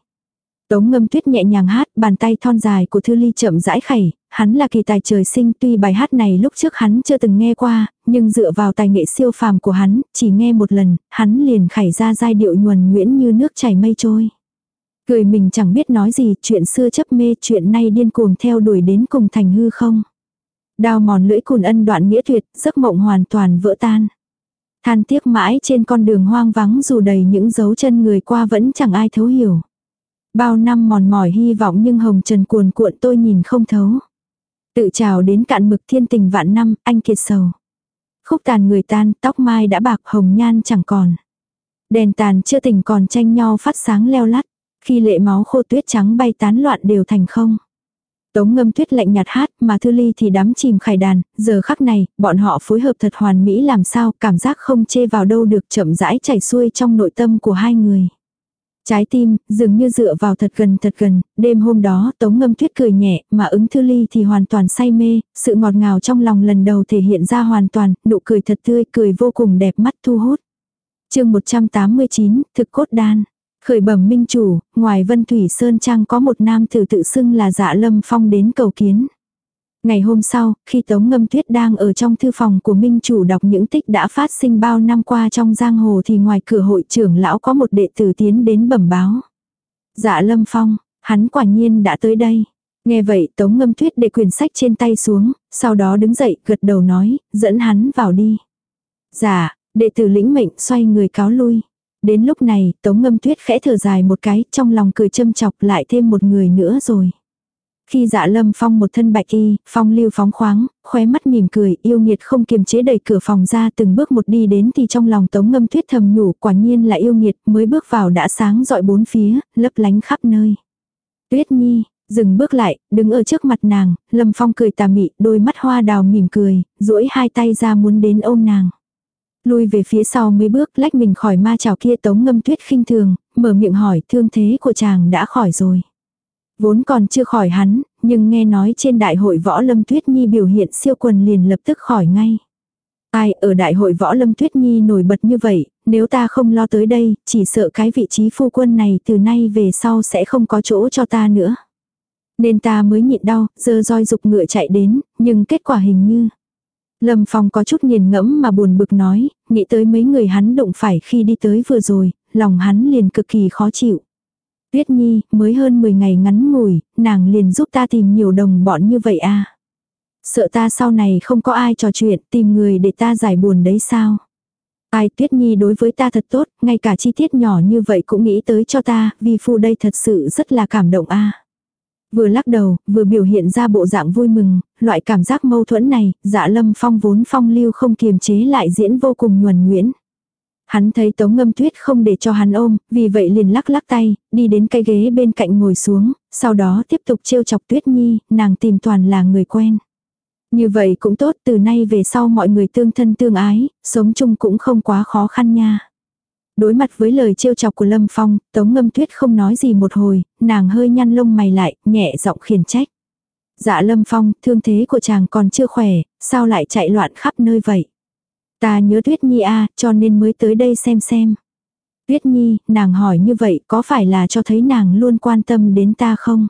Tống ngâm tuyết nhẹ nhàng hát, bàn tay thon dài của Thư Ly chậm rãi khẩy, hắn là kỳ tài trời sinh tuy bài hát này lúc trước hắn chưa từng nghe qua, nhưng dựa vào tài nghệ siêu phàm của hắn, chỉ nghe một lần, hắn liền khẩy ra giai điệu nhuần nguyễn như nước chảy mây trôi. Cười mình chẳng biết nói gì, chuyện xưa chấp mê, chuyện nay điên cuồng theo đuổi đến cùng thành hư không. Đào mòn lưỡi cùn ân đoạn nghĩa tuyệt, giấc mộng hoàn toàn vỡ tan. Than tiếc mãi trên con đường hoang vắng dù đầy những dấu chân người qua vẫn chẳng ai thấu hiểu. Bao năm mòn mỏi hy vọng nhưng hồng trần cuồn cuộn tôi nhìn không thấu. Tự trào đến cạn mực thiên tình vạn năm, anh kiệt sầu. Khúc tàn người tan, tóc mai đã bạc hồng nhan chẳng còn. Đèn tàn chưa tình còn tranh nhau phát sáng leo lắt. Khi lệ máu khô tuyết trắng bay tán loạn đều thành không. Tống ngâm tuyết lạnh nhạt hát mà Thư Ly thì đắm chìm khải đàn, giờ khắc này, bọn họ phối hợp thật hoàn mỹ làm sao, cảm giác không chê vào đâu được chậm rãi chảy xuôi trong nội tâm của hai người. Trái tim, dường như dựa vào thật gần thật gần, đêm hôm đó tống ngâm tuyết cười nhẹ, mà ứng thư ly thì hoàn toàn say mê, sự ngọt ngào trong lòng lần đầu thể hiện ra hoàn toàn, nụ cười thật tươi, cười vô cùng đẹp mắt thu hút. chương 189, thực cốt đan. Khởi bẩm minh chủ, ngoài Vân Thủy Sơn Trang có một nam tử tự xưng là dạ lâm phong đến cầu kiến. Ngày hôm sau, khi Tống Ngâm Tuyết đang ở trong thư phòng của Minh Chủ đọc những tích đã phát sinh bao năm qua trong giang hồ thì ngoài cửa hội trưởng lão có một đệ tử tiến đến bẩm báo. Dạ Lâm Phong, hắn quả nhiên đã tới đây. Nghe vậy Tống Ngâm Tuyết để quyển sách trên tay xuống, sau đó đứng dậy gật đầu nói, dẫn hắn vào đi. Dạ, đệ tử lĩnh mệnh xoay người cáo lui. Đến lúc này, Tống Ngâm Tuyết khẽ thở dài một cái, trong lòng cười châm chọc lại thêm một người nữa rồi. Khi dạ lâm phong một thân bạch y, phong lưu phóng khoáng, khóe mắt mỉm cười, yêu nghiệt không kiềm chế đẩy cửa phòng ra từng bước một đi đến thì trong lòng tống ngâm tuyết thầm nhủ quả nhiên là yêu nghiệt mới bước vào đã sáng dọi bốn phía, lấp lánh khắp nơi. Tuyết nhi, dừng bước lại, đứng ở trước mặt nàng, lâm phong cười tà mị, đôi mắt hoa đào mỉm cười, duỗi hai tay ra muốn đến ôm nàng. Lui về phía sau mấy bước lách mình khỏi ma chảo kia tống ngâm tuyết khinh thường, mở miệng hỏi thương thế của chàng đã khỏi rồi. Vốn còn chưa khỏi hắn, nhưng nghe nói trên đại hội võ lâm tuyết nhi biểu hiện siêu quần liền lập tức khỏi ngay. Ai ở đại hội võ lâm tuyết nhi nổi bật như vậy, nếu ta không lo tới đây, chỉ sợ cái vị trí phu quân này từ nay về sau sẽ không có chỗ cho ta nữa. Nên ta mới nhịn đau, dơ roi dục ngựa chạy đến, nhưng kết quả hình như. Lâm Phong có chút nghiền ngẫm mà buồn bực nói, nghĩ tới mấy người hắn đụng phải khi đi tới vừa rồi, lòng hắn liền cực kỳ khó chịu. Tuyết Nhi, mới hơn 10 ngày ngắn ngủi, nàng liền giúp ta tìm nhiều đồng bọn như vậy à. Sợ ta sau này không có ai trò chuyện, tìm người để ta giải buồn đấy sao. Ai Tuyết Nhi đối với ta thật tốt, ngay cả chi tiết nhỏ như vậy cũng nghĩ tới cho ta, vì phu đây thật sự rất là cảm động a. Vừa lắc đầu, vừa biểu hiện ra bộ dạng vui mừng, loại cảm giác mâu thuẫn này, dạ lâm phong vốn phong lưu không kiềm chế lại diễn vô cùng nhuần nhuyễn. Hắn thấy tống ngâm tuyết không để cho hắn ôm, vì vậy liền lắc lắc tay, đi đến cái ghế bên cạnh ngồi xuống, sau đó tiếp tục trêu chọc tuyết nhi, nàng tìm toàn là người quen. Như vậy cũng tốt, từ nay về sau mọi người tương thân tương ái, sống chung cũng không quá khó khăn nha. Đối mặt với lời trêu chọc của Lâm Phong, Tống Ngâm Tuyết không nói gì một hồi, nàng hơi nhăn lông mày lại, nhẹ giọng khiển trách. Dạ Lâm Phong, thương thế của chàng còn chưa khỏe, sao lại chạy loạn khắp nơi vậy? Ta nhớ Tuyết Nhi a, cho nên mới tới đây xem xem. Tuyết Nhi, nàng hỏi như vậy có phải là cho thấy nàng luôn quan tâm đến ta không?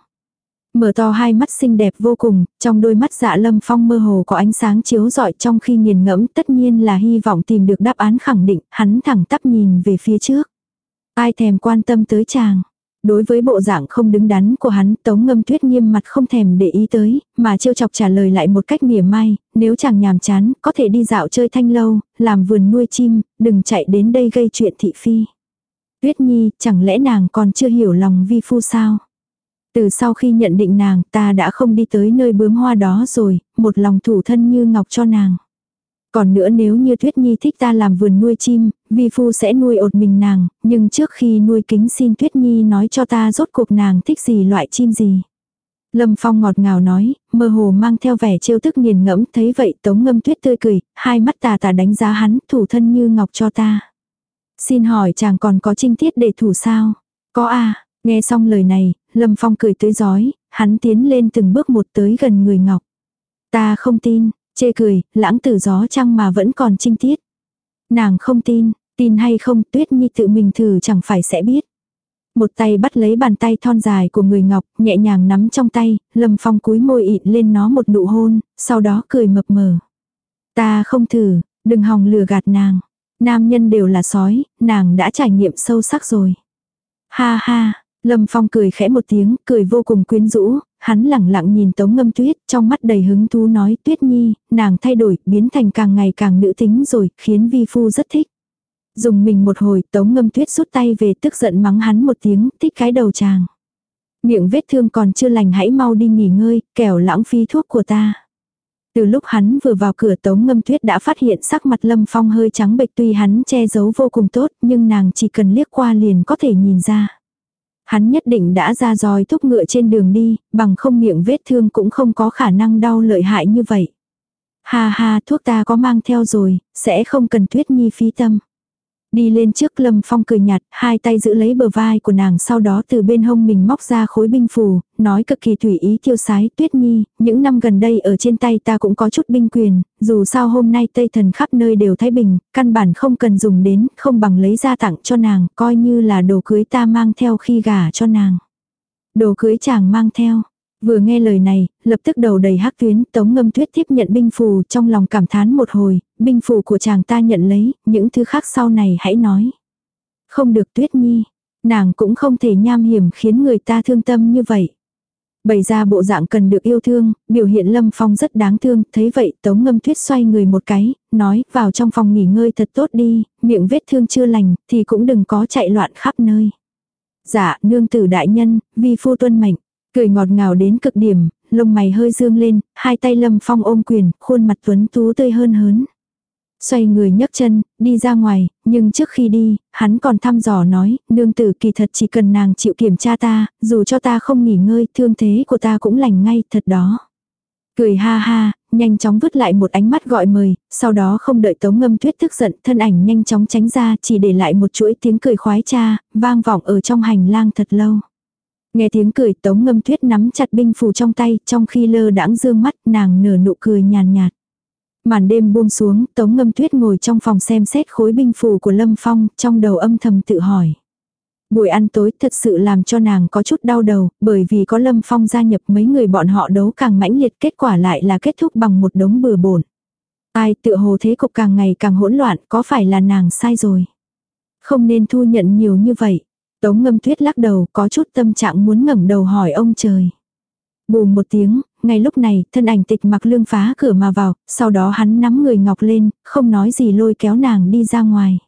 Mở to hai mắt xinh đẹp vô cùng, trong đôi mắt dạ lâm phong mơ hồ có ánh sáng chiếu rọi trong khi nghiền ngẫm tất nhiên là hy vọng tìm được đáp án khẳng định, hắn thẳng tắp nhìn về phía trước. Ai thèm quan tâm tới chàng. Đối với bộ dạng không đứng đắn của hắn, Tống Ngâm Tuyết nghiêm mặt không thèm để ý tới, mà trêu chọc trả lời lại một cách mỉa mai, nếu chàng nhàm chán, có thể đi dạo chơi thanh lâu, làm vườn nuôi chim, đừng chạy đến đây gây chuyện thị phi. Tuyết Nhi, chẳng lẽ nàng còn chưa hiểu lòng vi phu sao? Từ sau khi nhận định nàng, ta đã không đi tới nơi bướm hoa đó rồi, một lòng thủ thân như ngọc cho nàng. Còn nữa nếu như Tuyết Nhi thích ta làm vườn nuôi chim, vi phu sẽ nuôi ột mình nàng, nhưng trước khi nuôi kính xin Tuyết Nhi nói cho ta rốt cuộc nàng thích gì loại chim gì. Lâm Phong ngọt ngào nói, mơ hồ mang theo vẻ trêu tức nghiền ngẫm, thấy vậy tống ngâm tuyết tươi cười, hai mắt tà tà đánh giá hắn, thủ thân như ngọc cho ta. Xin hỏi chàng còn có trinh tiết để thủ sao? Có à, nghe xong lời này, Lâm Phong cười tươi giói, hắn tiến lên từng bước một tới gần người ngọc. Ta không tin, chê cười, lãng tử gió trăng mà vẫn còn trinh tiết. Nàng không tin, tin hay không tuyết nhi tự mình thử chẳng phải sẽ biết. Một tay bắt lấy bàn tay thon dài của người ngọc, nhẹ nhàng nắm trong tay, lâm phong cúi môi ịt lên nó một nụ hôn, sau đó cười mập mờ. Ta không thử, đừng hòng lừa gạt nàng. Nam nhân đều là sói, nàng đã trải nghiệm sâu sắc rồi. Ha ha, Lâm Phong cười khẽ một tiếng, cười vô cùng quyến rũ, hắn lẳng lặng nhìn Tống Ngâm Tuyết, trong mắt đầy hứng thú nói Tuyết Nhi, nàng thay đổi, biến thành càng ngày càng nữ tính rồi, khiến vi phu rất thích. Dùng mình một hồi, Tống Ngâm Tuyết rút tay về tức giận mắng hắn một tiếng, thích cái đầu chàng. Miệng vết thương còn chưa lành hãy mau đi nghỉ ngơi, kẻo lãng phí thuốc của ta. Từ lúc hắn vừa vào cửa Tống Ngâm Tuyết đã phát hiện sắc mặt Lâm Phong hơi trắng bệch tuy hắn che giấu vô cùng tốt, nhưng nàng chỉ cần liếc qua liền có thể nhìn ra. Hắn nhất định đã ra roi thúc ngựa trên đường đi, bằng không miệng vết thương cũng không có khả năng đau lợi hại như vậy. Ha ha, thuốc ta có mang theo rồi, sẽ không cần tuyết nhi phí tâm. Đi lên trước Lâm Phong cười nhạt, hai tay giữ lấy bờ vai của nàng sau đó từ bên hông mình móc ra khối binh phù, nói cực kỳ tùy ý tiêu sái tuyết nhi, những năm gần đây ở trên tay ta cũng có chút binh quyền, dù sao hôm nay Tây Thần khắp nơi đều thái bình, căn bản không cần dùng đến, không bằng lấy ra tặng cho nàng, coi như là đồ cưới ta mang theo khi gả cho nàng. Đồ cưới chàng mang theo, Vừa nghe lời này, lập tức đầu đầy hắc tuyến, tống ngâm tuyết tiếp nhận binh phù trong lòng cảm thán một hồi, binh phù của chàng ta nhận lấy, những thứ khác sau này hãy nói. Không được tuyết nhi, nàng cũng không thể nham hiểm khiến người ta thương tâm như vậy. Bày ra bộ dạng cần được yêu thương, biểu hiện lâm phong rất đáng thương, thấy vậy tống ngâm tuyết xoay người một cái, nói vào trong phòng nghỉ ngơi thật tốt đi, miệng vết thương chưa lành, thì cũng đừng có chạy loạn khắp nơi. Dạ, nương tử đại nhân, vi phu tuân mệnh. Cười ngọt ngào đến cực điểm, lông mày hơi dương lên, hai tay lâm phong ôm quyền, khuôn mặt tuấn tú tươi hơn hớn. Xoay người nhấc chân, đi ra ngoài, nhưng trước khi đi, hắn còn thăm dò nói, nương tử kỳ thật chỉ cần nàng chịu kiểm tra ta, dù cho ta không nghỉ ngơi, thương thế của ta cũng lành ngay, thật đó. Cười ha ha, nhanh chóng vứt lại một ánh mắt gọi mời, sau đó không đợi tống ngâm tuyết tức giận, thân ảnh nhanh chóng tránh ra, chỉ để lại một chuỗi tiếng cười khoái cha, vang vọng ở trong hành lang thật lâu. Nghe tiếng cười tống ngâm tuyết nắm chặt binh phù trong tay, trong khi lơ đãng dương mắt nàng nở nụ cười nhàn nhạt, Màn đêm buông xuống, Tống Ngâm Tuyết ngồi trong phòng xem xét khối binh phù của Lâm Phong, trong đầu âm thầm tự hỏi. Buổi ăn tối thật sự làm cho nàng có chút đau đầu, bởi vì có Lâm Phong gia nhập mấy người bọn họ đấu càng mãnh liệt kết quả lại là kết thúc bằng một đống bừa bổn. Ai tựa hồ thế cục càng ngày càng hỗn loạn, có phải là nàng sai rồi? Không nên thu nhận nhiều như vậy. Tống ngâm tuyết lắc đầu có chút tâm trạng muốn ngẩng đầu hỏi ông trời. Bù một tiếng, ngay lúc này, thân ảnh tịch mặc lương phá cửa mà vào, sau đó hắn nắm người ngọc lên, không nói gì lôi kéo nàng đi ra ngoài.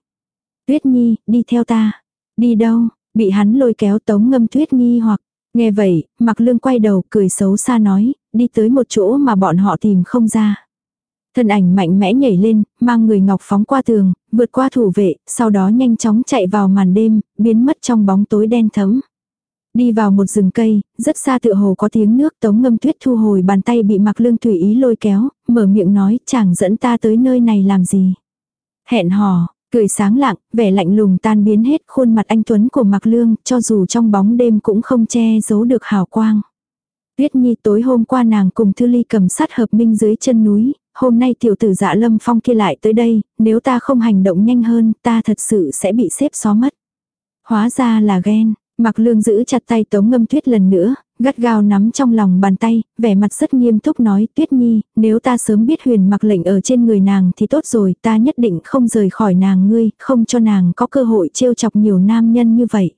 Tuyết nhi, đi theo ta. Đi đâu, bị hắn lôi kéo tống ngâm tuyết nghi hoặc. Nghe vậy, mặc lương quay đầu cười xấu xa nói, đi tới một chỗ mà bọn họ tìm không ra. Thân ảnh mạnh mẽ nhảy lên, mang người ngọc phóng qua tường, vượt qua thủ vệ, sau đó nhanh chóng chạy vào màn đêm, biến mất trong bóng tối đen thẫm. Đi vào một rừng cây, rất xa tựa hồ có tiếng nước tống ngâm tuyết thu hồi bàn tay bị mặc lương tùy ý lôi kéo, mở miệng nói chàng dẫn ta tới nơi này làm gì. Hẹn hò, cười sáng lặng, vẻ lạnh lùng tan biến hết khuôn mặt anh Tuấn của mặc lương, cho dù trong bóng đêm cũng không che giấu được hào quang. Tuyết Nhi tối hôm qua nàng cùng Thư Ly cầm sát hợp minh dưới chân núi, hôm nay tiểu tử dạ lâm phong kia lại tới đây, nếu ta không hành động nhanh hơn, ta thật sự sẽ bị xếp xó mất. Hóa ra là ghen, mặc lương giữ chặt tay tống ngâm tuyết lần nữa, gắt gao nắm trong lòng bàn tay, vẻ mặt rất nghiêm túc nói tuyết nhi, nếu ta sớm biết huyền mặc lệnh ở trên người nàng thì tốt rồi, ta nhất định không rời khỏi nàng ngươi, không cho nàng có cơ hội trêu chọc nhiều nam nhân như vậy.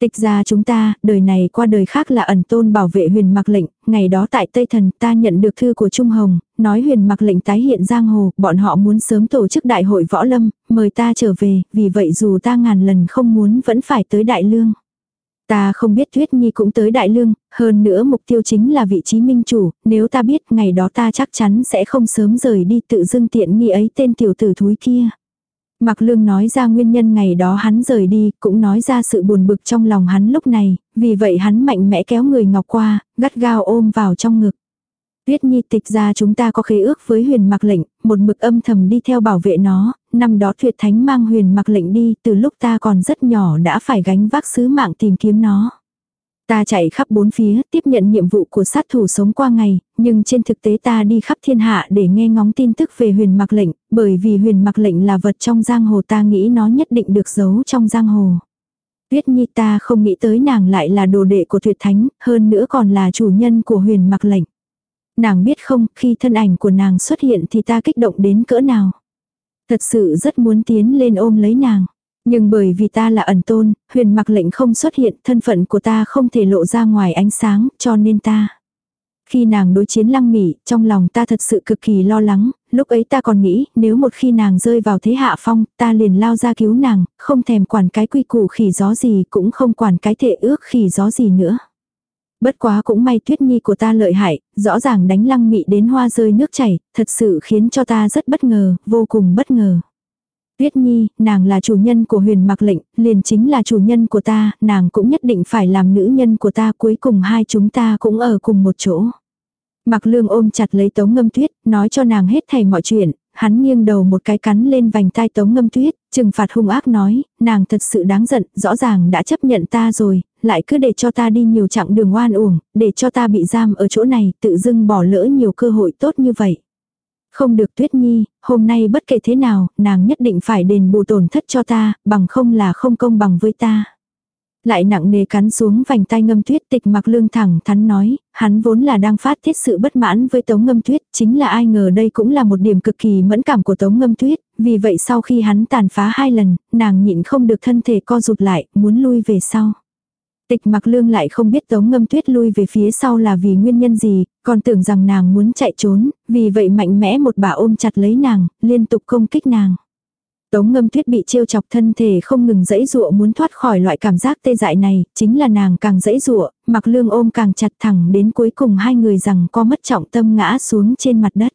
Tịch ra chúng ta, đời này qua đời khác là ẩn tôn bảo vệ huyền mặc lệnh, ngày đó tại Tây Thần ta nhận được thư của Trung Hồng, nói huyền mặc lệnh tái hiện giang hồ, bọn họ muốn sớm tổ chức đại hội võ lâm, mời ta trở về, vì vậy dù ta ngàn lần không muốn vẫn phải tới đại lương. Ta không biết Tuyết Nhi cũng tới Đại Lương, hơn nữa mục tiêu chính là vị trí minh chủ, nếu ta biết ngày đó ta chắc chắn sẽ không sớm rời đi tự dưng tiện nghi ấy tên tiểu tử thúi kia. Mạc Lương nói ra nguyên nhân ngày đó hắn rời đi, cũng nói ra sự buồn bực trong lòng hắn lúc này, vì vậy hắn mạnh mẽ kéo người ngọc qua, gắt gao ôm vào trong ngực. Tuyết Nhi tịch ra chúng ta có khế ước với huyền mặc lệnh, một mực âm thầm đi theo bảo vệ nó, năm đó tuyệt thánh mang huyền mặc lệnh đi, từ lúc ta còn rất nhỏ đã phải gánh vác sứ mạng tìm kiếm nó. Ta chạy khắp bốn phía, tiếp nhận nhiệm vụ của sát thủ sống qua ngày, nhưng trên thực tế ta đi khắp thiên hạ để nghe ngóng tin tức về huyền mặc lệnh, bởi vì huyền mặc lệnh là vật trong giang hồ ta nghĩ nó nhất định được giấu trong giang hồ. Tuyết Nhi ta không nghĩ tới nàng lại là đồ đệ của tuyệt thánh, hơn nữa còn là chủ nhân của huyền mặc lệnh. Nàng biết không, khi thân ảnh của nàng xuất hiện thì ta kích động đến cỡ nào. Thật sự rất muốn tiến lên ôm lấy nàng. Nhưng bởi vì ta là ẩn tôn, huyền mặc lệnh không xuất hiện, thân phận của ta không thể lộ ra ngoài ánh sáng, cho nên ta. Khi nàng đối chiến lăng mỉ, trong lòng ta thật sự cực kỳ lo lắng, lúc ấy ta còn nghĩ, nếu một khi nàng rơi vào thế hạ phong, ta liền lao ra cứu nàng, không thèm quản cái quy củ khỉ gió gì cũng không quản cái thể ước khỉ gió gì nữa. Bất quá cũng may tuyết nhi của ta lợi hại, rõ ràng đánh lăng mị đến hoa rơi nước chảy, thật sự khiến cho ta rất bất ngờ, vô cùng bất ngờ. Tuyết Nhi, nàng là chủ nhân của huyền mặc lệnh, liền chính là chủ nhân của ta, nàng cũng nhất định phải làm nữ nhân của ta cuối cùng hai chúng ta cũng ở cùng một chỗ. Mặc lương ôm chặt lấy tống ngâm tuyết, nói cho nàng hết thảy mọi chuyện, hắn nghiêng đầu một cái cắn lên vành tai tống ngâm tuyết, trừng phạt hung ác nói, nàng thật sự đáng giận, rõ ràng đã chấp nhận ta rồi, lại cứ để cho ta đi nhiều chặng đường oan uổng, để cho ta bị giam ở chỗ này, tự dưng bỏ lỡ nhiều cơ hội tốt như vậy. Không được tuyết nhi, hôm nay bất kể thế nào, nàng nhất định phải đền bù tổn thất cho ta, bằng không là không công bằng với ta. Lại nặng nề cắn xuống vành tay ngâm tuyết tịch mặc lương thẳng thắn nói, hắn vốn là đang phát thiết sự bất mãn với tống ngâm tuyết, chính là ai ngờ đây cũng là một điểm cực kỳ mẫn cảm của tống ngâm tuyết, vì vậy sau khi hắn tàn phá hai lần, nàng nhịn không được thân thể co rụt lại, muốn lui về sau. Tịch mặc lương lại không biết tống ngâm tuyết lui về phía sau là vì nguyên nhân gì, còn tưởng rằng nàng muốn chạy trốn, vì vậy mạnh mẽ một bà ôm chặt lấy nàng, liên tục công kích nàng. Tống ngâm tuyết bị trêu chọc thân thể không ngừng dẫy dụa muốn thoát khỏi loại cảm giác tê dại này, chính là nàng càng dẫy dụa, mặc lương ôm càng chặt thẳng đến cuối cùng hai người rằng co mất trọng tâm ngã xuống trên mặt đất.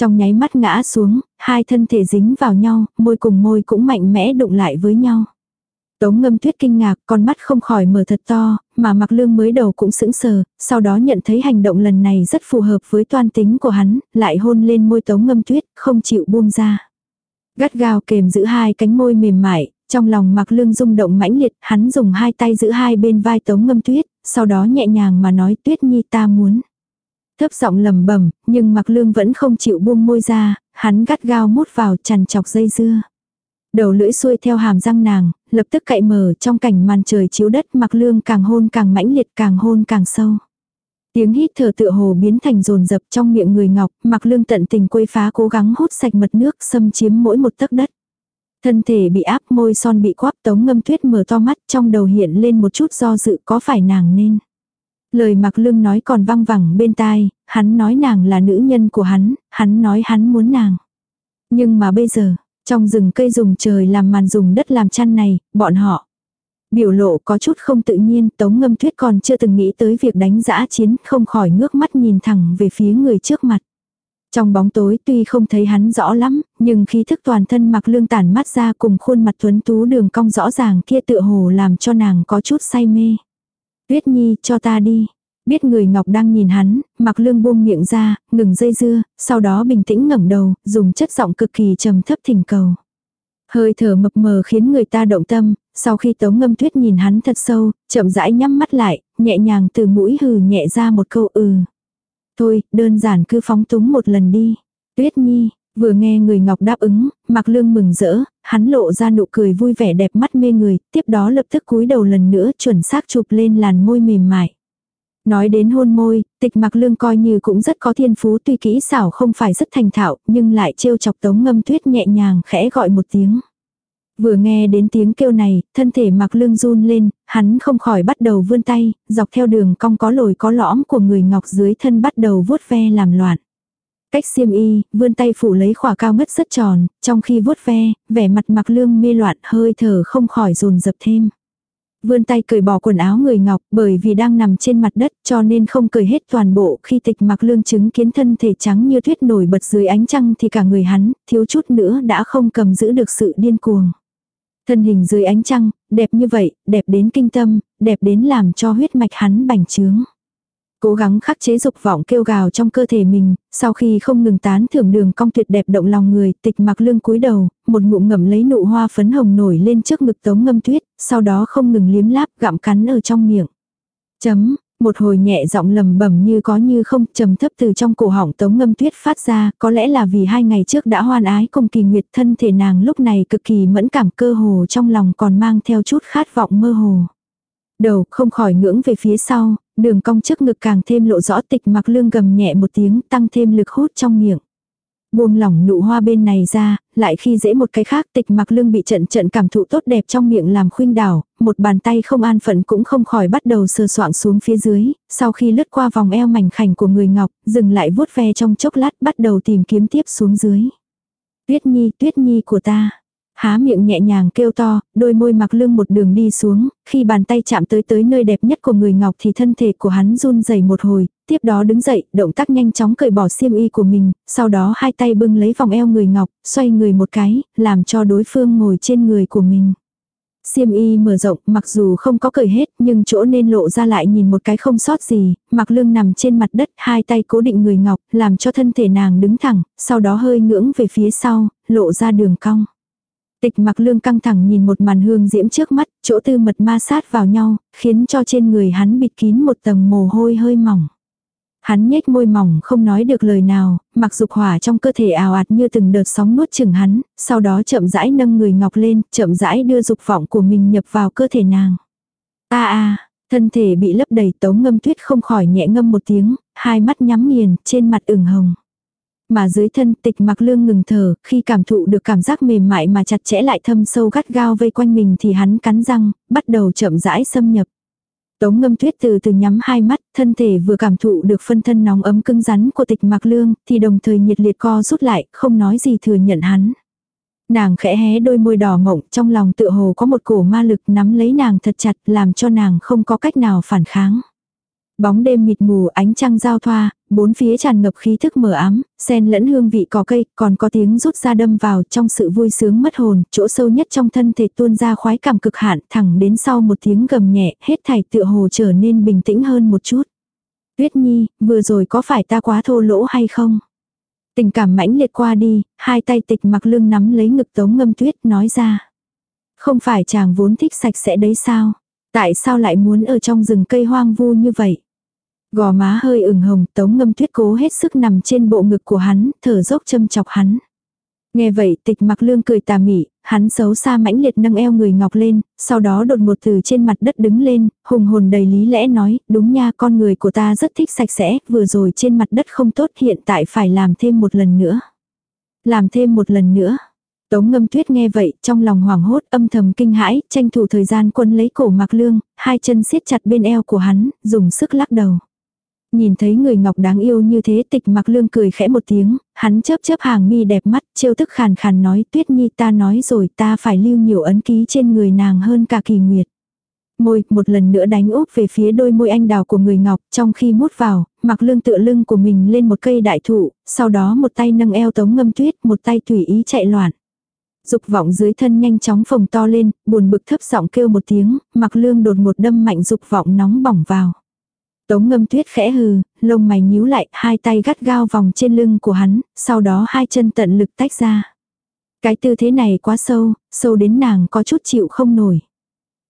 Trong nháy mắt ngã xuống, hai thân thể dính vào nhau, môi cùng môi cũng mạnh mẽ đụng lại với nhau. Tống ngâm tuyết kinh ngạc, con mắt không khỏi mở thật to, mà mặc lương mới đầu cũng sững sờ, sau đó nhận thấy hành động lần này rất phù hợp với toan tính của hắn, lại hôn lên môi tống ngâm tuyết, không chịu buông ra. Gắt gao kềm giữ hai cánh môi mềm mại, trong lòng mặc lương rung động mãnh liệt, hắn dùng hai tay giữ hai bên vai tống ngâm tuyết, sau đó nhẹ nhàng mà nói tuyết nhi ta muốn. Thấp giọng lầm bẩm nhưng mặc lương vẫn không chịu buông môi ra, hắn gắt gao mút vào chằn chọc dây dưa. Đầu lưỡi xuôi theo hàm răng nàng, lập tức cậy mở trong cảnh màn trời chiếu đất mặc lương càng hôn càng mãnh liệt càng hôn càng sâu. Tiếng hít thở tựa hồ biến thành rồn rập trong miệng người ngọc, mặc lương tận tình quấy phá cố gắng hút sạch mật nước xâm chiếm mỗi một tấc đất. Thân thể bị áp môi son bị quắp tống ngâm tuyết mở to mắt trong đầu hiện lên một chút do dự có phải nàng nên. Lời mặc lương nói còn văng vẳng bên tai, hắn nói nàng là nữ nhân của hắn, hắn nói hắn muốn nàng. Nhưng mà bây giờ, trong rừng cây dùng trời làm màn dùng đất làm chăn này, bọn họ. Biểu lộ có chút không tự nhiên, tống ngâm tuyết còn chưa từng nghĩ tới việc đánh giã chiến, không khỏi ngước mắt nhìn thẳng về phía người trước mặt. Trong bóng tối tuy không thấy hắn rõ lắm, nhưng khí thức toàn thân mặc lương tản mắt ra cùng khuôn mặt tuấn tú đường cong rõ ràng kia tựa hồ làm cho nàng có chút say mê. Tuyết Nhi cho ta đi. Biết người Ngọc đang nhìn hắn, mặc lương buông miệng ra, ngừng dây dưa, sau đó bình tĩnh ngẩng đầu, dùng chất giọng cực kỳ trầm thấp thỉnh cầu. Hơi thở mập mờ khiến người ta động tâm, sau khi tống ngâm tuyết nhìn hắn thật sâu, chậm rãi nhắm mắt lại, nhẹ nhàng từ mũi hừ nhẹ ra một câu ừ. Thôi, đơn giản cứ phóng túng một lần đi. Tuyết nhi, vừa nghe người ngọc đáp ứng, mặc lương mừng rỡ, hắn lộ ra nụ cười vui vẻ đẹp mắt mê người, tiếp đó lập tức cúi đầu lần nữa chuẩn xác chụp lên làn môi mềm mại. Nói đến hôn môi, tịch mặc lương coi như cũng rất có thiên phú tuy kỹ xảo không phải rất thành thạo, nhưng lại trêu chọc tống ngâm tuyết nhẹ nhàng khẽ gọi một tiếng. Vừa nghe đến tiếng kêu này, thân thể mặc lương run lên, hắn không khỏi bắt đầu vươn tay, dọc theo đường cong có lồi có lõm của người ngọc dưới thân bắt đầu vuốt ve làm loạn. Cách xiêm y, vươn tay phủ lấy khỏa cao ngất rất tròn, trong khi vuốt ve, vẻ mặt mặc lương mê loạn hơi thở không khỏi dồn dập thêm. Vươn tay cởi bỏ quần áo người ngọc bởi vì đang nằm trên mặt đất cho nên không cởi hết toàn bộ khi tịch mặc lương chứng kiến thân thể trắng như tuyết nổi bật dưới ánh trăng thì cả người hắn thiếu chút nữa đã không cầm giữ được sự điên cuồng. Thân hình dưới ánh trăng, đẹp như vậy, đẹp đến kinh tâm, đẹp đến làm cho huyết mạch hắn bành trướng. Cố gắng khắc chế dục vọng kêu gào trong cơ thể mình, sau khi không ngừng tán thưởng đường cong tuyệt đẹp động lòng người, tịch mặc lương cúi đầu, một ngụm ngậm lấy nụ hoa phấn hồng nổi lên trước ngực tống ngâm tuyết, sau đó không ngừng liếm láp gặm cắn ở trong miệng. Chấm, một hồi nhẹ giọng lầm bẩm như có như không trầm thấp từ trong cổ họng tống ngâm tuyết phát ra, có lẽ là vì hai ngày trước đã hoan ái cùng kỳ nguyệt thân thể nàng lúc này cực kỳ mẫn cảm cơ hồ trong lòng còn mang theo chút khát vọng mơ hồ. Đầu không khỏi ngưỡng về phía sau, đường cong trước ngực càng thêm lộ rõ tịch mặc lương gầm nhẹ một tiếng tăng thêm lực hút trong miệng. Buông lỏng nụ hoa bên này ra, lại khi dễ một cái khác tịch mặc lương bị trận trận cảm thụ tốt đẹp trong miệng làm khuynh đảo, một bàn tay không an phận cũng không khỏi bắt đầu sờ soạng xuống phía dưới, sau khi lướt qua vòng eo mảnh khảnh của người ngọc, dừng lại vuốt ve trong chốc lát bắt đầu tìm kiếm tiếp xuống dưới. Tuyết nhi, tuyết nhi của ta. Há miệng nhẹ nhàng kêu to, đôi môi mặc lưng một đường đi xuống, khi bàn tay chạm tới tới nơi đẹp nhất của người ngọc thì thân thể của hắn run rẩy một hồi, tiếp đó đứng dậy, động tác nhanh chóng cởi bỏ xiêm y của mình, sau đó hai tay bưng lấy vòng eo người ngọc, xoay người một cái, làm cho đối phương ngồi trên người của mình. Xiêm y mở rộng, mặc dù không có cởi hết, nhưng chỗ nên lộ ra lại nhìn một cái không sót gì, mặc lương nằm trên mặt đất, hai tay cố định người ngọc, làm cho thân thể nàng đứng thẳng, sau đó hơi ngưỡng về phía sau, lộ ra đường cong. Tịch mặc lương căng thẳng nhìn một màn hương diễm trước mắt, chỗ tư mật ma sát vào nhau, khiến cho trên người hắn bịt kín một tầng mồ hôi hơi mỏng. Hắn nhếch môi mỏng không nói được lời nào, mặc dục hỏa trong cơ thể ào ạt như từng đợt sóng nuốt chừng hắn, sau đó chậm rãi nâng người ngọc lên, chậm rãi đưa dục vọng của mình nhập vào cơ thể nàng. a a thân thể bị lấp đầy tống ngâm tuyết không khỏi nhẹ ngâm một tiếng, hai mắt nhắm nghiền, trên mặt ửng hồng. Mà dưới thân tịch mặc lương ngừng thở, khi cảm thụ được cảm giác mềm mại mà chặt chẽ lại thâm sâu gắt gao vây quanh mình thì hắn cắn răng, bắt đầu chậm rãi xâm nhập. Tống ngâm tuyết từ từ nhắm hai mắt, thân thể vừa cảm thụ được phân thân nóng ấm cứng rắn của tịch mặc lương, thì đồng thời nhiệt liệt co rút lại, không nói gì thừa nhận hắn. Nàng khẽ hé đôi môi đỏ mộng, trong lòng tựa hồ có một cổ ma lực nắm lấy nàng thật chặt, làm cho nàng không có cách nào phản kháng. Bóng đêm mịt mù ánh trăng giao thoa, bốn phía tràn ngập khí thức mờ ám, xen lẫn hương vị cỏ cây, còn có tiếng rút ra đâm vào trong sự vui sướng mất hồn, chỗ sâu nhất trong thân thể tuôn ra khoái cảm cực hạn, thẳng đến sau một tiếng gầm nhẹ, hết thảy tựa hồ trở nên bình tĩnh hơn một chút. Tuyết Nhi, vừa rồi có phải ta quá thô lỗ hay không? Tình cảm mãnh liệt qua đi, hai tay tịch mặc lương nắm lấy ngực tống ngâm tuyết nói ra. Không phải chàng vốn thích sạch sẽ đấy sao? Tại sao lại muốn ở trong rừng cây hoang vu như vậy? Gò má hơi ửng hồng, tống ngâm tuyết cố hết sức nằm trên bộ ngực của hắn, thở dốc châm chọc hắn. Nghe vậy tịch mặc lương cười tà mị, hắn xấu xa mãnh liệt nâng eo người ngọc lên, sau đó đột một từ trên mặt đất đứng lên, hùng hồn đầy lý lẽ nói, đúng nha con người của ta rất thích sạch sẽ, vừa rồi trên mặt đất không tốt hiện tại phải làm thêm một lần nữa. Làm thêm một lần nữa. Tống ngâm tuyết nghe vậy, trong lòng hoảng hốt âm thầm kinh hãi, tranh thủ thời gian quân lấy cổ mặc lương, hai chân siết chặt bên eo của hắn, dùng sức lắc đầu. Nhìn thấy người ngọc đáng yêu như thế tịch mặc lương cười khẽ một tiếng, hắn chớp chớp hàng mi đẹp mắt, trêu tức khàn khàn nói tuyết nhi ta nói rồi ta phải lưu nhiều ấn ký trên người nàng hơn cả kỳ nguyệt. Môi, một lần nữa đánh úp về phía đôi môi anh đào của người ngọc, trong khi mút vào, mặc lương tựa lưng của mình lên một cây đại thụ, sau đó một tay nâng eo tống ngâm tuyết, một tay tùy ý chạy loạn. Dục vọng dưới thân nhanh chóng phồng to lên, buồn bực thấp giọng kêu một tiếng, mặc lương đột một đâm mạnh dục vọng nóng bỏng vào. Tống ngâm tuyết khẽ hừ, lông mày nhíu lại, hai tay gắt gao vòng trên lưng của hắn, sau đó hai chân tận lực tách ra. Cái tư thế này quá sâu, sâu đến nàng có chút chịu không nổi.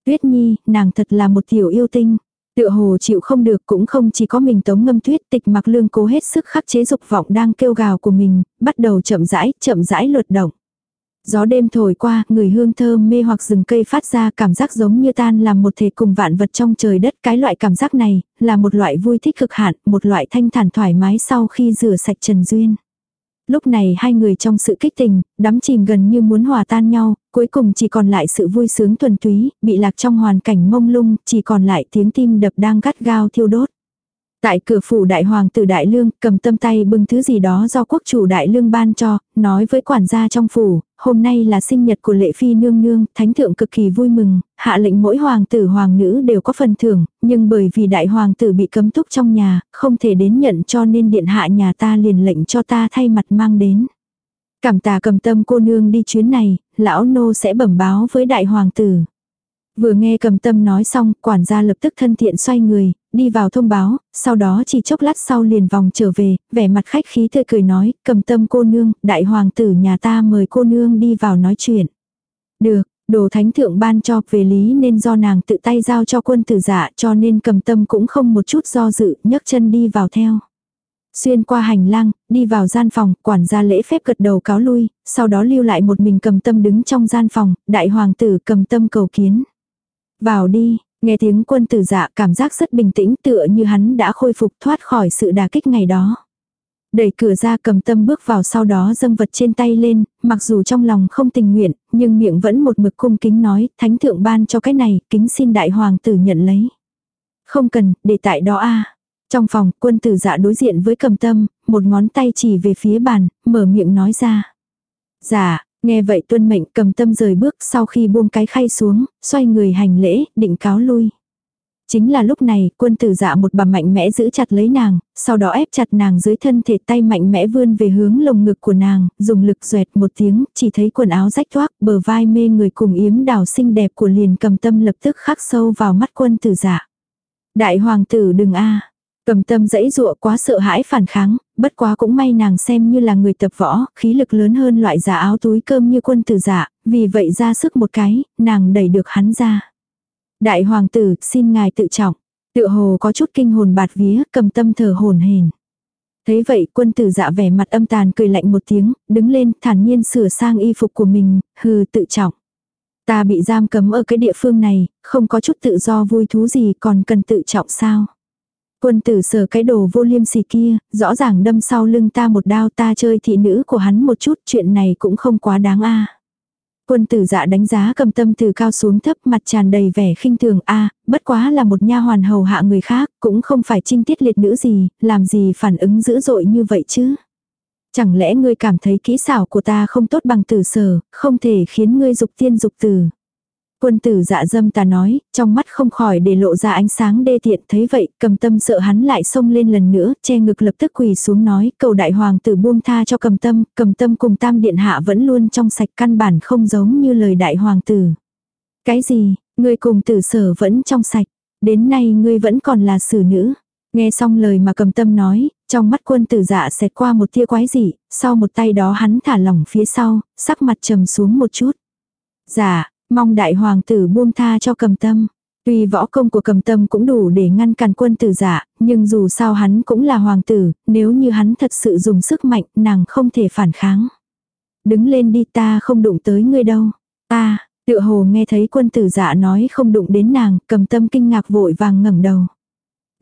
Tuyết nhi, nàng thật là một tiểu yêu tinh. Tựa hồ chịu không được cũng không chỉ có mình tống ngâm tuyết tịch mặc lương cố hết sức khắc chế dục vọng đang kêu gào của mình, bắt đầu chậm rãi, chậm rãi luật động. Gió đêm thổi qua, người hương thơm mê hoặc rừng cây phát ra cảm giác giống như tan làm một thể cùng vạn vật trong trời đất. Cái loại cảm giác này, là một loại vui thích cực hạn, một loại thanh thản thoải mái sau khi rửa sạch trần duyên. Lúc này hai người trong sự kích tình, đắm chìm gần như muốn hòa tan nhau, cuối cùng chỉ còn lại sự vui sướng thuần túy, bị lạc trong hoàn cảnh mông lung, chỉ còn lại tiếng tim đập đang gắt gao thiêu đốt. Tại cửa phủ đại hoàng tử đại lương, cầm tâm tay bưng thứ gì đó do quốc chủ đại lương ban cho, nói với quản gia trong phủ, hôm nay là sinh nhật của lệ phi nương nương, thánh thượng cực kỳ vui mừng, hạ lệnh mỗi hoàng tử hoàng nữ đều có phần thưởng, nhưng bởi vì đại hoàng tử bị cấm túc trong nhà, không thể đến nhận cho nên điện hạ nhà ta liền lệnh cho ta thay mặt mang đến. Cảm tà cầm tâm cô nương đi chuyến này, lão nô sẽ bẩm báo với đại hoàng tử. Vừa nghe cầm tâm nói xong, quản gia lập tức thân thiện xoay người, đi vào thông báo, sau đó chỉ chốc lát sau liền vòng trở về, vẻ mặt khách khí tươi cười nói, cầm tâm cô nương, đại hoàng tử nhà ta mời cô nương đi vào nói chuyện. Được, đồ thánh thượng ban cho về lý nên do nàng tự tay giao cho quân tử dạ cho nên cầm tâm cũng không một chút do dự, nhấc chân đi vào theo. Xuyên qua hành lang, đi vào gian phòng, quản gia lễ phép gật đầu cáo lui, sau đó lưu lại một mình cầm tâm đứng trong gian phòng, đại hoàng tử cầm tâm cầu kiến. Vào đi, nghe tiếng quân tử dạ cảm giác rất bình tĩnh tựa như hắn đã khôi phục thoát khỏi sự đà kích ngày đó. Đẩy cửa ra cầm tâm bước vào sau đó dâng vật trên tay lên, mặc dù trong lòng không tình nguyện, nhưng miệng vẫn một mực cung kính nói, thánh thượng ban cho cái này, kính xin đại hoàng tử nhận lấy. Không cần, để tại đó a Trong phòng, quân tử dạ đối diện với cầm tâm, một ngón tay chỉ về phía bàn, mở miệng nói ra. Dạ, Nghe vậy tuân mệnh cầm tâm rời bước sau khi buông cái khay xuống, xoay người hành lễ, định cáo lui. Chính là lúc này, quân tử dạ một bà mạnh mẽ giữ chặt lấy nàng, sau đó ép chặt nàng dưới thân thể tay mạnh mẽ vươn về hướng lồng ngực của nàng, dùng lực xoẹt một tiếng, chỉ thấy quần áo rách toác, bờ vai mê người cùng yếm đào xinh đẹp của liền cầm tâm lập tức khắc sâu vào mắt quân tử dạ. Đại hoàng tử đừng a Cầm tâm dãy dụa quá sợ hãi phản kháng, bất quá cũng may nàng xem như là người tập võ, khí lực lớn hơn loại giả áo túi cơm như quân tử giả, vì vậy ra sức một cái, nàng đẩy được hắn ra. Đại hoàng tử, xin ngài tự trọng. Tựa hồ có chút kinh hồn bạt vía, cầm tâm thở hồn hền. Thấy vậy quân tử dạ vẻ mặt âm tàn cười lạnh một tiếng, đứng lên thản nhiên sửa sang y phục của mình, hừ tự trọng. Ta bị giam cấm ở cái địa phương này, không có chút tự do vui thú gì còn cần tự trọng sao. Quân tử sờ cái đồ vô liêm sỉ kia, rõ ràng đâm sau lưng ta một đao ta chơi thị nữ của hắn một chút, chuyện này cũng không quá đáng a. Quân tử dạ đánh giá cầm tâm từ cao xuống thấp mặt tràn đầy vẻ khinh thường a bất quá là một nha hoàn hầu hạ người khác, cũng không phải trinh tiết liệt nữ gì, làm gì phản ứng dữ dội như vậy chứ. Chẳng lẽ ngươi cảm thấy kỹ xảo của ta không tốt bằng tử sở, không thể khiến ngươi dục tiên dục tử. Quân tử dạ dâm ta nói, trong mắt không khỏi để lộ ra ánh sáng đê tiện thấy vậy, cầm tâm sợ hắn lại xông lên lần nữa, che ngực lập tức quỳ xuống nói, cầu đại hoàng tử buông tha cho cầm tâm, cầm tâm cùng tam điện hạ vẫn luôn trong sạch căn bản không giống như lời đại hoàng tử. Cái gì, ngươi cùng tử sở vẫn trong sạch, đến nay ngươi vẫn còn là xử nữ. Nghe xong lời mà cầm tâm nói, trong mắt quân tử dạ xẹt qua một tia quái dị, sau một tay đó hắn thả lỏng phía sau, sắc mặt trầm xuống một chút. Dạ, Mong đại hoàng tử buông tha cho cầm tâm. Tuy võ công của cầm tâm cũng đủ để ngăn cản quân tử giả, nhưng dù sao hắn cũng là hoàng tử, nếu như hắn thật sự dùng sức mạnh, nàng không thể phản kháng. Đứng lên đi ta không đụng tới ngươi đâu. Ta, tựa hồ nghe thấy quân tử giả nói không đụng đến nàng, cầm tâm kinh ngạc vội vàng ngẩng đầu.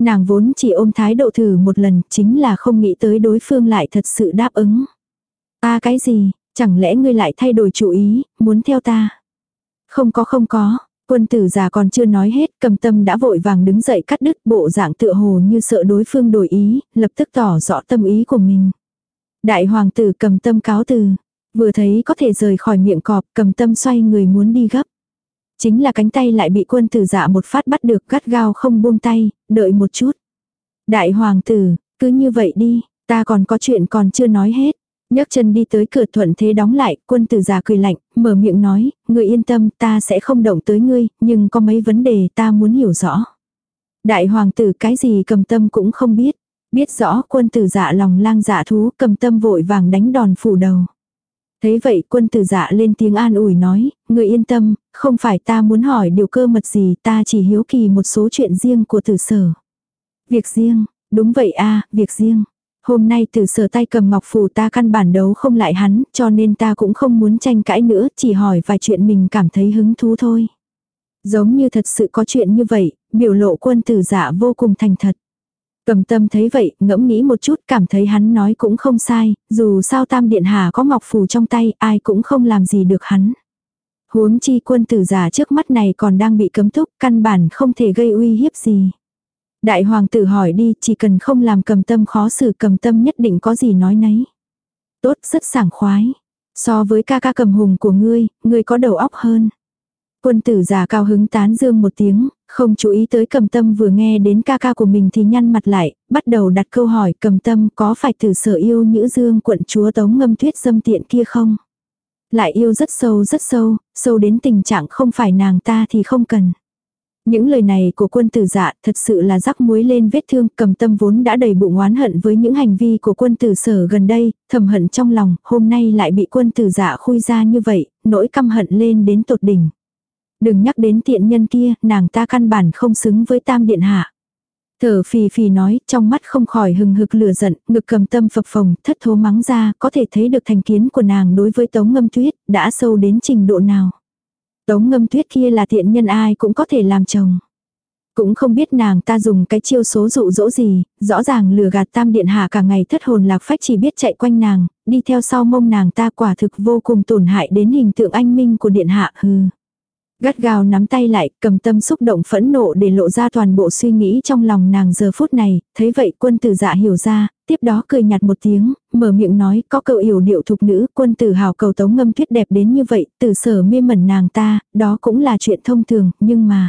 Nàng vốn chỉ ôm thái độ thử một lần, chính là không nghĩ tới đối phương lại thật sự đáp ứng. Ta cái gì, chẳng lẽ ngươi lại thay đổi chủ ý, muốn theo ta? Không có không có, quân tử già còn chưa nói hết, cầm tâm đã vội vàng đứng dậy cắt đứt bộ dạng tựa hồ như sợ đối phương đổi ý, lập tức tỏ rõ tâm ý của mình. Đại hoàng tử cầm tâm cáo từ, vừa thấy có thể rời khỏi miệng cọp, cầm tâm xoay người muốn đi gấp. Chính là cánh tay lại bị quân tử dạ một phát bắt được gắt gao không buông tay, đợi một chút. Đại hoàng tử, cứ như vậy đi, ta còn có chuyện còn chưa nói hết nhấc chân đi tới cửa thuận thế đóng lại, quân tử già cười lạnh, mở miệng nói, người yên tâm ta sẽ không động tới ngươi, nhưng có mấy vấn đề ta muốn hiểu rõ. Đại hoàng tử cái gì cầm tâm cũng không biết, biết rõ quân tử dạ lòng lang dạ thú cầm tâm vội vàng đánh đòn phủ đầu. Thế vậy quân tử dạ lên tiếng an ủi nói, người yên tâm, không phải ta muốn hỏi điều cơ mật gì ta chỉ hiếu kỳ một số chuyện riêng của tử sở. Việc riêng, đúng vậy a việc riêng. Hôm nay từ sở tay cầm ngọc phù ta căn bản đấu không lại hắn, cho nên ta cũng không muốn tranh cãi nữa, chỉ hỏi vài chuyện mình cảm thấy hứng thú thôi. Giống như thật sự có chuyện như vậy, biểu lộ quân tử giả vô cùng thành thật. Cầm tâm thấy vậy, ngẫm nghĩ một chút, cảm thấy hắn nói cũng không sai, dù sao tam điện hà có ngọc phù trong tay, ai cũng không làm gì được hắn. Huống chi quân tử giả trước mắt này còn đang bị cấm thúc, căn bản không thể gây uy hiếp gì. Đại hoàng tử hỏi đi, chỉ cần không làm cầm tâm khó xử cầm tâm nhất định có gì nói nấy. Tốt, rất sảng khoái. So với ca ca cầm hùng của ngươi, ngươi có đầu óc hơn. Quân tử già cao hứng tán dương một tiếng, không chú ý tới cầm tâm vừa nghe đến ca ca của mình thì nhăn mặt lại, bắt đầu đặt câu hỏi cầm tâm có phải từ sở yêu nữ dương quận chúa tống ngâm thuyết dâm tiện kia không? Lại yêu rất sâu rất sâu, sâu đến tình trạng không phải nàng ta thì không cần. Những lời này của quân tử dạ thật sự là rắc muối lên vết thương cầm tâm vốn đã đầy bụng oán hận với những hành vi của quân tử sở gần đây, thầm hận trong lòng, hôm nay lại bị quân tử dạ khui ra như vậy, nỗi căm hận lên đến tột đỉnh. Đừng nhắc đến tiện nhân kia, nàng ta căn bản không xứng với tam điện hạ. Thở phì phì nói, trong mắt không khỏi hừng hực lửa giận, ngực cầm tâm phập phồng, thất thố mắng ra, có thể thấy được thành kiến của nàng đối với tống ngâm tuyết, đã sâu đến trình độ nào. Tống ngâm tuyết kia là thiện nhân ai cũng có thể làm chồng. Cũng không biết nàng ta dùng cái chiêu số dụ dỗ gì, rõ ràng lừa gạt tam điện hạ cả ngày thất hồn lạc phách chỉ biết chạy quanh nàng, đi theo sau mông nàng ta quả thực vô cùng tổn hại đến hình tượng anh minh của điện hạ hừ. Gắt gao nắm tay lại, cầm tâm xúc động phẫn nộ để lộ ra toàn bộ suy nghĩ trong lòng nàng giờ phút này, thấy vậy quân tử dạ hiểu ra, tiếp đó cười nhạt một tiếng, mở miệng nói có cậu hiểu điệu thục nữ, quân tử hào cầu tống ngâm tuyết đẹp đến như vậy, từ sở mê mẩn nàng ta, đó cũng là chuyện thông thường, nhưng mà...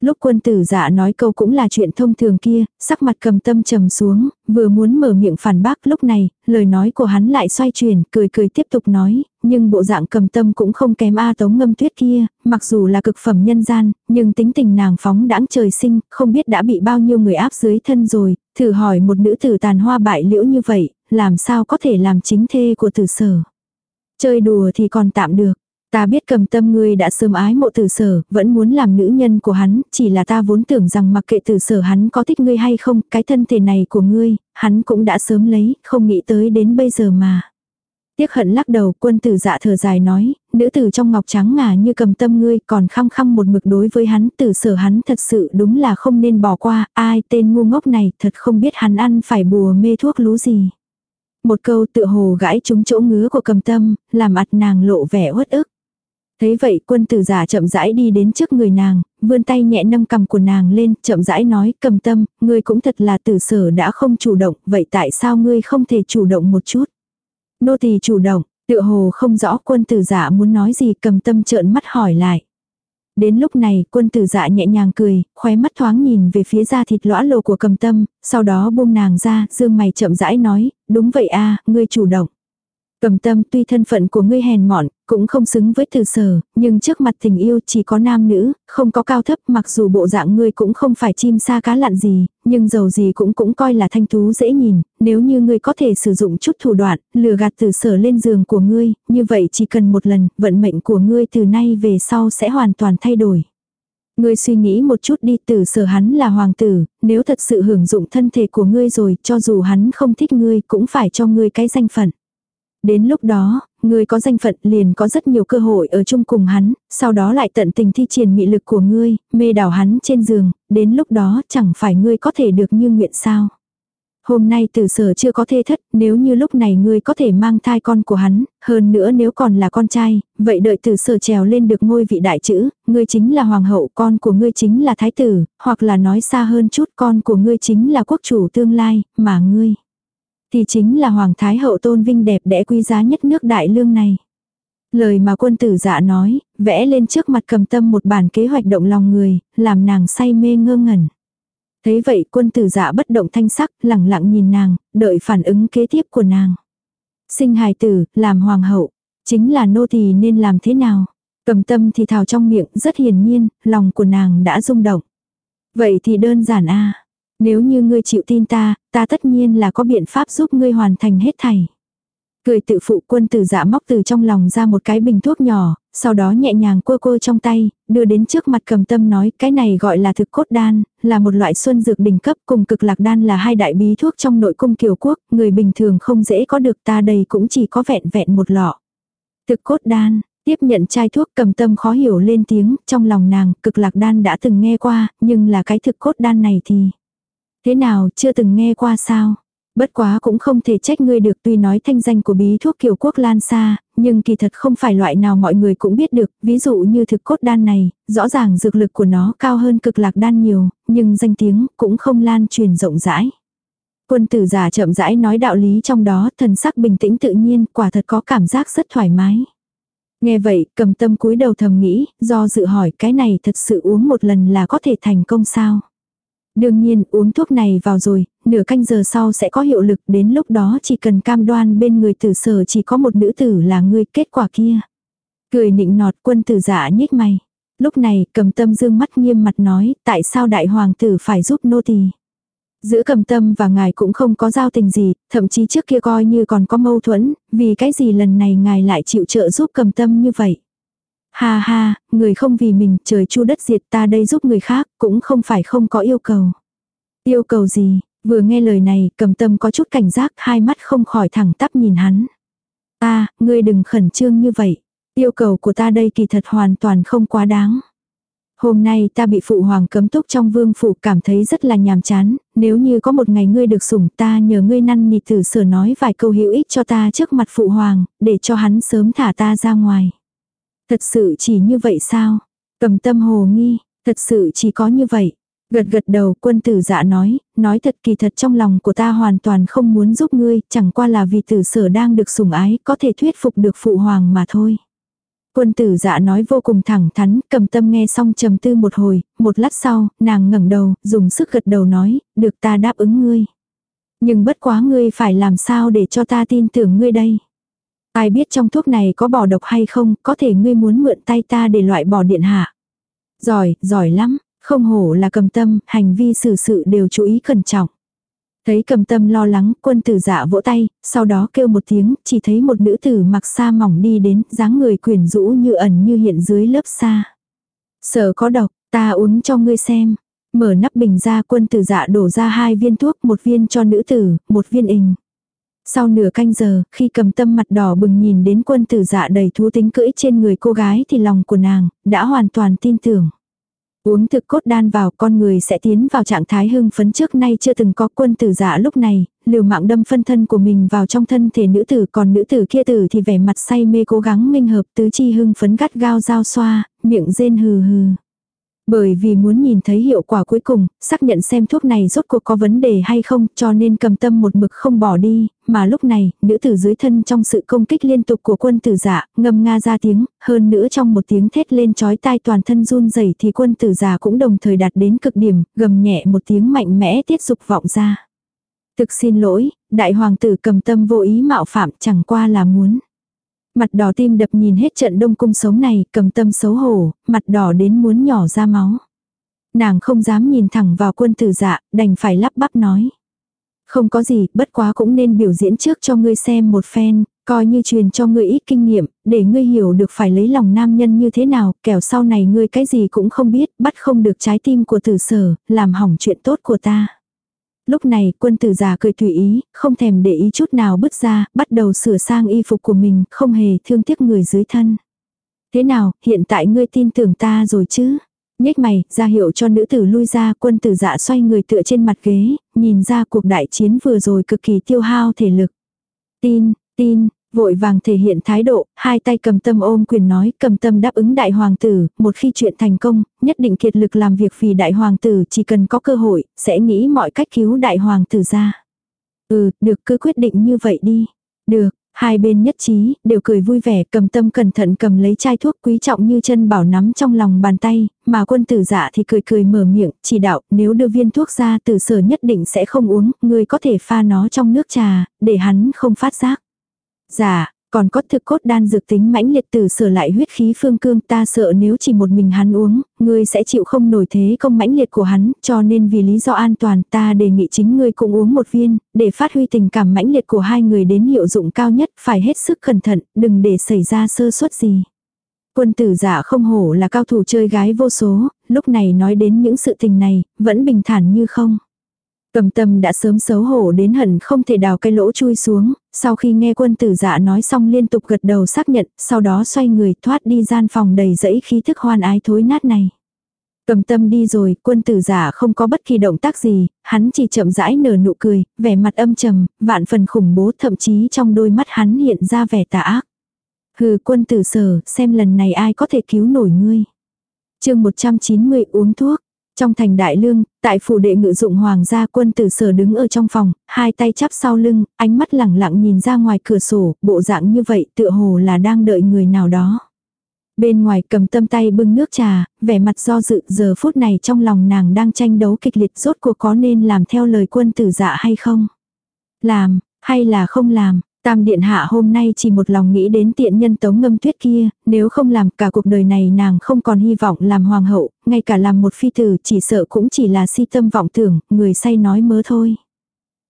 Lúc quân tử dạ nói câu cũng là chuyện thông thường kia, sắc mặt cầm tâm trầm xuống, vừa muốn mở miệng phản bác lúc này, lời nói của hắn lại xoay chuyển, cười cười tiếp tục nói, nhưng bộ dạng cầm tâm cũng không kém A tống ngâm tuyết kia, mặc dù là cực phẩm nhân gian, nhưng tính tình nàng phóng đãng trời sinh, không biết đã bị bao nhiêu người áp dưới thân rồi, thử hỏi một nữ tử tàn hoa bại liễu như vậy, làm sao có thể làm chính thê của tử sở. Chơi đùa thì còn tạm được, Ta biết cầm tâm ngươi đã sớm ái mộ tử sở, vẫn muốn làm nữ nhân của hắn, chỉ là ta vốn tưởng rằng mặc kệ tử sở hắn có thích ngươi hay không, cái thân thể này của ngươi, hắn cũng đã sớm lấy, không nghĩ tới đến bây giờ mà. Tiếc hận lắc đầu quân tử dạ thở dài nói, nữ tử trong ngọc trắng ngà như cầm tâm ngươi còn khăng khăng một mực đối với hắn tử sở hắn thật sự đúng là không nên bỏ qua, ai tên ngu ngốc này thật không biết hắn ăn phải bùa mê thuốc lú gì. Một câu tự hồ gãi trúng chỗ ngứa của cầm tâm, làm ặt nàng lộ vẻ uất ức. Thế vậy quân tử giả chậm rãi đi đến trước người nàng, vươn tay nhẹ nâng cầm của nàng lên, chậm rãi nói cầm tâm, ngươi cũng thật là tử sở đã không chủ động, vậy tại sao ngươi không thể chủ động một chút? Nô tỳ chủ động, tựa hồ không rõ quân tử dạ muốn nói gì cầm tâm trợn mắt hỏi lại. Đến lúc này quân tử dạ nhẹ nhàng cười, khóe mắt thoáng nhìn về phía da thịt lõa lồ của cầm tâm, sau đó buông nàng ra, dương mày chậm rãi nói, đúng vậy a ngươi chủ động. Cầm tâm tuy thân phận của ngươi hèn mọn, cũng không xứng với từ sở, nhưng trước mặt tình yêu chỉ có nam nữ, không có cao thấp mặc dù bộ dạng ngươi cũng không phải chim sa cá lặn gì, nhưng dầu gì cũng cũng coi là thanh thú dễ nhìn, nếu như ngươi có thể sử dụng chút thủ đoạn, lừa gạt từ sở lên giường của ngươi, như vậy chỉ cần một lần, vận mệnh của ngươi từ nay về sau sẽ hoàn toàn thay đổi. Ngươi suy nghĩ một chút đi tử sở hắn là hoàng tử, nếu thật sự hưởng dụng thân thể của ngươi rồi, cho dù hắn không thích ngươi cũng phải cho ngươi cái danh phận. Đến lúc đó, ngươi có danh phận liền có rất nhiều cơ hội ở chung cùng hắn, sau đó lại tận tình thi triển mị lực của ngươi, mê đảo hắn trên giường, đến lúc đó chẳng phải ngươi có thể được như nguyện sao. Hôm nay tử sở chưa có thê thất, nếu như lúc này ngươi có thể mang thai con của hắn, hơn nữa nếu còn là con trai, vậy đợi tử sở trèo lên được ngôi vị đại chữ, ngươi chính là hoàng hậu, con của ngươi chính là thái tử, hoặc là nói xa hơn chút con của ngươi chính là quốc chủ tương lai, mà ngươi thì chính là hoàng thái hậu tôn vinh đẹp đẽ quý giá nhất nước đại lương này. Lời mà quân tử dạ nói, vẽ lên trước mặt cầm tâm một bản kế hoạch động lòng người, làm nàng say mê ngơ ngẩn. Thế vậy quân tử dạ bất động thanh sắc, lẳng lặng nhìn nàng, đợi phản ứng kế tiếp của nàng. Sinh hài tử, làm hoàng hậu, chính là nô tỳ nên làm thế nào? Cầm tâm thì thào trong miệng, rất hiển nhiên, lòng của nàng đã rung động. Vậy thì đơn giản a nếu như ngươi chịu tin ta, ta tất nhiên là có biện pháp giúp ngươi hoàn thành hết thảy. Cười tự phụ quân tử dạ móc từ trong lòng ra một cái bình thuốc nhỏ, sau đó nhẹ nhàng cua cua trong tay, đưa đến trước mặt cầm tâm nói cái này gọi là thực cốt đan, là một loại xuân dược đỉnh cấp cùng cực lạc đan là hai đại bí thuốc trong nội cung kiều quốc, người bình thường không dễ có được ta đây cũng chỉ có vẹn vẹn một lọ. Thực cốt đan, tiếp nhận chai thuốc cầm tâm khó hiểu lên tiếng, trong lòng nàng cực lạc đan đã từng nghe qua, nhưng là cái thực cốt đan này thì... Thế nào chưa từng nghe qua sao? Bất quá cũng không thể trách ngươi được tuy nói thanh danh của bí thuốc kiều quốc lan xa, nhưng kỳ thật không phải loại nào mọi người cũng biết được, ví dụ như thực cốt đan này, rõ ràng dược lực của nó cao hơn cực lạc đan nhiều, nhưng danh tiếng cũng không lan truyền rộng rãi. Quân tử giả chậm rãi nói đạo lý trong đó, thần sắc bình tĩnh tự nhiên, quả thật có cảm giác rất thoải mái. Nghe vậy, cầm tâm cúi đầu thầm nghĩ, do dự hỏi cái này thật sự uống một lần là có thể thành công sao? Đương nhiên, uống thuốc này vào rồi, nửa canh giờ sau sẽ có hiệu lực, đến lúc đó chỉ cần cam đoan bên người tử sở chỉ có một nữ tử là người kết quả kia. Cười nịnh nọt quân tử giả nhếch mày. Lúc này, cầm tâm dương mắt nghiêm mặt nói, tại sao đại hoàng tử phải giúp nô tỳ Giữa cầm tâm và ngài cũng không có giao tình gì, thậm chí trước kia coi như còn có mâu thuẫn, vì cái gì lần này ngài lại chịu trợ giúp cầm tâm như vậy. Ha ha, người không vì mình trời chu đất diệt ta đây giúp người khác, cũng không phải không có yêu cầu. Yêu cầu gì, vừa nghe lời này, cầm tâm có chút cảnh giác, hai mắt không khỏi thẳng tắp nhìn hắn. Ta, ngươi đừng khẩn trương như vậy. Yêu cầu của ta đây kỳ thật hoàn toàn không quá đáng. Hôm nay ta bị phụ hoàng cấm túc trong vương phủ cảm thấy rất là nhàm chán, nếu như có một ngày ngươi được sủng ta nhờ ngươi năn nỉ tử sở nói vài câu hữu ích cho ta trước mặt phụ hoàng, để cho hắn sớm thả ta ra ngoài. Thật sự chỉ như vậy sao? Cầm tâm hồ nghi, thật sự chỉ có như vậy. Gật gật đầu quân tử dạ nói, nói thật kỳ thật trong lòng của ta hoàn toàn không muốn giúp ngươi, chẳng qua là vì tử sở đang được sủng ái, có thể thuyết phục được phụ hoàng mà thôi. Quân tử dạ nói vô cùng thẳng thắn, cầm tâm nghe xong trầm tư một hồi, một lát sau, nàng ngẩng đầu, dùng sức gật đầu nói, được ta đáp ứng ngươi. Nhưng bất quá ngươi phải làm sao để cho ta tin tưởng ngươi đây. Ai biết trong thuốc này có bỏ độc hay không, có thể ngươi muốn mượn tay ta để loại bỏ điện hạ. Giỏi, giỏi lắm, không hổ là cầm tâm, hành vi xử sự đều chú ý cẩn trọng. Thấy cầm tâm lo lắng, quân tử dạ vỗ tay, sau đó kêu một tiếng, chỉ thấy một nữ tử mặc sa mỏng đi đến, dáng người quyển rũ như ẩn như hiện dưới lớp sa. Sợ có độc, ta uống cho ngươi xem. Mở nắp bình ra quân tử dạ đổ ra hai viên thuốc, một viên cho nữ tử, một viên ình. Sau nửa canh giờ, khi cầm tâm mặt đỏ bừng nhìn đến quân tử dạ đầy thú tính cưỡi trên người cô gái thì lòng của nàng, đã hoàn toàn tin tưởng. Uống thực cốt đan vào con người sẽ tiến vào trạng thái hưng phấn trước nay chưa từng có quân tử dạ lúc này, liều mạng đâm phân thân của mình vào trong thân thể nữ tử còn nữ tử kia tử thì vẻ mặt say mê cố gắng minh hợp tứ chi hưng phấn gắt gao giao xoa, miệng rên hừ hừ. Bởi vì muốn nhìn thấy hiệu quả cuối cùng, xác nhận xem thuốc này rốt cuộc có vấn đề hay không cho nên cầm tâm một mực không bỏ đi, mà lúc này, nữ tử dưới thân trong sự công kích liên tục của quân tử giả, ngâm nga ra tiếng, hơn nữa trong một tiếng thét lên chói tai toàn thân run rẩy thì quân tử giả cũng đồng thời đạt đến cực điểm, gầm nhẹ một tiếng mạnh mẽ tiết dục vọng ra. Thực xin lỗi, đại hoàng tử cầm tâm vô ý mạo phạm chẳng qua là muốn. Mặt đỏ tim đập nhìn hết trận đông cung sống này, cầm tâm xấu hổ, mặt đỏ đến muốn nhỏ ra máu. Nàng không dám nhìn thẳng vào quân tử dạ, đành phải lắp bắp nói. Không có gì, bất quá cũng nên biểu diễn trước cho ngươi xem một phen, Coi như truyền cho ngươi ít kinh nghiệm, để ngươi hiểu được phải lấy lòng nam nhân như thế nào, kẻo sau này ngươi cái gì cũng không biết, bắt không được trái tim của tử sở, làm hỏng chuyện tốt của ta. Lúc này quân tử già cười tùy ý, không thèm để ý chút nào bước ra, bắt đầu sửa sang y phục của mình, không hề thương tiếc người dưới thân. Thế nào, hiện tại ngươi tin tưởng ta rồi chứ? Nhếch mày, ra hiệu cho nữ tử lui ra, quân tử dạ xoay người tựa trên mặt ghế, nhìn ra cuộc đại chiến vừa rồi cực kỳ tiêu hao thể lực. Tin, tin, vội vàng thể hiện thái độ, hai tay cầm tâm ôm quyền nói, cầm tâm đáp ứng đại hoàng tử, một khi chuyện thành công, nhất định kiệt lực làm việc vì đại hoàng tử, chỉ cần có cơ hội, sẽ nghĩ mọi cách cứu đại hoàng tử ra. Ừ, được cứ quyết định như vậy đi. Được, Hai bên nhất trí, đều cười vui vẻ, cầm tâm cẩn thận cầm lấy chai thuốc quý trọng như chân bảo nắm trong lòng bàn tay, mà quân tử dạ thì cười cười mở miệng, chỉ đạo, nếu đưa viên thuốc ra tử sở nhất định sẽ không uống, người có thể pha nó trong nước trà, để hắn không phát giác. Dạ, còn có thực cốt đan dược tính mãnh liệt tử sửa lại huyết khí phương cương ta sợ nếu chỉ một mình hắn uống, ngươi sẽ chịu không nổi thế công mãnh liệt của hắn, cho nên vì lý do an toàn ta đề nghị chính ngươi cũng uống một viên, để phát huy tình cảm mãnh liệt của hai người đến hiệu dụng cao nhất, phải hết sức cẩn thận, đừng để xảy ra sơ suất gì. Quân tử giả không hổ là cao thủ chơi gái vô số, lúc này nói đến những sự tình này, vẫn bình thản như không. Cầm tâm đã sớm xấu hổ đến hận không thể đào cái lỗ chui xuống, sau khi nghe quân tử dạ nói xong liên tục gật đầu xác nhận, sau đó xoay người thoát đi gian phòng đầy dẫy khí thức hoan ái thối nát này. Cầm tâm đi rồi, quân tử giả không có bất kỳ động tác gì, hắn chỉ chậm rãi nở nụ cười, vẻ mặt âm trầm, vạn phần khủng bố thậm chí trong đôi mắt hắn hiện ra vẻ tà ác. Hừ quân tử sở, xem lần này ai có thể cứu nổi ngươi. chương 190 uống thuốc. Trong thành đại lương, tại phủ đệ ngự dụng hoàng gia quân tử sở đứng ở trong phòng, hai tay chắp sau lưng, ánh mắt lẳng lặng nhìn ra ngoài cửa sổ, bộ dạng như vậy tựa hồ là đang đợi người nào đó. Bên ngoài cầm tâm tay bưng nước trà, vẻ mặt do dự giờ phút này trong lòng nàng đang tranh đấu kịch liệt rốt cuộc có nên làm theo lời quân tử dạ hay không. Làm, hay là không làm, Tam điện hạ hôm nay chỉ một lòng nghĩ đến tiện nhân tống ngâm tuyết kia, nếu không làm cả cuộc đời này nàng không còn hy vọng làm hoàng hậu, ngay cả làm một phi tử chỉ sợ cũng chỉ là si tâm vọng tưởng, người say nói mớ thôi.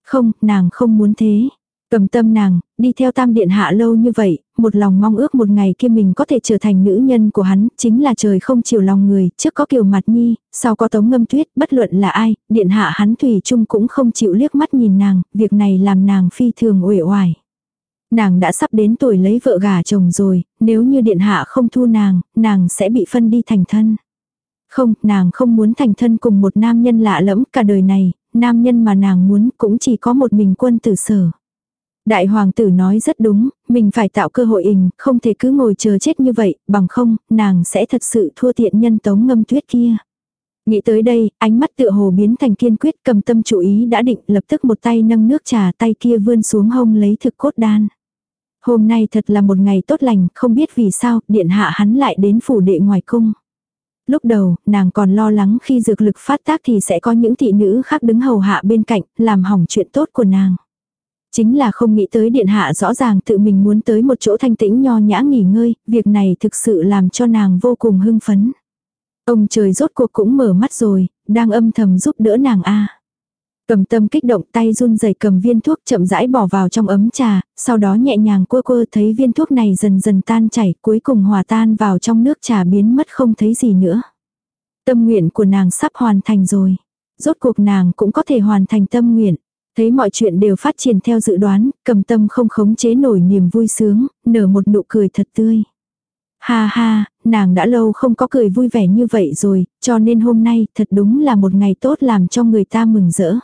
Không, nàng không muốn thế. Cầm tâm nàng, đi theo tam điện hạ lâu như vậy, một lòng mong ước một ngày kia mình có thể trở thành nữ nhân của hắn, chính là trời không chiều lòng người, trước có kiều mặt nhi, sau có tống ngâm tuyết, bất luận là ai, điện hạ hắn thủy chung cũng không chịu liếc mắt nhìn nàng, việc này làm nàng phi thường uể oải. Nàng đã sắp đến tuổi lấy vợ gả chồng rồi, nếu như điện hạ không thu nàng, nàng sẽ bị phân đi thành thân. Không, nàng không muốn thành thân cùng một nam nhân lạ lẫm cả đời này, nam nhân mà nàng muốn cũng chỉ có một mình quân tử sở. Đại hoàng tử nói rất đúng, mình phải tạo cơ hội ình, không thể cứ ngồi chờ chết như vậy, bằng không, nàng sẽ thật sự thua tiện nhân tống ngâm tuyết kia. Nghĩ tới đây, ánh mắt tựa hồ biến thành kiên quyết cầm tâm chủ ý đã định lập tức một tay nâng nước trà tay kia vươn xuống hông lấy thực cốt đan. Hôm nay thật là một ngày tốt lành, không biết vì sao, điện hạ hắn lại đến phủ đệ ngoài cung. Lúc đầu, nàng còn lo lắng khi dược lực phát tác thì sẽ có những thị nữ khác đứng hầu hạ bên cạnh, làm hỏng chuyện tốt của nàng. Chính là không nghĩ tới điện hạ rõ ràng tự mình muốn tới một chỗ thanh tĩnh nho nhã nghỉ ngơi, việc này thực sự làm cho nàng vô cùng hưng phấn. Ông trời rốt cuộc cũng mở mắt rồi, đang âm thầm giúp đỡ nàng a. Cầm tâm kích động tay run rẩy cầm viên thuốc chậm rãi bỏ vào trong ấm trà, sau đó nhẹ nhàng cua cua thấy viên thuốc này dần dần tan chảy cuối cùng hòa tan vào trong nước trà biến mất không thấy gì nữa. Tâm nguyện của nàng sắp hoàn thành rồi. Rốt cuộc nàng cũng có thể hoàn thành tâm nguyện. Thấy mọi chuyện đều phát triển theo dự đoán, cầm tâm không khống chế nổi niềm vui sướng, nở một nụ cười thật tươi. Ha ha, nàng đã lâu không có cười vui vẻ như vậy rồi, cho nên hôm nay thật đúng là một ngày tốt làm cho người ta mừng rỡ.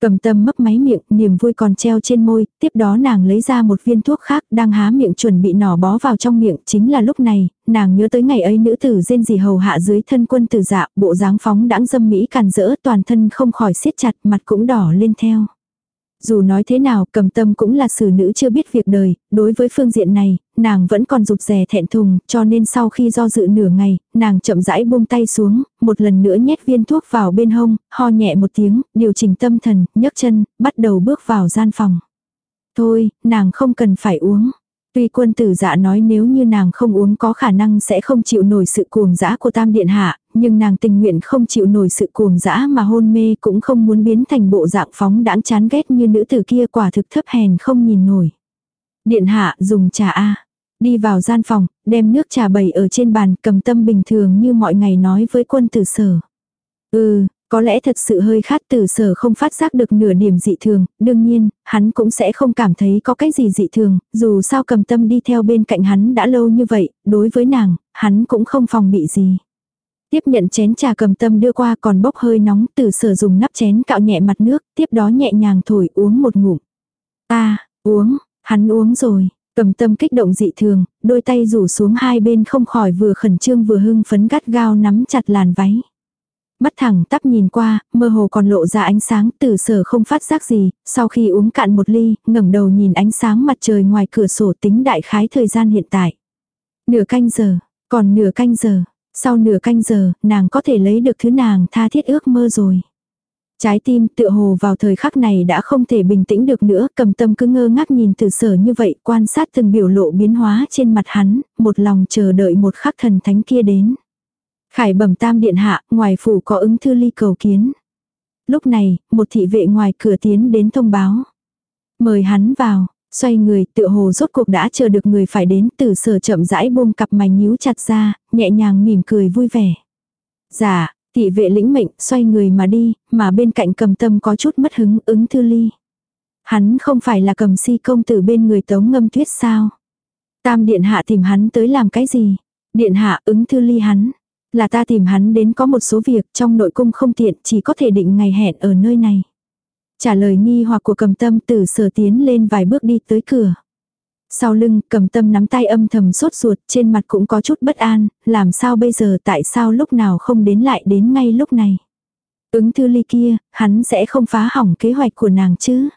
Cầm tâm mấp máy miệng, niềm vui còn treo trên môi, tiếp đó nàng lấy ra một viên thuốc khác, đang há miệng chuẩn bị nỏ bó vào trong miệng, chính là lúc này, nàng nhớ tới ngày ấy nữ tử rên gì hầu hạ dưới thân quân tử dạ, bộ dáng phóng đãng dâm mỹ càn rỡ, toàn thân không khỏi siết chặt, mặt cũng đỏ lên theo. Dù nói thế nào, cầm tâm cũng là xử nữ chưa biết việc đời, đối với phương diện này, nàng vẫn còn rụt rè thẹn thùng, cho nên sau khi do dự nửa ngày, nàng chậm rãi buông tay xuống, một lần nữa nhét viên thuốc vào bên hông, ho nhẹ một tiếng, điều chỉnh tâm thần, nhấc chân, bắt đầu bước vào gian phòng. Thôi, nàng không cần phải uống. Tuy quân tử dạ nói nếu như nàng không uống có khả năng sẽ không chịu nổi sự cuồng dã của tam điện hạ, nhưng nàng tình nguyện không chịu nổi sự cuồng dã mà hôn mê cũng không muốn biến thành bộ dạng phóng đãng chán ghét như nữ tử kia quả thực thấp hèn không nhìn nổi. Điện hạ dùng trà A. Đi vào gian phòng, đem nước trà bày ở trên bàn cầm tâm bình thường như mọi ngày nói với quân tử sở. Ừ, có lẽ thật sự hơi khát tử sở không phát giác được nửa điểm dị thường, đương nhiên, hắn cũng sẽ không cảm thấy có cái gì dị thường, dù sao cầm tâm đi theo bên cạnh hắn đã lâu như vậy, đối với nàng, hắn cũng không phòng bị gì. Tiếp nhận chén trà cầm tâm đưa qua còn bốc hơi nóng từ sở dùng nắp chén cạo nhẹ mặt nước, tiếp đó nhẹ nhàng thổi uống một ngụm. Ta, uống, hắn uống rồi, cầm tâm kích động dị thường, đôi tay rủ xuống hai bên không khỏi vừa khẩn trương vừa hưng phấn gắt gao nắm chặt làn váy. Mắt thẳng tắp nhìn qua, mơ hồ còn lộ ra ánh sáng từ sở không phát giác gì, sau khi uống cạn một ly, ngẩng đầu nhìn ánh sáng mặt trời ngoài cửa sổ tính đại khái thời gian hiện tại. Nửa canh giờ, còn nửa canh giờ, sau nửa canh giờ, nàng có thể lấy được thứ nàng tha thiết ước mơ rồi. Trái tim tựa hồ vào thời khắc này đã không thể bình tĩnh được nữa, cầm tâm cứ ngơ ngác nhìn từ sở như vậy, quan sát từng biểu lộ biến hóa trên mặt hắn, một lòng chờ đợi một khắc thần thánh kia đến. Khải bẩm tam điện hạ, ngoài phủ có ứng thư ly cầu kiến. Lúc này, một thị vệ ngoài cửa tiến đến thông báo. Mời hắn vào, xoay người tựa hồ rốt cuộc đã chờ được người phải đến từ sở chậm rãi buông cặp mày nhíu chặt ra, nhẹ nhàng mỉm cười vui vẻ. Dạ, thị vệ lĩnh mệnh xoay người mà đi, mà bên cạnh cầm tâm có chút mất hứng ứng thư ly. Hắn không phải là cầm si công tử bên người tống ngâm tuyết sao. Tam điện hạ tìm hắn tới làm cái gì? Điện hạ ứng thư ly hắn. Là ta tìm hắn đến có một số việc trong nội cung không tiện chỉ có thể định ngày hẹn ở nơi này. Trả lời nghi hoặc của cầm tâm tử sở tiến lên vài bước đi tới cửa. Sau lưng cầm tâm nắm tay âm thầm sốt ruột trên mặt cũng có chút bất an, làm sao bây giờ tại sao lúc nào không đến lại đến ngay lúc này. Ứng thư ly kia, hắn sẽ không phá hỏng kế hoạch của nàng chứ.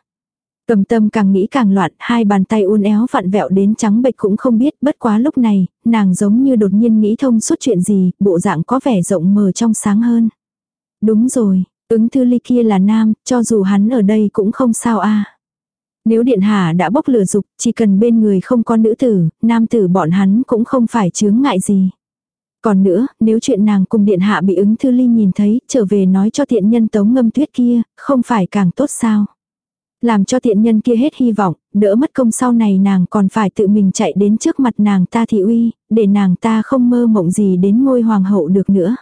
Cầm tâm càng nghĩ càng loạn, hai bàn tay uốn éo vặn vẹo đến trắng bệch cũng không biết, bất quá lúc này, nàng giống như đột nhiên nghĩ thông suốt chuyện gì, bộ dạng có vẻ rộng mở trong sáng hơn. Đúng rồi, ứng thư ly kia là nam, cho dù hắn ở đây cũng không sao a. Nếu điện hạ đã bốc lửa dục, chỉ cần bên người không có nữ tử, nam tử bọn hắn cũng không phải chướng ngại gì. Còn nữa, nếu chuyện nàng cùng điện hạ bị ứng thư ly nhìn thấy, trở về nói cho tiện nhân tống ngâm tuyết kia, không phải càng tốt sao. Làm cho tiện nhân kia hết hy vọng, đỡ mất công sau này nàng còn phải tự mình chạy đến trước mặt nàng ta thị uy, để nàng ta không mơ mộng gì đến ngôi hoàng hậu được nữa.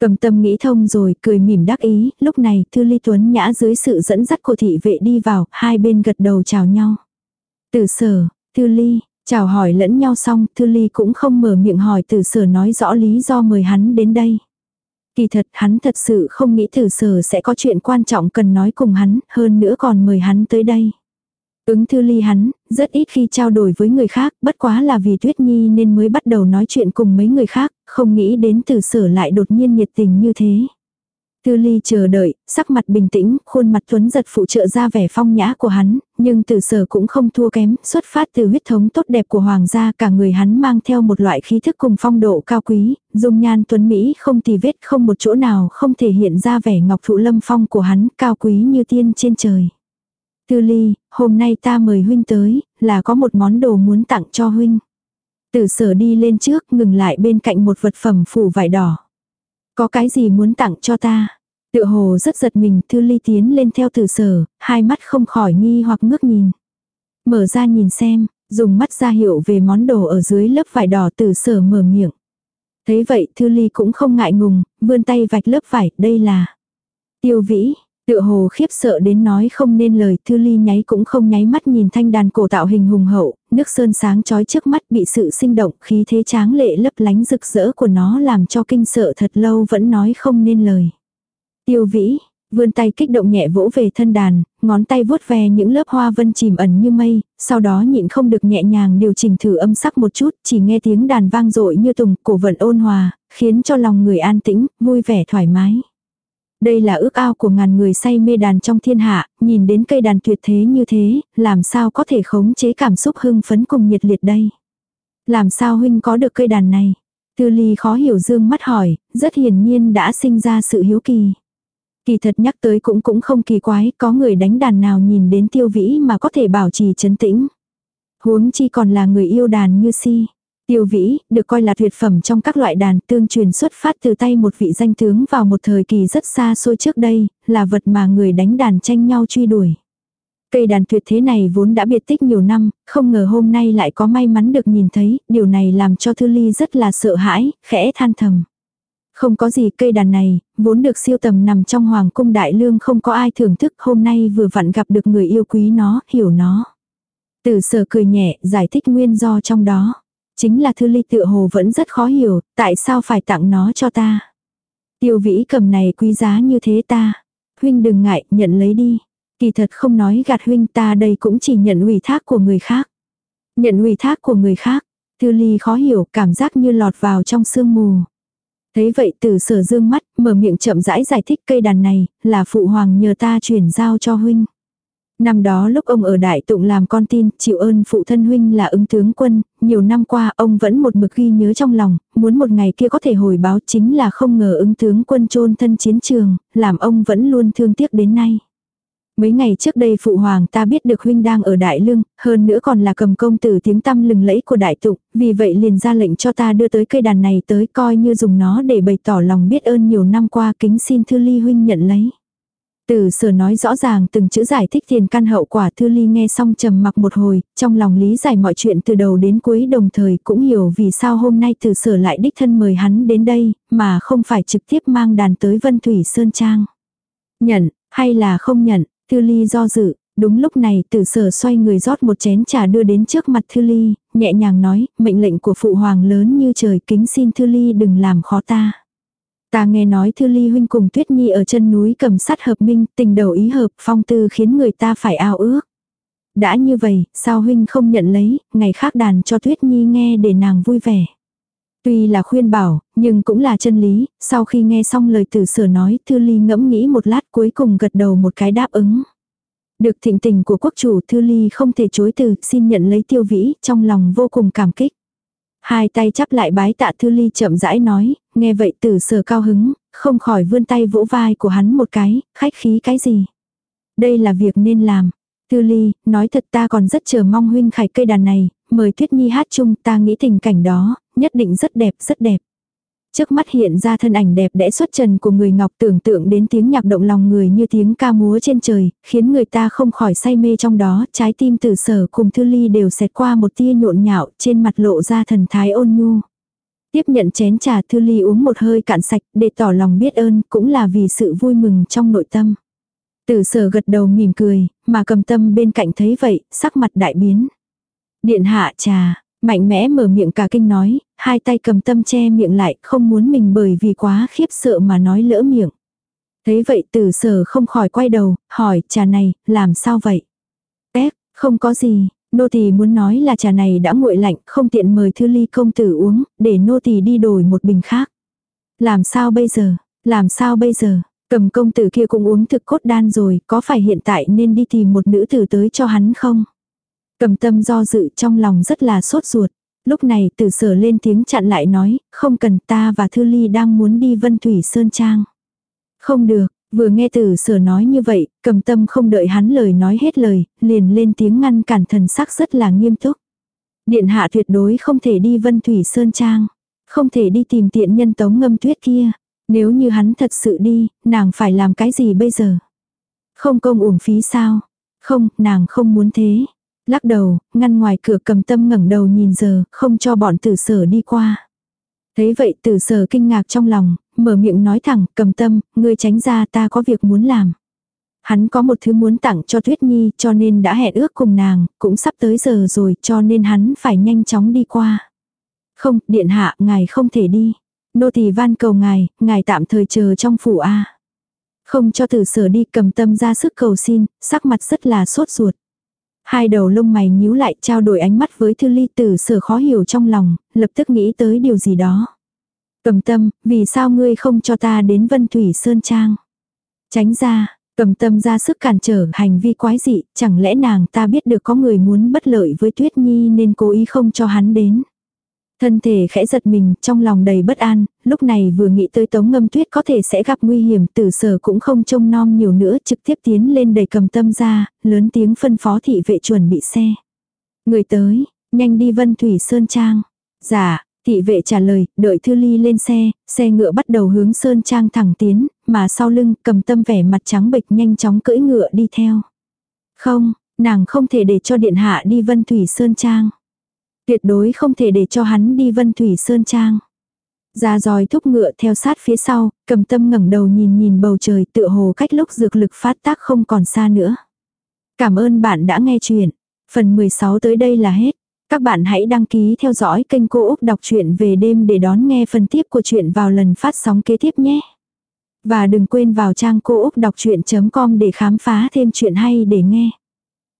Cầm tâm nghĩ thông rồi, cười mỉm đắc ý, lúc này Thư Ly Tuấn nhã dưới sự dẫn dắt của thị vệ đi vào, hai bên gật đầu chào nhau. Từ sở, Thư Ly, chào hỏi lẫn nhau xong, Thư Ly cũng không mở miệng hỏi từ sở nói rõ lý do mời hắn đến đây. Kỳ thật hắn thật sự không nghĩ từ sở sẽ có chuyện quan trọng cần nói cùng hắn, hơn nữa còn mời hắn tới đây. Ứng thư ly hắn, rất ít khi trao đổi với người khác, bất quá là vì Tuyết Nhi nên mới bắt đầu nói chuyện cùng mấy người khác, không nghĩ đến từ sở lại đột nhiên nhiệt tình như thế. Thư ly chờ đợi, sắc mặt bình tĩnh, khuôn mặt tuấn giật phụ trợ ra vẻ phong nhã của hắn, nhưng từ sở cũng không thua kém, xuất phát từ huyết thống tốt đẹp của hoàng gia, cả người hắn mang theo một loại khí thức cùng phong độ cao quý, dung nhan tuấn Mỹ không tì vết không một chỗ nào không thể hiện ra vẻ ngọc thụ lâm phong của hắn, cao quý như tiên trên trời. Tư ly, hôm nay ta mời huynh tới, là có một món đồ muốn tặng cho huynh. Tử sở đi lên trước, ngừng lại bên cạnh một vật phẩm phủ vải đỏ. Có cái gì muốn tặng cho ta? Tự hồ rất giật mình, thư ly tiến lên theo tử sở, hai mắt không khỏi nghi hoặc ngước nhìn. Mở ra nhìn xem, dùng mắt ra hiệu về món đồ ở dưới lớp vải đỏ tử sở mở miệng. Thấy vậy thư ly cũng không ngại ngùng, vươn tay vạch lớp vải, đây là tiêu vĩ. Tựa hồ khiếp sợ đến nói không nên lời, Thư Ly nháy cũng không nháy mắt nhìn thanh đàn cổ tạo hình hùng hậu, nước sơn sáng chói trước mắt bị sự sinh động, khí thế tráng lệ lấp lánh rực rỡ của nó làm cho kinh sợ thật lâu vẫn nói không nên lời. Tiêu vĩ, vươn tay kích động nhẹ vỗ về thân đàn, ngón tay vuốt ve những lớp hoa vân chìm ẩn như mây, sau đó nhịn không được nhẹ nhàng điều chỉnh thử âm sắc một chút, chỉ nghe tiếng đàn vang dội như tùng, cổ vận ôn hòa, khiến cho lòng người an tĩnh, vui vẻ thoải mái. Đây là ước ao của ngàn người say mê đàn trong thiên hạ, nhìn đến cây đàn tuyệt thế như thế, làm sao có thể khống chế cảm xúc hưng phấn cùng nhiệt liệt đây. Làm sao huynh có được cây đàn này? Tư ly khó hiểu dương mắt hỏi, rất hiển nhiên đã sinh ra sự hiếu kỳ. Kỳ thật nhắc tới cũng cũng không kỳ quái, có người đánh đàn nào nhìn đến tiêu vĩ mà có thể bảo trì chấn tĩnh. Huống chi còn là người yêu đàn như si. Tiêu vĩ, được coi là tuyệt phẩm trong các loại đàn tương truyền xuất phát từ tay một vị danh tướng vào một thời kỳ rất xa xôi trước đây, là vật mà người đánh đàn tranh nhau truy đuổi. Cây đàn tuyệt thế này vốn đã biệt tích nhiều năm, không ngờ hôm nay lại có may mắn được nhìn thấy, điều này làm cho Thư Ly rất là sợ hãi, khẽ than thầm. Không có gì cây đàn này, vốn được siêu tầm nằm trong hoàng cung đại lương không có ai thưởng thức hôm nay vừa vặn gặp được người yêu quý nó, hiểu nó. Tử sở cười nhẹ, giải thích nguyên do trong đó. Chính là thư ly tự hồ vẫn rất khó hiểu, tại sao phải tặng nó cho ta. Tiêu vĩ cầm này quý giá như thế ta. Huynh đừng ngại, nhận lấy đi. Kỳ thật không nói gạt huynh ta đây cũng chỉ nhận ủy thác của người khác. Nhận ủy thác của người khác. Thư ly khó hiểu, cảm giác như lọt vào trong sương mù. Thấy vậy từ sở dương mắt, mở miệng chậm rãi giải thích cây đàn này, là phụ hoàng nhờ ta chuyển giao cho huynh. Năm đó lúc ông ở Đại Tụng làm con tin, chịu ơn phụ thân huynh là ứng tướng quân, nhiều năm qua ông vẫn một mực ghi nhớ trong lòng, muốn một ngày kia có thể hồi báo chính là không ngờ ứng tướng quân chôn thân chiến trường, làm ông vẫn luôn thương tiếc đến nay. Mấy ngày trước đây phụ hoàng ta biết được huynh đang ở Đại Lương, hơn nữa còn là cầm công tử tiếng tăm lừng lẫy của Đại Tụng, vì vậy liền ra lệnh cho ta đưa tới cây đàn này tới coi như dùng nó để bày tỏ lòng biết ơn nhiều năm qua kính xin Thư Ly huynh nhận lấy. Từ sở nói rõ ràng từng chữ giải thích tiền căn hậu quả Thư Ly nghe xong trầm mặc một hồi, trong lòng lý giải mọi chuyện từ đầu đến cuối đồng thời cũng hiểu vì sao hôm nay từ sở lại đích thân mời hắn đến đây, mà không phải trực tiếp mang đàn tới Vân Thủy Sơn Trang. Nhận, hay là không nhận, Thư Ly do dự, đúng lúc này tử sở xoay người rót một chén trà đưa đến trước mặt Thư Ly, nhẹ nhàng nói, mệnh lệnh của phụ hoàng lớn như trời kính xin Thư Ly đừng làm khó ta. Ta nghe nói Thư Ly huynh cùng Tuyết Nhi ở chân núi cầm sắt hợp minh, tình đầu ý hợp, phong tư khiến người ta phải ao ước. Đã như vậy, sao huynh không nhận lấy, ngày khác đàn cho Tuyết Nhi nghe để nàng vui vẻ. Tuy là khuyên bảo, nhưng cũng là chân lý, sau khi nghe xong lời tử sở nói, Thư Ly ngẫm nghĩ một lát cuối cùng gật đầu một cái đáp ứng. Được thịnh tình của quốc chủ Thư Ly không thể chối từ, xin nhận lấy tiêu vĩ, trong lòng vô cùng cảm kích. Hai tay chắp lại bái tạ Thư Ly chậm rãi nói, nghe vậy tử sở cao hứng, không khỏi vươn tay vỗ vai của hắn một cái, khách khí cái gì. Đây là việc nên làm. Thư Ly, nói thật ta còn rất chờ mong huynh khải cây đàn này, mời Tuyết Nhi hát chung ta nghĩ tình cảnh đó, nhất định rất đẹp, rất đẹp. Trước mắt hiện ra thân ảnh đẹp đẽ xuất trần của người ngọc tưởng tượng đến tiếng nhạc động lòng người như tiếng ca múa trên trời, khiến người ta không khỏi say mê trong đó, trái tim tử sở cùng thư ly đều xẹt qua một tia nhộn nhạo, trên mặt lộ ra thần thái ôn nhu. Tiếp nhận chén trà thư ly uống một hơi cạn sạch để tỏ lòng biết ơn cũng là vì sự vui mừng trong nội tâm. Tử sở gật đầu mỉm cười, mà cầm tâm bên cạnh thấy vậy, sắc mặt đại biến. Điện hạ trà, mạnh mẽ mở miệng cả kinh nói, hai tay cầm tâm che miệng lại, không muốn mình bởi vì quá khiếp sợ mà nói lỡ miệng. Thấy vậy tử sở không khỏi quay đầu, hỏi, trà này, làm sao vậy? Ép, không có gì, nô tỳ muốn nói là trà này đã nguội lạnh, không tiện mời thư ly công tử uống, để nô tỳ đi đổi một bình khác. Làm sao bây giờ, làm sao bây giờ, cầm công tử kia cũng uống thực cốt đan rồi, có phải hiện tại nên đi tìm một nữ tử tới cho hắn không? Cầm tâm do dự trong lòng rất là sốt ruột. Lúc này tử sở lên tiếng chặn lại nói, không cần ta và Thư Ly đang muốn đi Vân Thủy Sơn Trang. Không được, vừa nghe tử sở nói như vậy, cầm tâm không đợi hắn lời nói hết lời, liền lên tiếng ngăn cản thần sắc rất là nghiêm túc. Điện hạ tuyệt đối không thể đi Vân Thủy Sơn Trang. Không thể đi tìm tiện nhân tống ngâm tuyết kia. Nếu như hắn thật sự đi, nàng phải làm cái gì bây giờ? Không công uổng phí sao? Không, nàng không muốn thế. Lắc đầu, ngăn ngoài cửa cầm tâm ngẩng đầu nhìn giờ, không cho bọn tử sở đi qua. Thấy vậy tử sở kinh ngạc trong lòng, mở miệng nói thẳng, cầm tâm, ngươi tránh ra ta có việc muốn làm. Hắn có một thứ muốn tặng cho Tuyết Nhi cho nên đã hẹn ước cùng nàng, cũng sắp tới giờ rồi cho nên hắn phải nhanh chóng đi qua. Không, điện hạ, ngài không thể đi. Nô tỳ van cầu ngài, ngài tạm thời chờ trong phủ A. Không cho tử sở đi cầm tâm ra sức cầu xin, sắc mặt rất là sốt ruột. Hai đầu lông mày nhíu lại trao đổi ánh mắt với thư ly tử sở khó hiểu trong lòng, lập tức nghĩ tới điều gì đó. Cầm tâm, vì sao ngươi không cho ta đến Vân Thủy Sơn Trang? Tránh ra, cầm tâm ra sức cản trở hành vi quái dị, chẳng lẽ nàng ta biết được có người muốn bất lợi với Tuyết Nhi nên cố ý không cho hắn đến. Thân thể khẽ giật mình, trong lòng đầy bất an, lúc này vừa nghĩ tới tống ngâm tuyết có thể sẽ gặp nguy hiểm, tử sở cũng không trông nom nhiều nữa, trực tiếp tiến lên đầy cầm tâm ra, lớn tiếng phân phó thị vệ chuẩn bị xe. Người tới, nhanh đi Vân Thủy Sơn Trang. Dạ, thị vệ trả lời, đợi Thư Ly lên xe, xe ngựa bắt đầu hướng Sơn Trang thẳng tiến, mà sau lưng cầm tâm vẻ mặt trắng bệch nhanh chóng cưỡi ngựa đi theo. Không, nàng không thể để cho điện hạ đi Vân Thủy Sơn Trang. Tuyệt đối không thể để cho hắn đi Vân Thủy Sơn Trang. Ra dòi thúc ngựa theo sát phía sau, cầm tâm ngẩng đầu nhìn nhìn bầu trời tựa hồ cách lúc dược lực phát tác không còn xa nữa. Cảm ơn bạn đã nghe chuyện. Phần 16 tới đây là hết. Các bạn hãy đăng ký theo dõi kênh Cô Úc Đọc truyện về đêm để đón nghe phần tiếp của chuyện vào lần phát sóng kế tiếp nhé. Và đừng quên vào trang cô úc đọc chuyện.com để khám phá thêm chuyện hay để nghe.